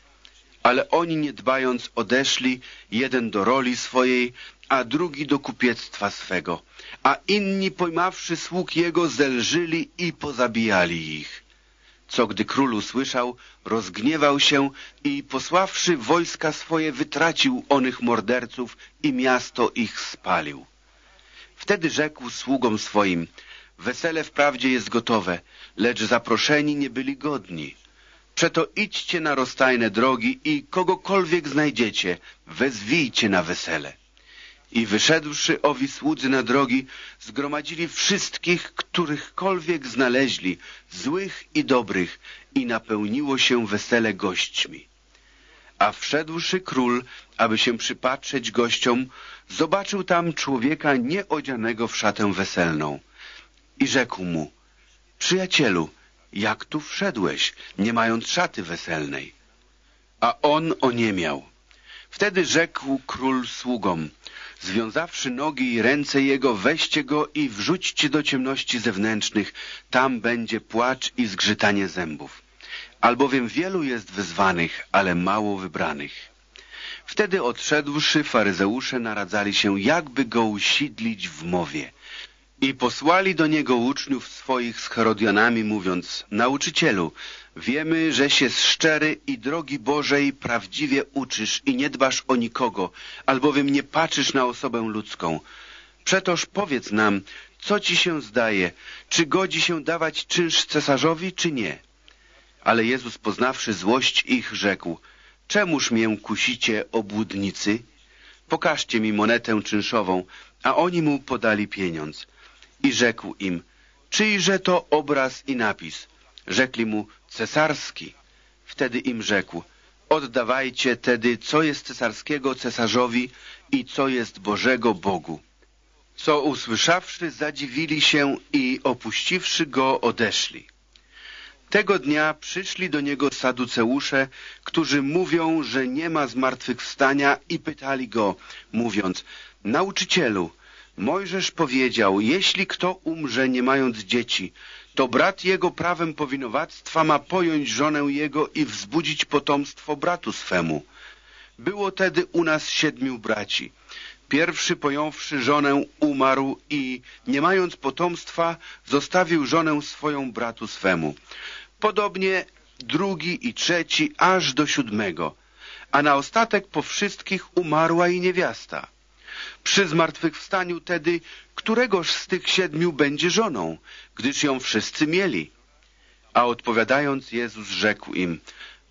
Ale oni nie dbając odeszli, jeden do roli swojej, a drugi do kupiectwa swego, a inni pojmawszy sług jego zelżyli i pozabijali ich. Co gdy król usłyszał, rozgniewał się i posławszy wojska swoje wytracił onych morderców i miasto ich spalił. Wtedy rzekł sługom swoim, wesele wprawdzie jest gotowe, lecz zaproszeni nie byli godni. Przeto idźcie na rozstajne drogi i kogokolwiek znajdziecie, wezwijcie na wesele. I wyszedłszy owi słudzy na drogi, zgromadzili wszystkich, którychkolwiek znaleźli, złych i dobrych, i napełniło się wesele gośćmi. A wszedłszy król, aby się przypatrzeć gościom, zobaczył tam człowieka nieodzianego w szatę weselną. I rzekł mu, przyjacielu, jak tu wszedłeś, nie mając szaty weselnej? A on oniemiał. Wtedy rzekł król sługom, Związawszy nogi i ręce jego, weźcie go i wrzućcie do ciemności zewnętrznych. Tam będzie płacz i zgrzytanie zębów. Albowiem wielu jest wyzwanych, ale mało wybranych. Wtedy odszedłszy, faryzeusze naradzali się, jakby go usidlić w mowie. I posłali do niego uczniów swoich z Herodianami, mówiąc, Nauczycielu, wiemy, że się szczery i drogi Bożej prawdziwie uczysz i nie dbasz o nikogo, albowiem nie patrzysz na osobę ludzką. Przetoż powiedz nam, co ci się zdaje, czy godzi się dawać czynsz cesarzowi, czy nie? Ale Jezus, poznawszy złość ich, rzekł, czemuż mię kusicie, obłudnicy? Pokażcie mi monetę czynszową, a oni mu podali pieniądz. I rzekł im, czyjże to obraz i napis? Rzekli mu, cesarski. Wtedy im rzekł, oddawajcie tedy, co jest cesarskiego cesarzowi i co jest Bożego Bogu. Co usłyszawszy, zadziwili się i opuściwszy go, odeszli. Tego dnia przyszli do niego saduceusze, którzy mówią, że nie ma zmartwychwstania i pytali go, mówiąc, nauczycielu, Mojżesz powiedział, jeśli kto umrze nie mając dzieci, to brat jego prawem powinowactwa ma pojąć żonę jego i wzbudzić potomstwo bratu swemu. Było tedy u nas siedmiu braci. Pierwszy pojąwszy żonę umarł i, nie mając potomstwa, zostawił żonę swoją bratu swemu. Podobnie drugi i trzeci, aż do siódmego. A na ostatek po wszystkich umarła i niewiasta. Przy zmartwychwstaniu tedy, któregoż z tych siedmiu będzie żoną, gdyż ją wszyscy mieli? A odpowiadając, Jezus rzekł im,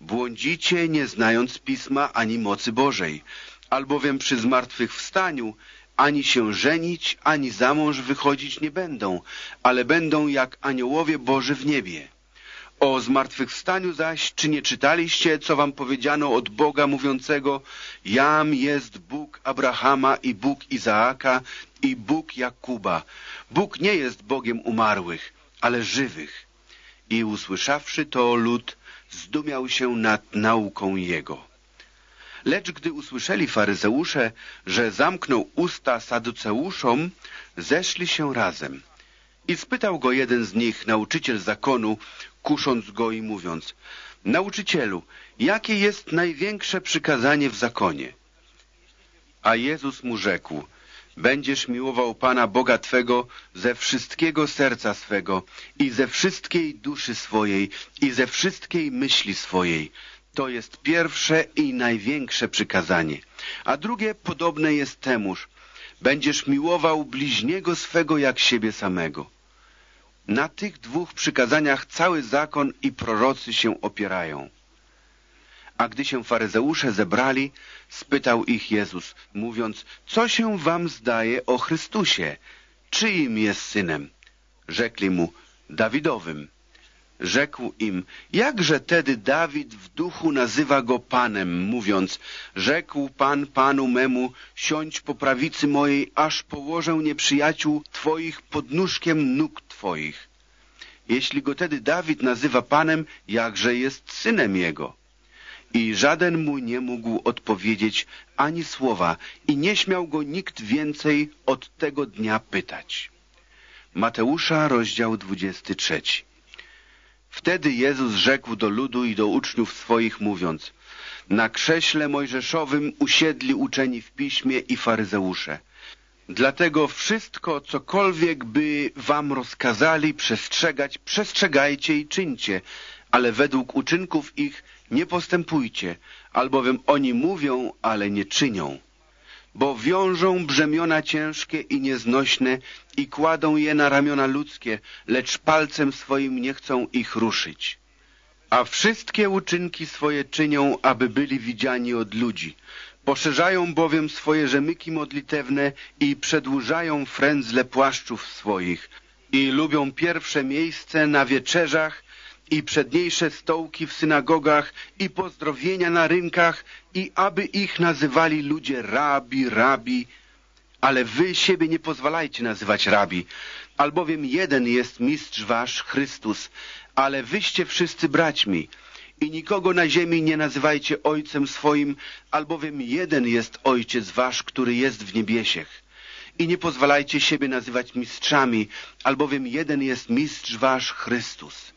błądzicie, nie znając Pisma ani mocy Bożej, albowiem przy zmartwychwstaniu ani się żenić, ani za mąż wychodzić nie będą, ale będą jak aniołowie Boży w niebie. O zmartwychwstaniu zaś, czy nie czytaliście, co wam powiedziano od Boga mówiącego, Jam jest Bóg Abrahama i Bóg Izaaka i Bóg Jakuba. Bóg nie jest Bogiem umarłych, ale żywych. I usłyszawszy to, lud zdumiał się nad nauką Jego. Lecz gdy usłyszeli faryzeusze, że zamknął usta saduceuszom, zeszli się razem. I spytał go jeden z nich, nauczyciel zakonu, kusząc go i mówiąc Nauczycielu, jakie jest największe przykazanie w zakonie? A Jezus mu rzekł Będziesz miłował Pana Boga Twego ze wszystkiego serca swego i ze wszystkiej duszy swojej i ze wszystkiej myśli swojej. To jest pierwsze i największe przykazanie. A drugie podobne jest temuż. będziesz miłował bliźniego swego jak siebie samego. Na tych dwóch przykazaniach cały zakon i prorocy się opierają. A gdy się faryzeusze zebrali, spytał ich Jezus, mówiąc, co się wam zdaje o Chrystusie? Czyim jest synem? Rzekli mu, Dawidowym. Rzekł im, jakże tedy Dawid w duchu nazywa go Panem, mówiąc, rzekł Pan Panu memu, siądź po prawicy mojej, aż położę nieprzyjaciół Twoich pod nóżkiem nóg Twoich. Jeśli go tedy Dawid nazywa Panem, jakże jest synem jego? I żaden mu nie mógł odpowiedzieć ani słowa i nie śmiał go nikt więcej od tego dnia pytać. Mateusza, rozdział 23. Wtedy Jezus rzekł do ludu i do uczniów swoich, mówiąc, na krześle mojżeszowym usiedli uczeni w piśmie i faryzeusze. Dlatego wszystko, cokolwiek by wam rozkazali przestrzegać, przestrzegajcie i czyńcie, ale według uczynków ich nie postępujcie, albowiem oni mówią, ale nie czynią. Bo wiążą brzemiona ciężkie i nieznośne i kładą je na ramiona ludzkie, lecz palcem swoim nie chcą ich ruszyć. A wszystkie uczynki swoje czynią, aby byli widziani od ludzi. Poszerzają bowiem swoje rzemyki modlitewne i przedłużają frędzle płaszczów swoich. I lubią pierwsze miejsce na wieczerzach i przedniejsze stołki w synagogach i pozdrowienia na rynkach i aby ich nazywali ludzie rabi, rabi, ale wy siebie nie pozwalajcie nazywać rabi, albowiem jeden jest mistrz wasz, Chrystus, ale wyście wszyscy braćmi i nikogo na ziemi nie nazywajcie ojcem swoim, albowiem jeden jest ojciec wasz, który jest w niebiesiech. I nie pozwalajcie siebie nazywać mistrzami, albowiem jeden jest mistrz wasz, Chrystus.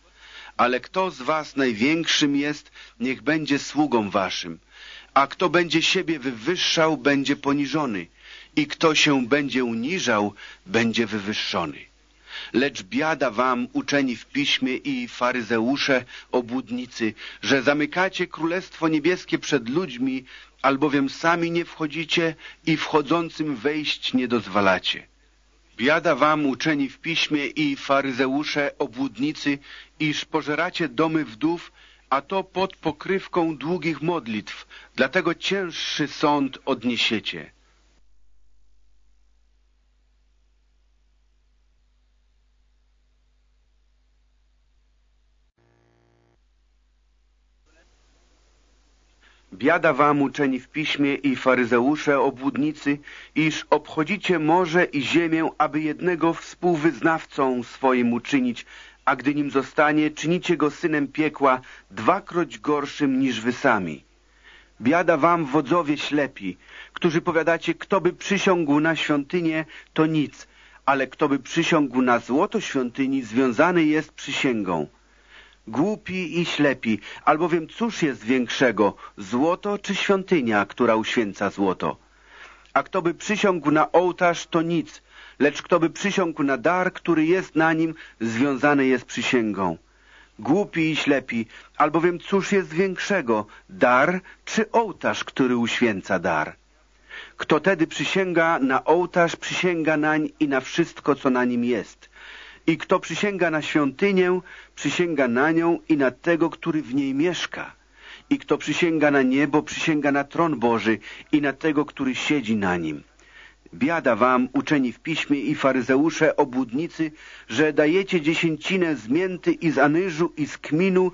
Ale kto z was największym jest, niech będzie sługą waszym. A kto będzie siebie wywyższał, będzie poniżony. I kto się będzie uniżał, będzie wywyższony. Lecz biada wam, uczeni w piśmie i faryzeusze, obłudnicy, że zamykacie Królestwo Niebieskie przed ludźmi, albowiem sami nie wchodzicie i wchodzącym wejść nie dozwalacie. Biada wam, uczeni w piśmie i faryzeusze, obłudnicy, iż pożeracie domy wdów, a to pod pokrywką długich modlitw, dlatego cięższy sąd odniesiecie. Biada wam uczeni w piśmie i faryzeusze, obłudnicy, iż obchodzicie morze i ziemię, aby jednego współwyznawcą swoim uczynić, a gdy nim zostanie, czynicie go synem piekła, dwakroć gorszym niż wy sami. Biada wam wodzowie ślepi, którzy powiadacie, kto by przysiągł na świątynię, to nic, ale kto by przysiągł na złoto świątyni, związany jest przysięgą. Głupi i ślepi, albowiem cóż jest większego, złoto czy świątynia, która uświęca złoto? A kto by przysiągł na ołtarz, to nic, lecz kto by przysiągł na dar, który jest na nim, związany jest przysięgą. Głupi i ślepi, albowiem cóż jest większego, dar czy ołtarz, który uświęca dar? Kto tedy przysięga na ołtarz, przysięga nań i na wszystko, co na nim jest. I kto przysięga na świątynię, przysięga na nią i na tego, który w niej mieszka. I kto przysięga na niebo, przysięga na tron Boży i na tego, który siedzi na nim. Biada wam, uczeni w piśmie i faryzeusze, obłudnicy, że dajecie dziesięcinę z mięty i z anyżu i z kminu,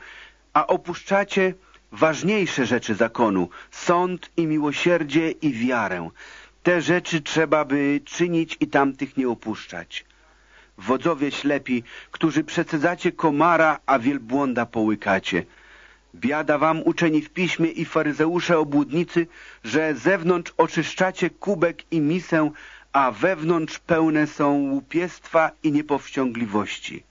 a opuszczacie ważniejsze rzeczy zakonu, sąd i miłosierdzie i wiarę. Te rzeczy trzeba by czynić i tamtych nie opuszczać wodzowie ślepi, którzy przecedzacie komara, a wielbłąda połykacie. Biada wam uczeni w piśmie i faryzeusze obłudnicy, że zewnątrz oczyszczacie kubek i misę, a wewnątrz pełne są łupiestwa i niepowściągliwości.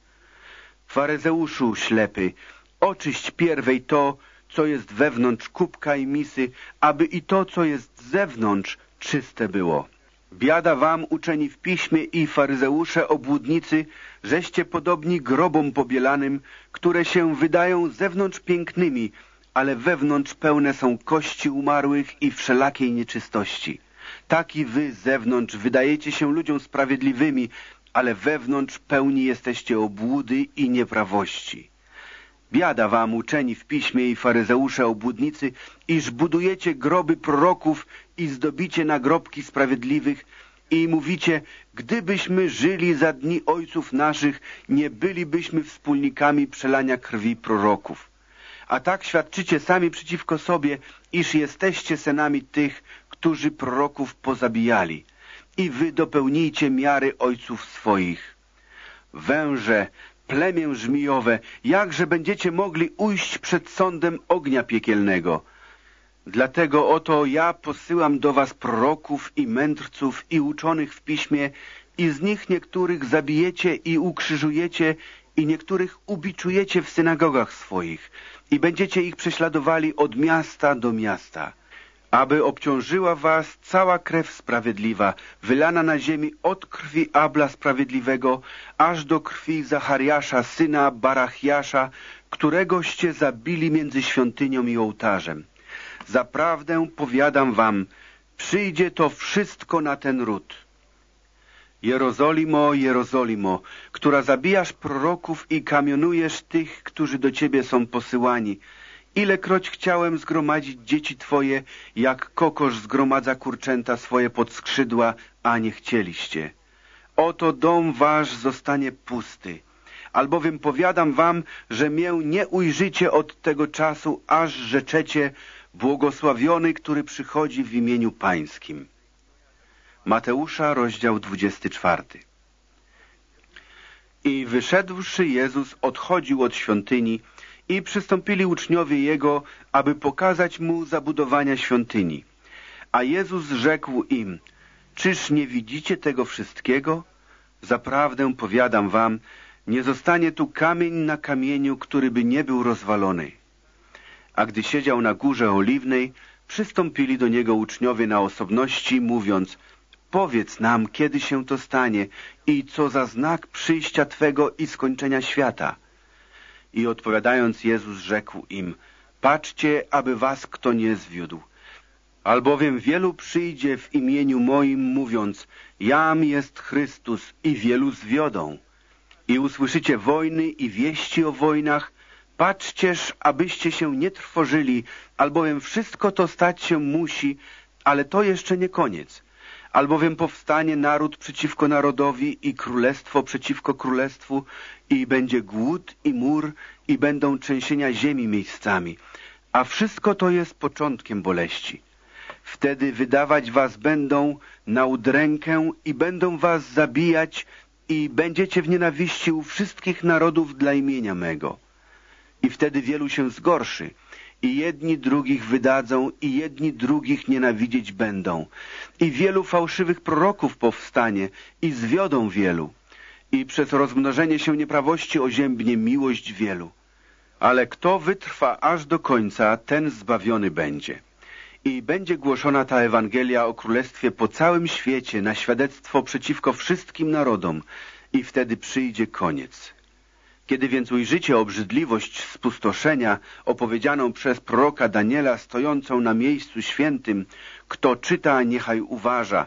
Faryzeuszu ślepy, oczyść pierwej to, co jest wewnątrz kubka i misy, aby i to, co jest z zewnątrz, czyste było. Biada wam, uczeni w piśmie i faryzeusze obłudnicy, żeście podobni grobom pobielanym, które się wydają zewnątrz pięknymi, ale wewnątrz pełne są kości umarłych i wszelakiej nieczystości. Tak i wy zewnątrz wydajecie się ludziom sprawiedliwymi, ale wewnątrz pełni jesteście obłudy i nieprawości. Biada wam, uczeni w piśmie i faryzeusze obłudnicy, iż budujecie groby proroków i zdobicie nagrobki sprawiedliwych i mówicie, gdybyśmy żyli za dni ojców naszych, nie bylibyśmy wspólnikami przelania krwi proroków. A tak świadczycie sami przeciwko sobie, iż jesteście synami tych, którzy proroków pozabijali. I wy dopełnijcie miary ojców swoich. Węże, plemię żmijowe, jakże będziecie mogli ujść przed sądem ognia piekielnego. Dlatego oto ja posyłam do was proroków i mędrców i uczonych w piśmie i z nich niektórych zabijecie i ukrzyżujecie i niektórych ubiczujecie w synagogach swoich i będziecie ich prześladowali od miasta do miasta aby obciążyła was cała krew sprawiedliwa, wylana na ziemi od krwi Abla Sprawiedliwego, aż do krwi Zachariasza, syna Barachiasza, któregoście zabili między świątynią i ołtarzem. Zaprawdę powiadam wam, przyjdzie to wszystko na ten ród. Jerozolimo, Jerozolimo, która zabijasz proroków i kamionujesz tych, którzy do ciebie są posyłani, Ilekroć chciałem zgromadzić dzieci Twoje, jak kokosz zgromadza kurczęta swoje pod skrzydła, a nie chcieliście. Oto dom wasz zostanie pusty. Albowiem powiadam wam, że mię nie ujrzycie od tego czasu, aż rzeczecie błogosławiony, który przychodzi w imieniu Pańskim. Mateusza, rozdział 24. I wyszedłszy Jezus odchodził od świątyni, i przystąpili uczniowie Jego, aby pokazać Mu zabudowania świątyni. A Jezus rzekł im, czyż nie widzicie tego wszystkiego? Zaprawdę powiadam wam, nie zostanie tu kamień na kamieniu, który by nie był rozwalony. A gdy siedział na górze oliwnej, przystąpili do niego uczniowie na osobności, mówiąc, powiedz nam, kiedy się to stanie i co za znak przyjścia Twego i skończenia świata. I odpowiadając Jezus rzekł im, patrzcie, aby was kto nie zwiódł. Albowiem wielu przyjdzie w imieniu moim, mówiąc, jam jest Chrystus i wielu zwiodą. I usłyszycie wojny i wieści o wojnach, patrzcież, abyście się nie trwożyli, albowiem wszystko to stać się musi, ale to jeszcze nie koniec albowiem powstanie naród przeciwko narodowi i królestwo przeciwko królestwu i będzie głód i mur i będą trzęsienia ziemi miejscami, a wszystko to jest początkiem boleści. Wtedy wydawać was będą na udrękę i będą was zabijać i będziecie w nienawiści u wszystkich narodów dla imienia mego. I wtedy wielu się zgorszy, i jedni drugich wydadzą, i jedni drugich nienawidzieć będą. I wielu fałszywych proroków powstanie, i zwiodą wielu. I przez rozmnożenie się nieprawości oziębnie miłość wielu. Ale kto wytrwa aż do końca, ten zbawiony będzie. I będzie głoszona ta Ewangelia o Królestwie po całym świecie na świadectwo przeciwko wszystkim narodom i wtedy przyjdzie koniec. Kiedy więc ujrzycie obrzydliwość spustoszenia opowiedzianą przez proroka Daniela stojącą na miejscu świętym, kto czyta, niechaj uważa.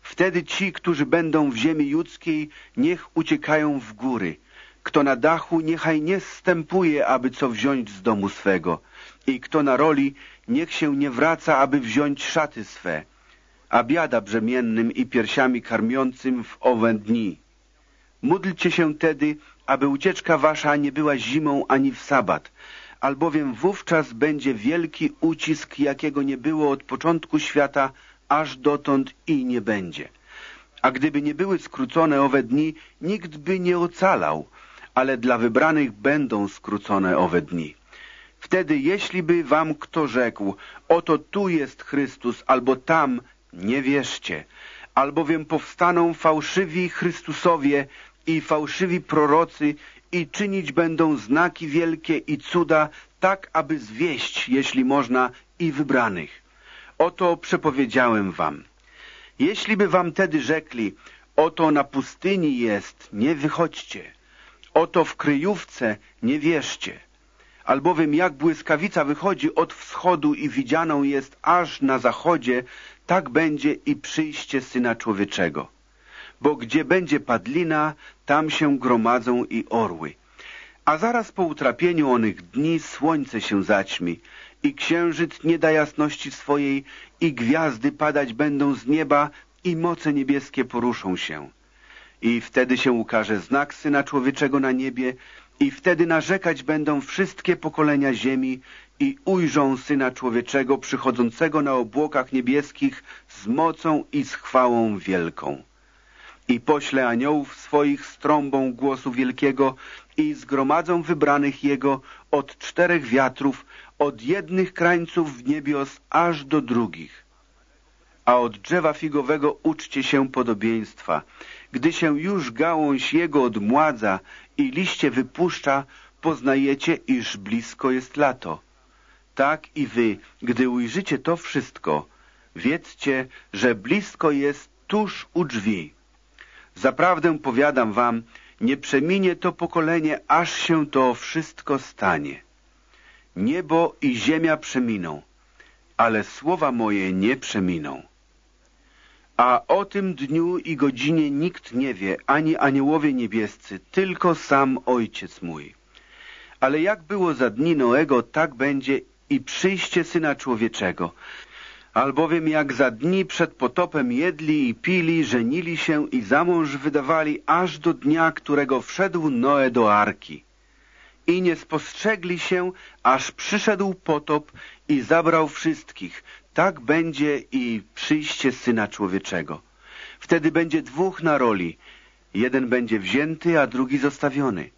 Wtedy ci, którzy będą w ziemi judzkiej, niech uciekają w góry. Kto na dachu, niechaj nie stępuje, aby co wziąć z domu swego. I kto na roli, niech się nie wraca, aby wziąć szaty swe. A biada brzemiennym i piersiami karmiącym w owe dni. Módlcie się tedy, aby ucieczka wasza nie była zimą ani w sabat, albowiem wówczas będzie wielki ucisk, jakiego nie było od początku świata, aż dotąd i nie będzie. A gdyby nie były skrócone owe dni, nikt by nie ocalał, ale dla wybranych będą skrócone owe dni. Wtedy, jeśli by wam kto rzekł, oto tu jest Chrystus, albo tam, nie wierzcie, albowiem powstaną fałszywi Chrystusowie i fałszywi prorocy i czynić będą znaki wielkie i cuda, tak aby zwieść, jeśli można, i wybranych. Oto przepowiedziałem wam. Jeśli by wam tedy rzekli, oto na pustyni jest, nie wychodźcie. Oto w kryjówce, nie wierzcie. Albowiem jak błyskawica wychodzi od wschodu i widzianą jest aż na zachodzie, tak będzie i przyjście Syna Człowieczego. Bo gdzie będzie padlina, tam się gromadzą i orły. A zaraz po utrapieniu onych dni słońce się zaćmi i księżyc nie da jasności swojej i gwiazdy padać będą z nieba i moce niebieskie poruszą się. I wtedy się ukaże znak Syna Człowieczego na niebie i wtedy narzekać będą wszystkie pokolenia ziemi i ujrzą Syna Człowieczego przychodzącego na obłokach niebieskich z mocą i z chwałą wielką. I pośle aniołów swoich z trąbą głosu wielkiego i zgromadzą wybranych Jego od czterech wiatrów, od jednych krańców niebios aż do drugich. A od drzewa figowego uczcie się podobieństwa. Gdy się już gałąź jego odmładza i liście wypuszcza, poznajecie, iż blisko jest lato. Tak i wy, gdy ujrzycie to wszystko, wiedzcie, że blisko jest tuż u drzwi. Zaprawdę powiadam wam, nie przeminie to pokolenie, aż się to wszystko stanie. Niebo i ziemia przeminą, ale słowa moje nie przeminą. A o tym dniu i godzinie nikt nie wie, ani aniołowie niebiescy, tylko sam Ojciec mój. Ale jak było za dni Noego, tak będzie i przyjście Syna Człowieczego. Albowiem jak za dni przed potopem jedli i pili, żenili się i za mąż wydawali, aż do dnia, którego wszedł Noe do arki. I nie spostrzegli się, aż przyszedł potop i zabrał wszystkich. Tak będzie i przyjście Syna Człowieczego. Wtedy będzie dwóch na roli. Jeden będzie wzięty, a drugi zostawiony.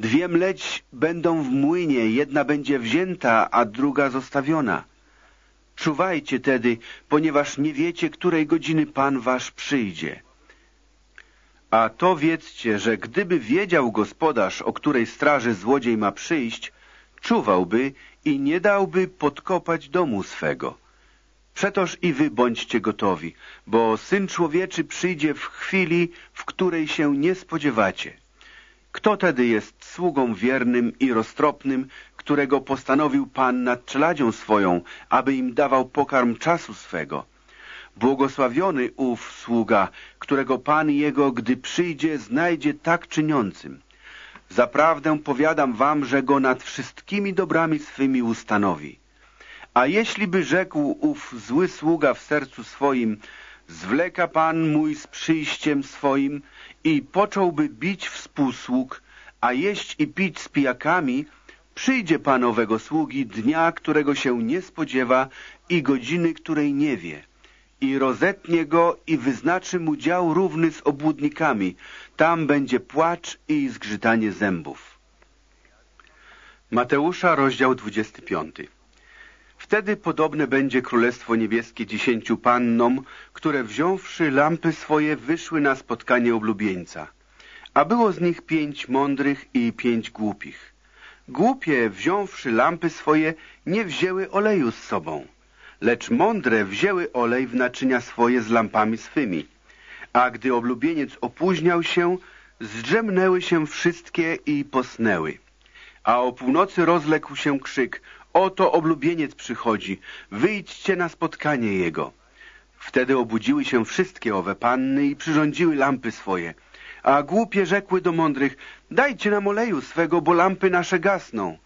Dwie mleć będą w młynie, jedna będzie wzięta, a druga zostawiona. Czuwajcie tedy, ponieważ nie wiecie, której godziny Pan wasz przyjdzie. A to wiedzcie, że gdyby wiedział gospodarz, o której straży złodziej ma przyjść, czuwałby i nie dałby podkopać domu swego. Przetoż i wy bądźcie gotowi, bo Syn Człowieczy przyjdzie w chwili, w której się nie spodziewacie. Kto tedy jest sługą wiernym i roztropnym, którego postanowił Pan nad czeladzią swoją, aby im dawał pokarm czasu swego? Błogosławiony ów sługa, którego Pan jego, gdy przyjdzie, znajdzie tak czyniącym. Zaprawdę powiadam wam, że go nad wszystkimi dobrami swymi ustanowi. A jeśli by rzekł ów zły sługa w sercu swoim, zwleka Pan mój z przyjściem swoim i począłby bić współsług, a jeść i pić z pijakami, przyjdzie Pan owego sługi dnia, którego się nie spodziewa i godziny, której nie wie. I rozetnie go i wyznaczy mu dział równy z obłudnikami. Tam będzie płacz i zgrzytanie zębów. Mateusza, rozdział 25. Wtedy podobne będzie Królestwo Niebieskie dziesięciu pannom, które wziąwszy lampy swoje wyszły na spotkanie oblubieńca. A było z nich pięć mądrych i pięć głupich. Głupie, wziąwszy lampy swoje, nie wzięły oleju z sobą, lecz mądre wzięły olej w naczynia swoje z lampami swymi. A gdy oblubieniec opóźniał się, zdrzemnęły się wszystkie i posnęły. A o północy rozległ się krzyk, Oto oblubieniec przychodzi, wyjdźcie na spotkanie jego. Wtedy obudziły się wszystkie owe panny i przyrządziły lampy swoje. A głupie rzekły do mądrych, dajcie nam oleju swego, bo lampy nasze gasną.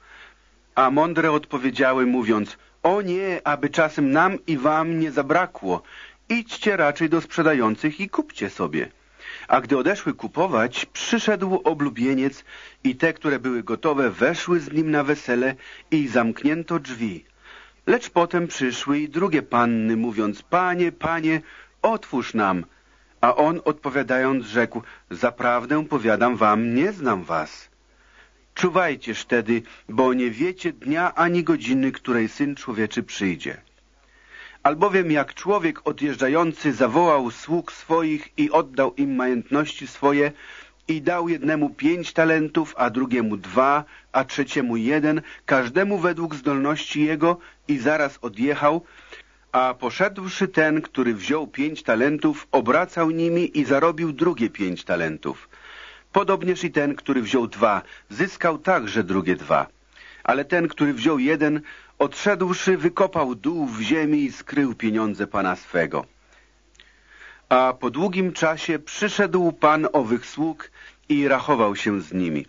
A mądre odpowiedziały, mówiąc, o nie, aby czasem nam i wam nie zabrakło. Idźcie raczej do sprzedających i kupcie sobie. A gdy odeszły kupować, przyszedł oblubieniec i te, które były gotowe, weszły z nim na wesele i zamknięto drzwi. Lecz potem przyszły i drugie panny, mówiąc, panie, panie, otwórz nam. A on odpowiadając rzekł, zaprawdę powiadam wam, nie znam was. Czuwajcież tedy, bo nie wiecie dnia ani godziny, której Syn Człowieczy przyjdzie. Albowiem jak człowiek odjeżdżający zawołał sług swoich i oddał im majątności swoje i dał jednemu pięć talentów, a drugiemu dwa, a trzeciemu jeden, każdemu według zdolności jego i zaraz odjechał, a poszedłszy ten, który wziął pięć talentów, obracał nimi i zarobił drugie pięć talentów. Podobnież i ten, który wziął dwa, zyskał także drugie dwa. Ale ten, który wziął jeden, odszedłszy, wykopał dół w ziemi i skrył pieniądze pana swego. A po długim czasie przyszedł pan owych sług i rachował się z nimi.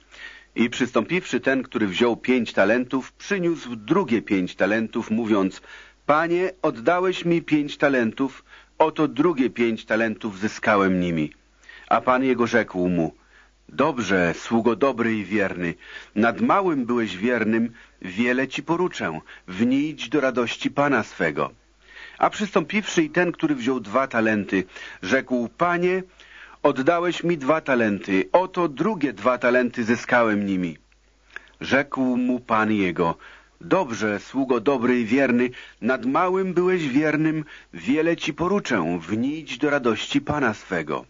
I przystąpiwszy ten, który wziął pięć talentów, przyniósł drugie pięć talentów, mówiąc, Panie, oddałeś mi pięć talentów, oto drugie pięć talentów zyskałem nimi. A pan jego rzekł mu, Dobrze, sługo dobry i wierny, nad małym byłeś wiernym, wiele ci poruczę, wnijdź do radości pana swego. A przystąpiwszy i ten, który wziął dwa talenty, rzekł, Panie, oddałeś mi dwa talenty, oto drugie dwa talenty zyskałem nimi. Rzekł mu pan jego, Dobrze, sługo dobry i wierny, nad małym byłeś wiernym, wiele ci poruczę, wnijdź do radości pana swego.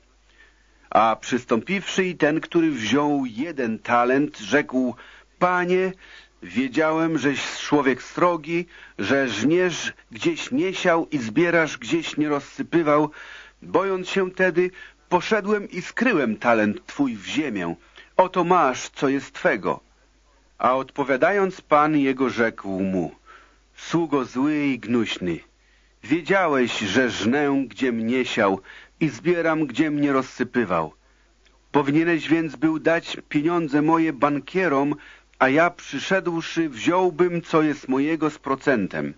A przystąpiwszy i ten, który wziął jeden talent, rzekł, Panie, wiedziałem, żeś człowiek strogi, że żniesz gdzieś nie siał i zbierasz gdzieś nie rozsypywał. Bojąc się tedy, poszedłem i skryłem talent twój w ziemię. Oto masz, co jest twego. A odpowiadając Pan jego rzekł mu, sługo zły i gnuśny, wiedziałeś, że żnę, gdzie mnie siał i zbieram, gdzie mnie rozsypywał. Powinieneś więc był dać pieniądze moje bankierom, a ja przyszedłszy wziąłbym, co jest mojego z procentem.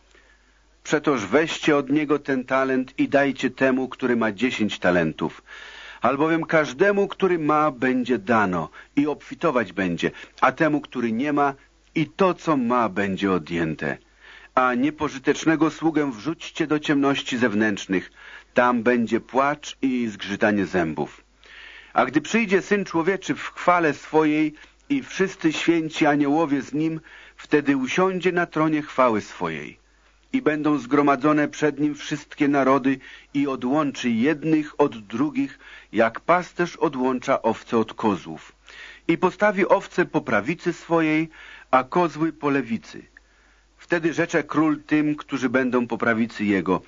Przetoż weźcie od niego ten talent i dajcie temu, który ma dziesięć talentów albowiem każdemu, który ma, będzie dano i obfitować będzie, a temu, który nie ma, i to, co ma, będzie odjęte. A niepożytecznego sługę wrzućcie do ciemności zewnętrznych, tam będzie płacz i zgrzytanie zębów. A gdy przyjdzie Syn Człowieczy w chwale swojej i wszyscy święci aniołowie z Nim, wtedy usiądzie na tronie chwały swojej i będą zgromadzone przed nim wszystkie narody i odłączy jednych od drugich, jak pasterz odłącza owce od kozłów. I postawi owce po prawicy swojej, a kozły po lewicy. Wtedy rzecze król tym, którzy będą po prawicy jego.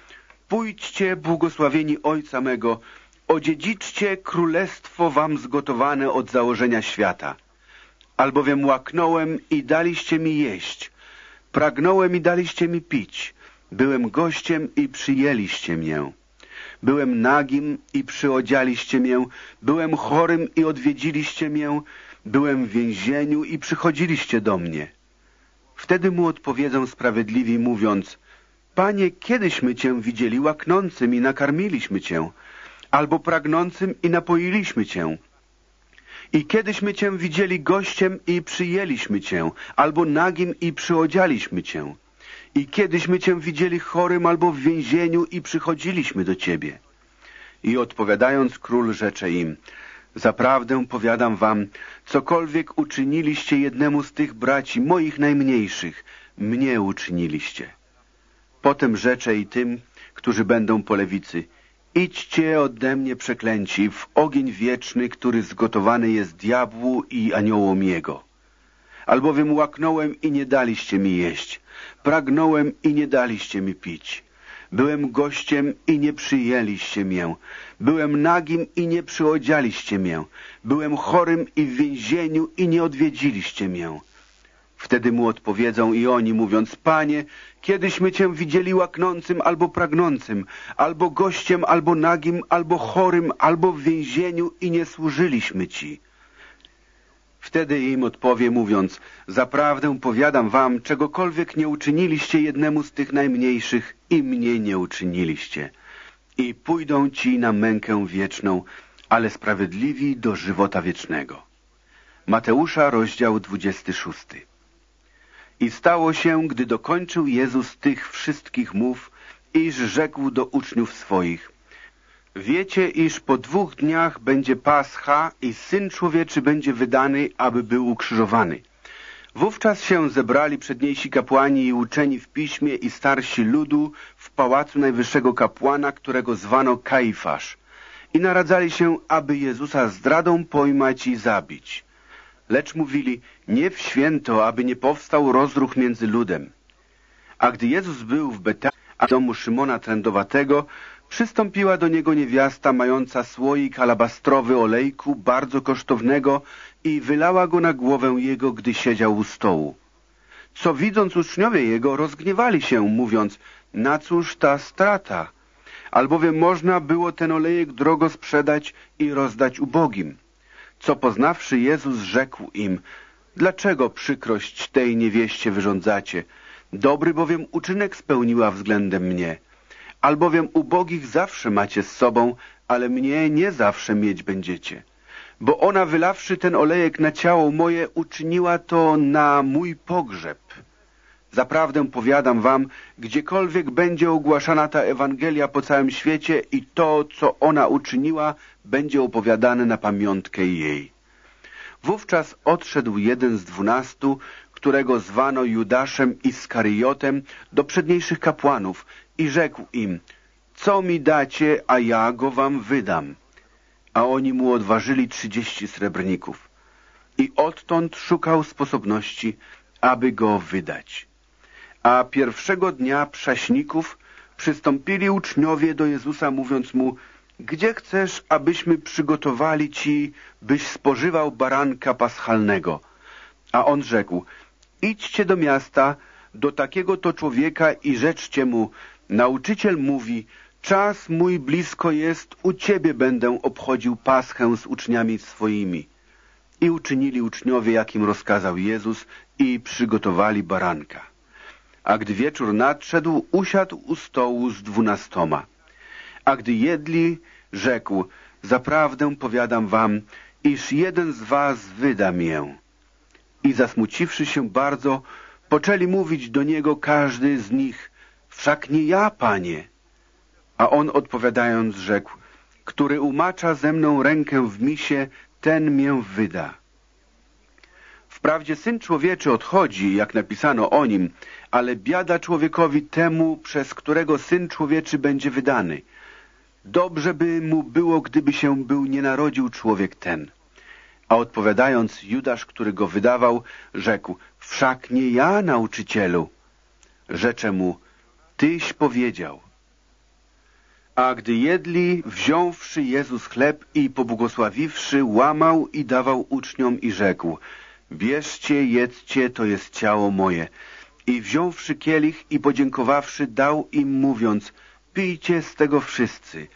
Pójdźcie, błogosławieni Ojca mego, odziedziczcie królestwo wam zgotowane od założenia świata. Albowiem łaknąłem i daliście mi jeść, Pragnąłem i daliście mi pić. Byłem gościem i przyjęliście mię. Byłem nagim i przyodzialiście mię. Byłem chorym i odwiedziliście mię. Byłem w więzieniu i przychodziliście do mnie. Wtedy mu odpowiedzą sprawiedliwi, mówiąc, Panie, kiedyśmy Cię widzieli łaknącym i nakarmiliśmy Cię, albo pragnącym i napoiliśmy Cię. I kiedyśmy Cię widzieli gościem i przyjęliśmy Cię, albo nagim i przyodzialiśmy Cię. I kiedyśmy Cię widzieli chorym albo w więzieniu i przychodziliśmy do Ciebie. I odpowiadając król rzecze im, Zaprawdę powiadam wam, cokolwiek uczyniliście jednemu z tych braci, moich najmniejszych, mnie uczyniliście. Potem rzecze i tym, którzy będą po lewicy, Idźcie ode mnie przeklęci w ogień wieczny, który zgotowany jest diabłu i aniołom jego. Albowiem łaknąłem i nie daliście mi jeść, pragnąłem i nie daliście mi pić. Byłem gościem i nie przyjęliście mię. Byłem nagim i nie przyodzialiście mię. Byłem chorym i w więzieniu i nie odwiedziliście mię. Wtedy mu odpowiedzą i oni, mówiąc, Panie, kiedyśmy Cię widzieli łaknącym albo pragnącym, albo gościem, albo nagim, albo chorym, albo w więzieniu i nie służyliśmy Ci. Wtedy im odpowie, mówiąc, Zaprawdę powiadam wam, czegokolwiek nie uczyniliście jednemu z tych najmniejszych i mnie nie uczyniliście. I pójdą ci na mękę wieczną, ale sprawiedliwi do żywota wiecznego. Mateusza, rozdział 26. I stało się, gdy dokończył Jezus tych wszystkich mów, iż rzekł do uczniów swoich, Wiecie, iż po dwóch dniach będzie Pascha i Syn Człowieczy będzie wydany, aby był ukrzyżowany. Wówczas się zebrali przedniejsi kapłani i uczeni w piśmie i starsi ludu w pałacu najwyższego kapłana, którego zwano Kaifasz. I naradzali się, aby Jezusa zdradą pojmać i zabić lecz mówili, nie w święto, aby nie powstał rozruch między ludem. A gdy Jezus był w Betanii, a domu Szymona Trędowatego, przystąpiła do niego niewiasta mająca słoik alabastrowy olejku, bardzo kosztownego i wylała go na głowę jego, gdy siedział u stołu. co widząc uczniowie jego rozgniewali się, mówiąc, na cóż ta strata? Albowiem można było ten olejek drogo sprzedać i rozdać ubogim. Co poznawszy Jezus rzekł im, dlaczego przykrość tej niewieście wyrządzacie? Dobry bowiem uczynek spełniła względem mnie. Albowiem ubogich zawsze macie z sobą, ale mnie nie zawsze mieć będziecie. Bo ona wylawszy ten olejek na ciało moje, uczyniła to na mój pogrzeb. Zaprawdę powiadam wam, gdziekolwiek będzie ogłaszana ta Ewangelia po całym świecie i to, co ona uczyniła, będzie opowiadane na pamiątkę jej. Wówczas odszedł jeden z dwunastu, którego zwano Judaszem Iskariotem, do przedniejszych kapłanów i rzekł im, co mi dacie, a ja go wam wydam. A oni mu odważyli trzydzieści srebrników. I odtąd szukał sposobności, aby go wydać. A pierwszego dnia prześników przystąpili uczniowie do Jezusa, mówiąc mu, gdzie chcesz, abyśmy przygotowali ci, byś spożywał baranka paschalnego? A on rzekł, idźcie do miasta, do takiego to człowieka i rzeczcie mu, nauczyciel mówi, czas mój blisko jest, u ciebie będę obchodził paschę z uczniami swoimi. I uczynili uczniowie, jakim rozkazał Jezus i przygotowali baranka. A gdy wieczór nadszedł, usiadł u stołu z dwunastoma. A gdy jedli, rzekł, zaprawdę powiadam wam, iż jeden z was wyda mię. I zasmuciwszy się bardzo, poczęli mówić do niego każdy z nich, wszak nie ja, panie. A on odpowiadając rzekł, który umacza ze mną rękę w misie, ten mię wyda. Wprawdzie Syn Człowieczy odchodzi, jak napisano o nim, ale biada człowiekowi temu, przez którego Syn Człowieczy będzie wydany. Dobrze by mu było, gdyby się był nie narodził człowiek ten. A odpowiadając, Judasz, który go wydawał, rzekł, wszak nie ja, nauczycielu. Rzecze mu, tyś powiedział. A gdy jedli, wziąwszy Jezus chleb i pobłogosławiwszy, łamał i dawał uczniom i rzekł, bierzcie, jedzcie, to jest ciało moje. I wziąwszy kielich i podziękowawszy, dał im mówiąc, pijcie z tego wszyscy,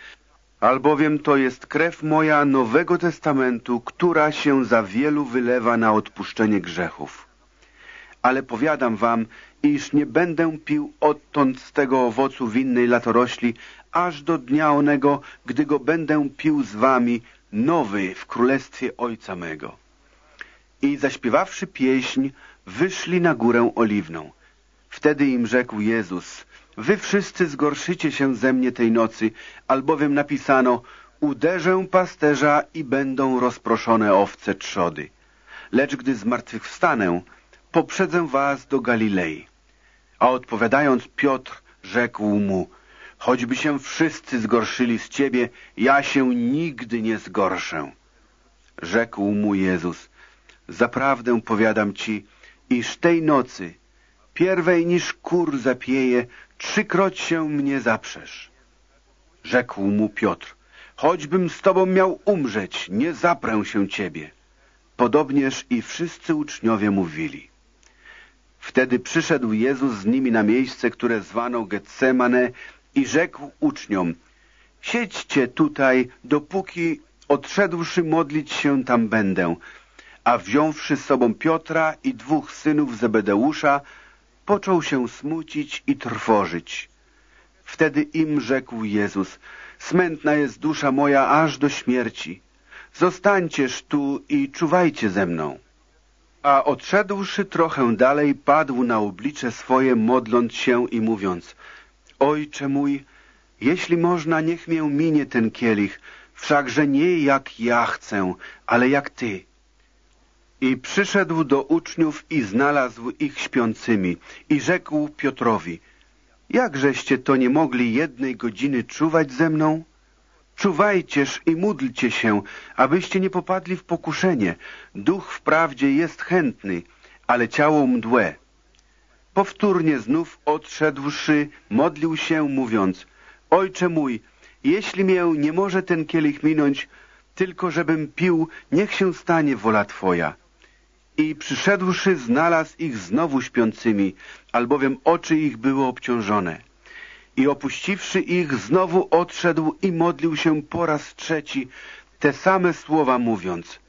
albowiem to jest krew moja Nowego Testamentu, która się za wielu wylewa na odpuszczenie grzechów. Ale powiadam wam, iż nie będę pił odtąd z tego owocu winnej latorośli, aż do dnia onego, gdy go będę pił z wami, nowy w królestwie Ojca mego. I zaśpiewawszy pieśń, wyszli na górę oliwną. Wtedy im rzekł Jezus, wy wszyscy zgorszycie się ze mnie tej nocy, albowiem napisano, uderzę pasterza i będą rozproszone owce trzody. Lecz gdy zmartwychwstanę, poprzedzę was do Galilei. A odpowiadając Piotr rzekł mu, choćby się wszyscy zgorszyli z ciebie, ja się nigdy nie zgorszę. Rzekł mu Jezus, zaprawdę powiadam ci, iż tej nocy, pierwej niż kur zapieje, trzykroć się mnie zaprzesz. Rzekł mu Piotr, choćbym z tobą miał umrzeć, nie zaprę się ciebie. Podobnież i wszyscy uczniowie mówili. Wtedy przyszedł Jezus z nimi na miejsce, które zwano Getsemane i rzekł uczniom, siedźcie tutaj, dopóki odszedłszy modlić się tam będę. A wziąwszy z sobą Piotra i dwóch synów Zebedeusza, począł się smucić i trwożyć. Wtedy im rzekł Jezus, smętna jest dusza moja aż do śmierci. Zostańcież tu i czuwajcie ze mną. A odszedłszy trochę dalej, padł na oblicze swoje, modląc się i mówiąc, Ojcze mój, jeśli można, niech mię minie ten kielich, wszakże nie jak ja chcę, ale jak Ty. I przyszedł do uczniów i znalazł ich śpiącymi i rzekł Piotrowi, jakżeście to nie mogli jednej godziny czuwać ze mną? Czuwajcież i módlcie się, abyście nie popadli w pokuszenie. Duch wprawdzie jest chętny, ale ciało mdłe. Powtórnie znów odszedłszy, modlił się, mówiąc, Ojcze mój, jeśli mię nie może ten kielich minąć, tylko żebym pił, niech się stanie wola Twoja. I przyszedłszy, znalazł ich znowu śpiącymi, albowiem oczy ich były obciążone. I opuściwszy ich, znowu odszedł i modlił się po raz trzeci, te same słowa mówiąc.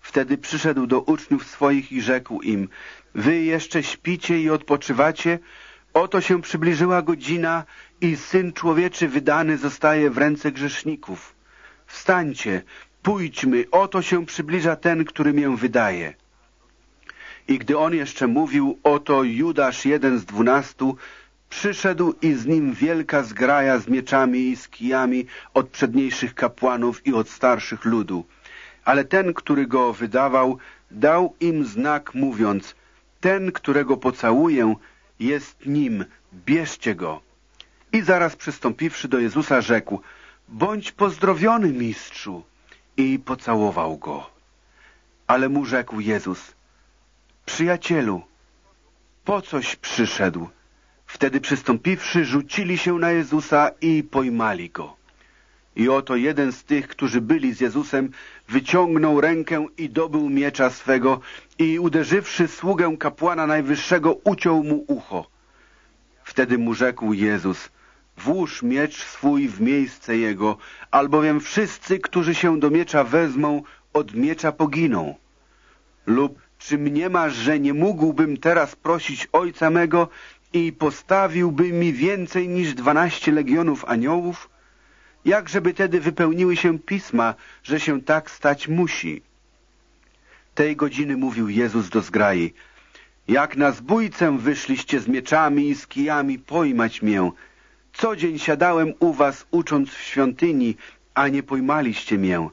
Wtedy przyszedł do uczniów swoich i rzekł im, wy jeszcze śpicie i odpoczywacie? Oto się przybliżyła godzina i Syn Człowieczy wydany zostaje w ręce grzeszników. Wstańcie, pójdźmy, oto się przybliża ten, który mię wydaje. I gdy on jeszcze mówił, oto Judasz, jeden z dwunastu, przyszedł i z nim wielka zgraja z mieczami i z kijami od przedniejszych kapłanów i od starszych ludu. Ale ten, który go wydawał, dał im znak, mówiąc, ten, którego pocałuję, jest nim, bierzcie go. I zaraz przystąpiwszy do Jezusa rzekł, bądź pozdrowiony, mistrzu. I pocałował go. Ale mu rzekł Jezus, przyjacielu, po coś przyszedł? Wtedy przystąpiwszy, rzucili się na Jezusa i pojmali go. I oto jeden z tych, którzy byli z Jezusem, wyciągnął rękę i dobył miecza swego i uderzywszy sługę kapłana najwyższego, uciął mu ucho. Wtedy mu rzekł Jezus, włóż miecz swój w miejsce jego, albowiem wszyscy, którzy się do miecza wezmą, od miecza poginą. Lub czy mnie masz, że nie mógłbym teraz prosić Ojca mego i postawiłby mi więcej niż dwanaście legionów aniołów? Jakżeby tedy wypełniły się pisma, że się tak stać musi? Tej godziny mówił Jezus do zgrai. Jak na zbójcę wyszliście z mieczami i z kijami pojmać mię. Co dzień siadałem u was, ucząc w świątyni, a nie pojmaliście mię.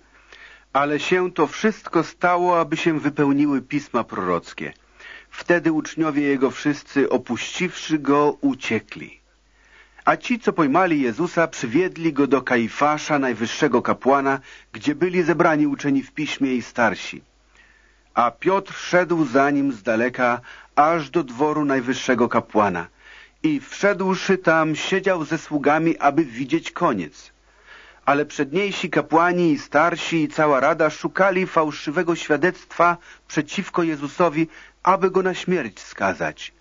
Ale się to wszystko stało, aby się wypełniły pisma prorockie. Wtedy uczniowie Jego wszyscy, opuściwszy Go, uciekli. A ci, co pojmali Jezusa, przywiedli Go do Kaifasza, najwyższego kapłana, gdzie byli zebrani uczeni w piśmie i starsi. A Piotr szedł za nim z daleka, aż do dworu najwyższego kapłana. I wszedłszy tam, siedział ze sługami, aby widzieć koniec. Ale przedniejsi kapłani i starsi i cała rada szukali fałszywego świadectwa przeciwko Jezusowi, aby go na śmierć skazać.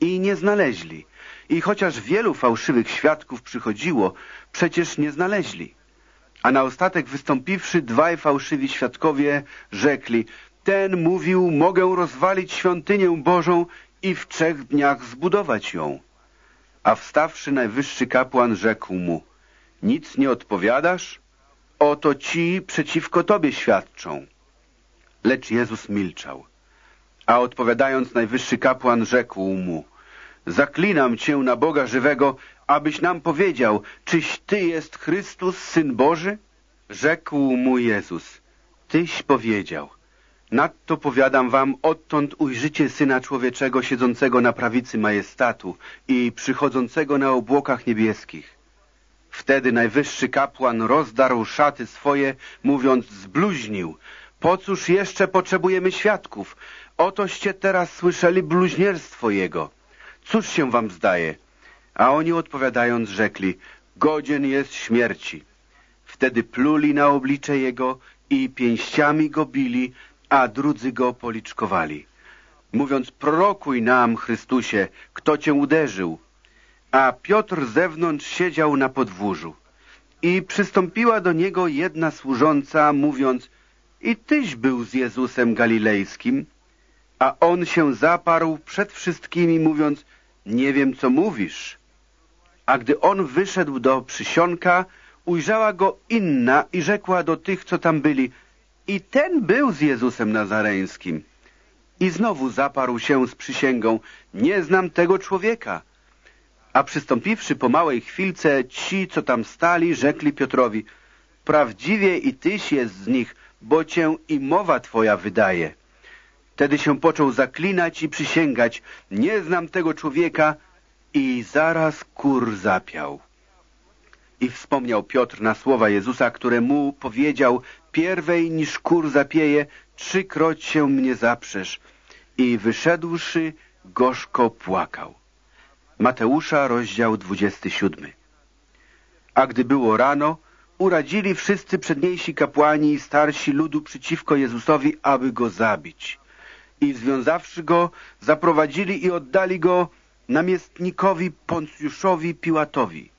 I nie znaleźli. I chociaż wielu fałszywych świadków przychodziło, przecież nie znaleźli. A na ostatek wystąpiwszy dwaj fałszywi świadkowie rzekli, ten mówił, mogę rozwalić świątynię Bożą i w trzech dniach zbudować ją. A wstawszy najwyższy kapłan rzekł mu, nic nie odpowiadasz? Oto ci przeciwko tobie świadczą. Lecz Jezus milczał. A odpowiadając najwyższy kapłan rzekł mu, zaklinam cię na Boga żywego, abyś nam powiedział, czyś ty jest Chrystus, Syn Boży? Rzekł mu Jezus, tyś powiedział. Nadto powiadam wam, odtąd ujrzycie Syna Człowieczego siedzącego na prawicy majestatu i przychodzącego na obłokach niebieskich. Wtedy najwyższy kapłan rozdarł szaty swoje, mówiąc, zbluźnił. Po cóż jeszcze potrzebujemy świadków? Otoście teraz słyszeli bluźnierstwo jego. Cóż się wam zdaje? A oni odpowiadając rzekli, godzien jest śmierci. Wtedy pluli na oblicze jego i pięściami go bili, a drudzy go policzkowali. Mówiąc, prorokuj nam, Chrystusie, kto cię uderzył. A Piotr zewnątrz siedział na podwórzu. I przystąpiła do niego jedna służąca, mówiąc, i tyś był z Jezusem Galilejskim. A on się zaparł przed wszystkimi, mówiąc, nie wiem, co mówisz. A gdy on wyszedł do przysionka, ujrzała go inna i rzekła do tych, co tam byli, i ten był z Jezusem Nazareńskim. I znowu zaparł się z przysięgą, nie znam tego człowieka. A przystąpiwszy po małej chwilce, ci, co tam stali, rzekli Piotrowi, prawdziwie i tyś jest z nich, bo cię i mowa twoja wydaje. Wtedy się począł zaklinać i przysięgać, nie znam tego człowieka i zaraz kur zapiał. I wspomniał Piotr na słowa Jezusa, które mu powiedział, pierwej niż kur zapieje, trzykroć się mnie zaprzesz. I wyszedłszy, gorzko płakał. Mateusza, rozdział 27. A gdy było rano, uradzili wszyscy przedniejsi kapłani i starsi ludu przeciwko Jezusowi, aby go zabić. i związawszy go, zaprowadzili i oddali go namiestnikowi Poncjuszowi Piłatowi.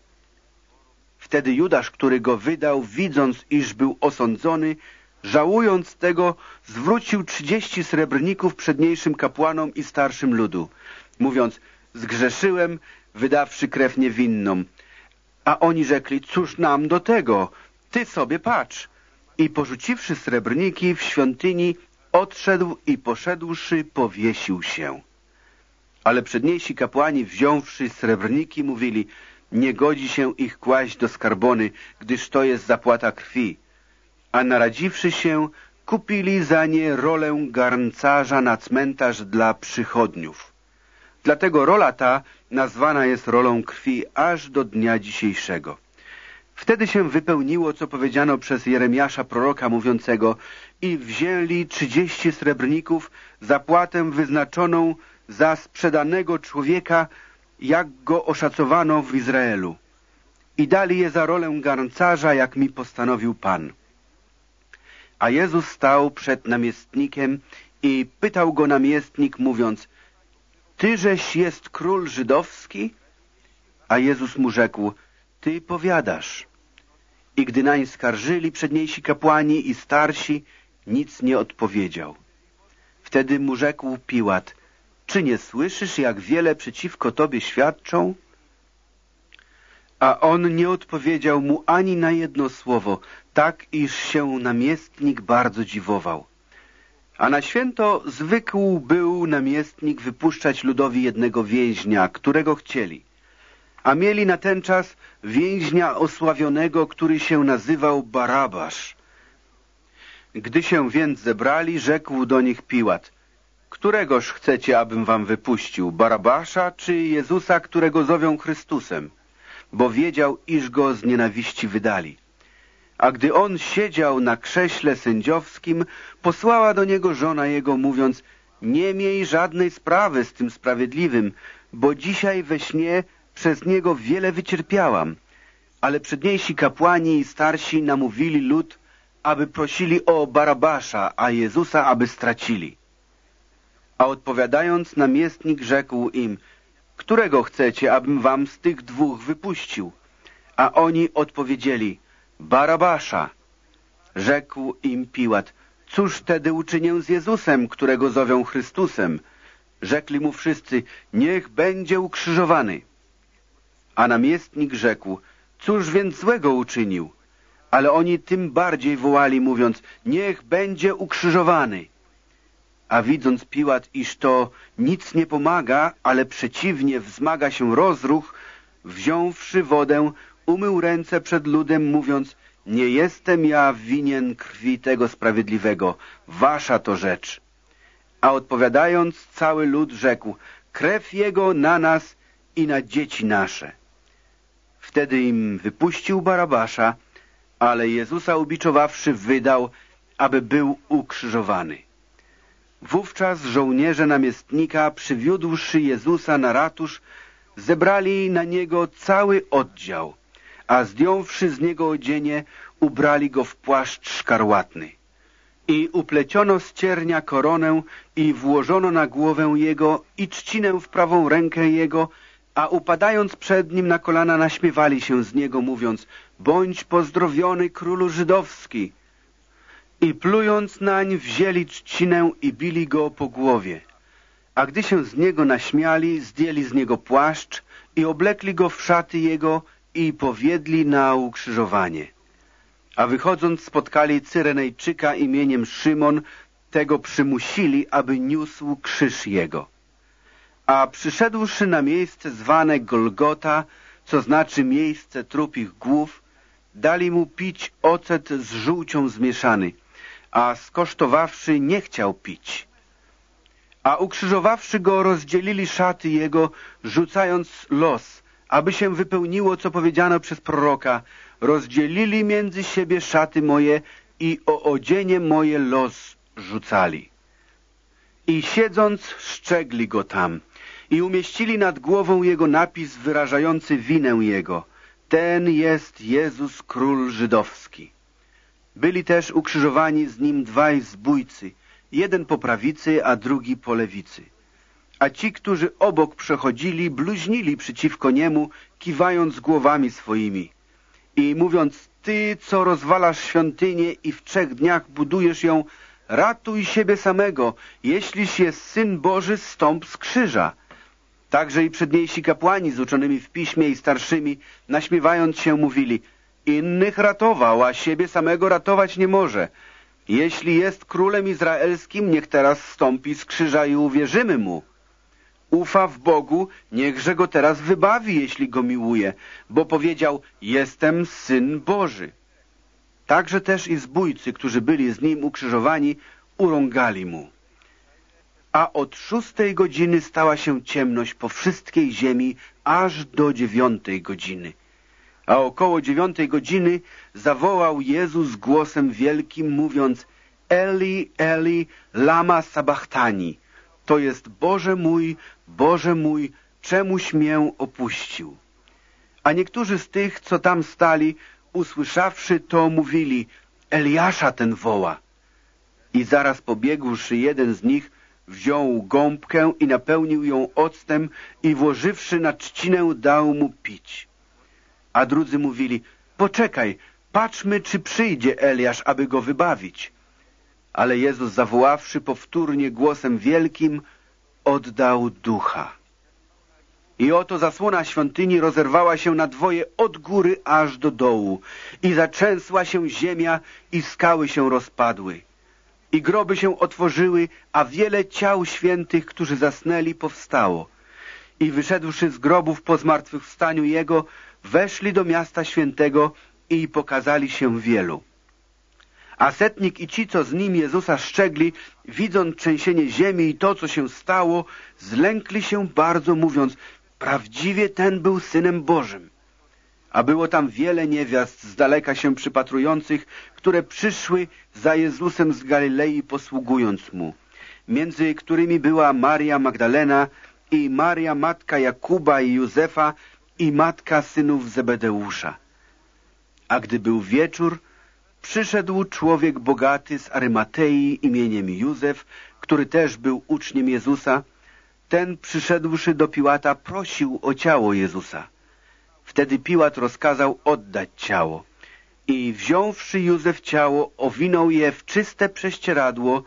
Wtedy Judasz, który go wydał, widząc, iż był osądzony, żałując tego, zwrócił trzydzieści srebrników przedniejszym kapłanom i starszym ludu, mówiąc, zgrzeszyłem, wydawszy krew niewinną. A oni rzekli, cóż nam do tego? Ty sobie patrz. I porzuciwszy srebrniki w świątyni, odszedł i poszedłszy powiesił się. Ale przedniejsi kapłani, wziąwszy srebrniki, mówili, nie godzi się ich kłaść do skarbony, gdyż to jest zapłata krwi. A naradziwszy się, kupili za nie rolę garncarza na cmentarz dla przychodniów. Dlatego rola ta nazwana jest rolą krwi aż do dnia dzisiejszego. Wtedy się wypełniło, co powiedziano przez Jeremiasza proroka mówiącego i wzięli trzydzieści srebrników zapłatę wyznaczoną za sprzedanego człowieka, jak go oszacowano w Izraelu. I dali je za rolę garncarza, jak mi postanowił Pan. A Jezus stał przed namiestnikiem i pytał go namiestnik, mówiąc, Tyżeś jest król żydowski? A Jezus mu rzekł, Ty powiadasz. I gdy nań skarżyli przedniejsi kapłani i starsi, nic nie odpowiedział. Wtedy mu rzekł Piłat, czy nie słyszysz, jak wiele przeciwko tobie świadczą? A on nie odpowiedział mu ani na jedno słowo, tak iż się namiestnik bardzo dziwował. A na święto zwykł był namiestnik wypuszczać ludowi jednego więźnia, którego chcieli. A mieli na ten czas więźnia osławionego, który się nazywał Barabasz. Gdy się więc zebrali, rzekł do nich Piłat, któregoż chcecie, abym wam wypuścił, Barabasza czy Jezusa, którego zowią Chrystusem? Bo wiedział, iż go z nienawiści wydali. A gdy on siedział na krześle sędziowskim, posłała do niego żona jego, mówiąc, nie miej żadnej sprawy z tym sprawiedliwym, bo dzisiaj we śnie przez niego wiele wycierpiałam. Ale przedniejsi kapłani i starsi namówili lud, aby prosili o Barabasza, a Jezusa, aby stracili. A odpowiadając, namiestnik rzekł im, którego chcecie, abym wam z tych dwóch wypuścił? A oni odpowiedzieli, Barabasza. Rzekł im Piłat, cóż wtedy uczynię z Jezusem, którego zowią Chrystusem? Rzekli mu wszyscy, niech będzie ukrzyżowany. A namiestnik rzekł, cóż więc złego uczynił? Ale oni tym bardziej wołali, mówiąc, niech będzie ukrzyżowany. A widząc Piłat, iż to nic nie pomaga, ale przeciwnie wzmaga się rozruch, wziąwszy wodę, umył ręce przed ludem, mówiąc, nie jestem ja winien krwi tego sprawiedliwego, wasza to rzecz. A odpowiadając, cały lud rzekł, krew jego na nas i na dzieci nasze. Wtedy im wypuścił Barabasza, ale Jezusa ubiczowawszy wydał, aby był ukrzyżowany. Wówczas żołnierze namiestnika, przywiódłszy Jezusa na ratusz, zebrali na niego cały oddział, a zdjąwszy z niego odzienie, ubrali go w płaszcz szkarłatny. I upleciono z ciernia koronę i włożono na głowę jego i trzcinę w prawą rękę jego, a upadając przed nim na kolana naśmiewali się z niego, mówiąc, bądź pozdrowiony królu żydowski. I plując nań wzięli trzcinę i bili go po głowie. A gdy się z niego naśmiali, zdjęli z niego płaszcz i oblekli go w szaty jego i powiedzieli na ukrzyżowanie. A wychodząc spotkali Cyrenejczyka imieniem Szymon, tego przymusili, aby niósł krzyż jego. A przyszedłszy na miejsce zwane Golgota, co znaczy miejsce trupich głów, dali mu pić ocet z żółcią zmieszany, a skosztowawszy nie chciał pić. A ukrzyżowawszy go, rozdzielili szaty jego, rzucając los, aby się wypełniło, co powiedziano przez proroka, rozdzielili między siebie szaty moje i o odzienie moje los rzucali. I siedząc, szczegli go tam i umieścili nad głową jego napis wyrażający winę jego. Ten jest Jezus Król Żydowski. Byli też ukrzyżowani z nim dwaj zbójcy, jeden po prawicy, a drugi po lewicy. A ci, którzy obok przechodzili, bluźnili przeciwko niemu, kiwając głowami swoimi i mówiąc, ty, co rozwalasz świątynię i w trzech dniach budujesz ją, ratuj siebie samego, jeśliś jest Syn Boży, stąp z krzyża. Także i przedniejsi kapłani z uczonymi w piśmie i starszymi, naśmiewając się, mówili, innych ratował, a siebie samego ratować nie może. Jeśli jest królem izraelskim, niech teraz stąpi z krzyża i uwierzymy mu. Ufa w Bogu, niechże go teraz wybawi, jeśli go miłuje, bo powiedział, jestem Syn Boży. Także też i zbójcy, którzy byli z nim ukrzyżowani, urągali mu. A od szóstej godziny stała się ciemność po wszystkiej ziemi, aż do dziewiątej godziny. A około dziewiątej godziny zawołał Jezus głosem wielkim, mówiąc Eli, Eli, lama sabachthani. To jest Boże mój, Boże mój, czemuś mię opuścił. A niektórzy z tych, co tam stali, usłyszawszy to, mówili, Eliasza ten woła. I zaraz pobiegłszy jeden z nich, wziął gąbkę i napełnił ją octem i włożywszy na trzcinę dał mu pić. A drudzy mówili, poczekaj, patrzmy, czy przyjdzie Eliasz, aby go wybawić. Ale Jezus zawoławszy powtórnie głosem wielkim, oddał ducha. I oto zasłona świątyni rozerwała się na dwoje od góry aż do dołu i zatrzęsła się ziemia i skały się rozpadły. I groby się otworzyły, a wiele ciał świętych, którzy zasnęli, powstało. I wyszedłszy z grobów po zmartwychwstaniu Jego, weszli do miasta świętego i pokazali się wielu. A setnik i ci, co z nim Jezusa szczegli, widząc trzęsienie ziemi i to, co się stało, zlękli się bardzo, mówiąc, prawdziwie ten był Synem Bożym. A było tam wiele niewiast z daleka się przypatrujących, które przyszły za Jezusem z Galilei, posługując Mu, między którymi była Maria Magdalena i Maria, matka Jakuba i Józefa i matka synów Zebedeusza. A gdy był wieczór, Przyszedł człowiek bogaty z Arymatei imieniem Józef, który też był uczniem Jezusa. Ten przyszedłszy do Piłata prosił o ciało Jezusa. Wtedy Piłat rozkazał oddać ciało. I wziąwszy Józef ciało, owinął je w czyste prześcieradło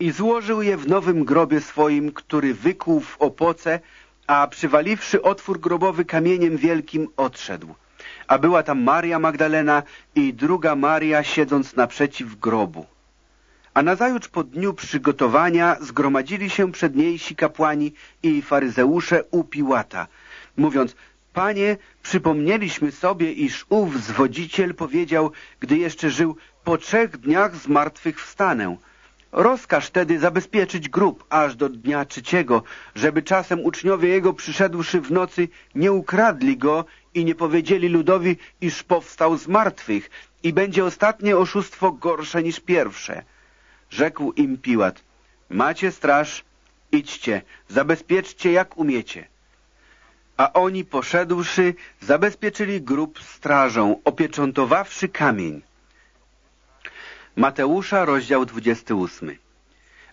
i złożył je w nowym grobie swoim, który wykuł w opoce, a przywaliwszy otwór grobowy kamieniem wielkim odszedł a była tam Maria Magdalena i druga Maria siedząc naprzeciw grobu. A nazajutrz po dniu przygotowania zgromadzili się przedniejsi kapłani i faryzeusze u Piłata, mówiąc, Panie, przypomnieliśmy sobie, iż ów zwodziciel powiedział, gdy jeszcze żył, po trzech dniach z martwych wstanę. Rozkaż tedy zabezpieczyć grób aż do dnia trzeciego, żeby czasem uczniowie jego przyszedłszy w nocy nie ukradli go i nie powiedzieli ludowi, iż powstał z martwych i będzie ostatnie oszustwo gorsze niż pierwsze. Rzekł im Piłat, macie straż, idźcie, zabezpieczcie jak umiecie. A oni poszedłszy, zabezpieczyli grób strażą, opieczętowawszy kamień. Mateusza, rozdział 28.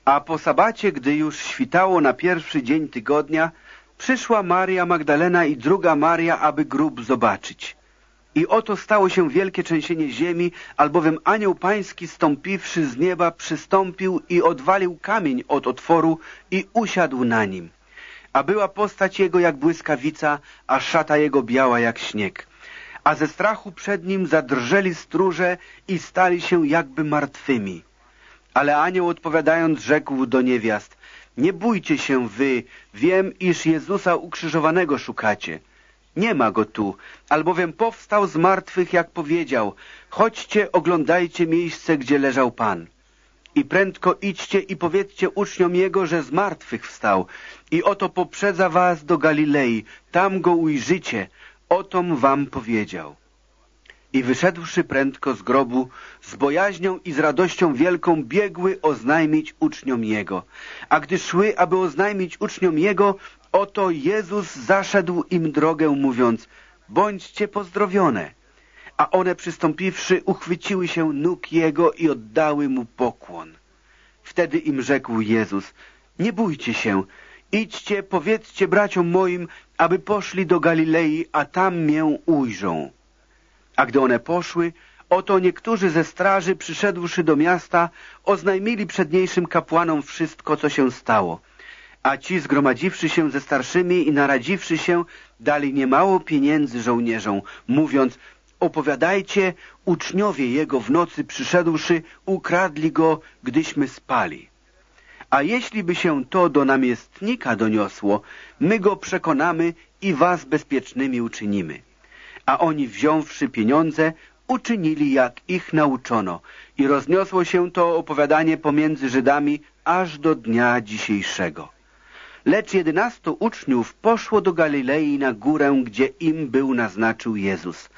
A po sabacie, gdy już świtało na pierwszy dzień tygodnia, przyszła Maria Magdalena i druga Maria, aby grób zobaczyć. I oto stało się wielkie trzęsienie ziemi, albowiem anioł pański stąpiwszy z nieba przystąpił i odwalił kamień od otworu i usiadł na nim. A była postać jego jak błyskawica, a szata jego biała jak śnieg a ze strachu przed nim zadrżeli stróże i stali się jakby martwymi. Ale anioł odpowiadając rzekł do niewiast, nie bójcie się wy, wiem, iż Jezusa ukrzyżowanego szukacie. Nie ma go tu, albowiem powstał z martwych, jak powiedział. Chodźcie, oglądajcie miejsce, gdzie leżał Pan. I prędko idźcie i powiedzcie uczniom Jego, że z martwych wstał. I oto poprzedza was do Galilei, tam go ujrzycie, otom wam powiedział. I wyszedłszy prędko z grobu, z bojaźnią i z radością wielką biegły oznajmić uczniom Jego. A gdy szły, aby oznajmić uczniom Jego, oto Jezus zaszedł im drogę, mówiąc, bądźcie pozdrowione. A one przystąpiwszy, uchwyciły się nóg Jego i oddały Mu pokłon. Wtedy im rzekł Jezus, nie bójcie się, idźcie, powiedzcie braciom moim, aby poszli do Galilei, a tam mię ujrzą. A gdy one poszły, oto niektórzy ze straży, przyszedłszy do miasta, oznajmili przedniejszym kapłanom wszystko, co się stało. A ci, zgromadziwszy się ze starszymi i naradziwszy się, dali niemało pieniędzy żołnierzom, mówiąc, opowiadajcie, uczniowie jego w nocy przyszedłszy, ukradli go, gdyśmy spali. A jeśli by się to do namiestnika doniosło, my go przekonamy i was bezpiecznymi uczynimy. A oni wziąwszy pieniądze, uczynili jak ich nauczono i rozniosło się to opowiadanie pomiędzy Żydami aż do dnia dzisiejszego. Lecz jedenastu uczniów poszło do Galilei na górę, gdzie im był naznaczył Jezus.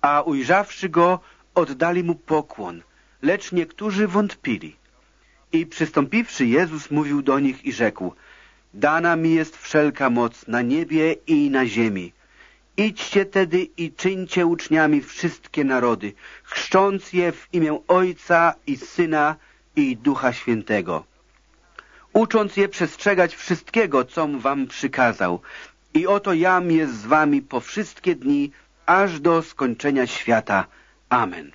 A ujrzawszy go, oddali mu pokłon, lecz niektórzy wątpili. I przystąpiwszy Jezus mówił do nich i rzekł, Dana mi jest wszelka moc na niebie i na ziemi. Idźcie tedy i czyńcie uczniami wszystkie narody, chrzcząc je w imię Ojca i Syna i Ducha Świętego, ucząc je przestrzegać wszystkiego, com wam przykazał. I oto jam jest z wami po wszystkie dni, aż do skończenia świata. Amen.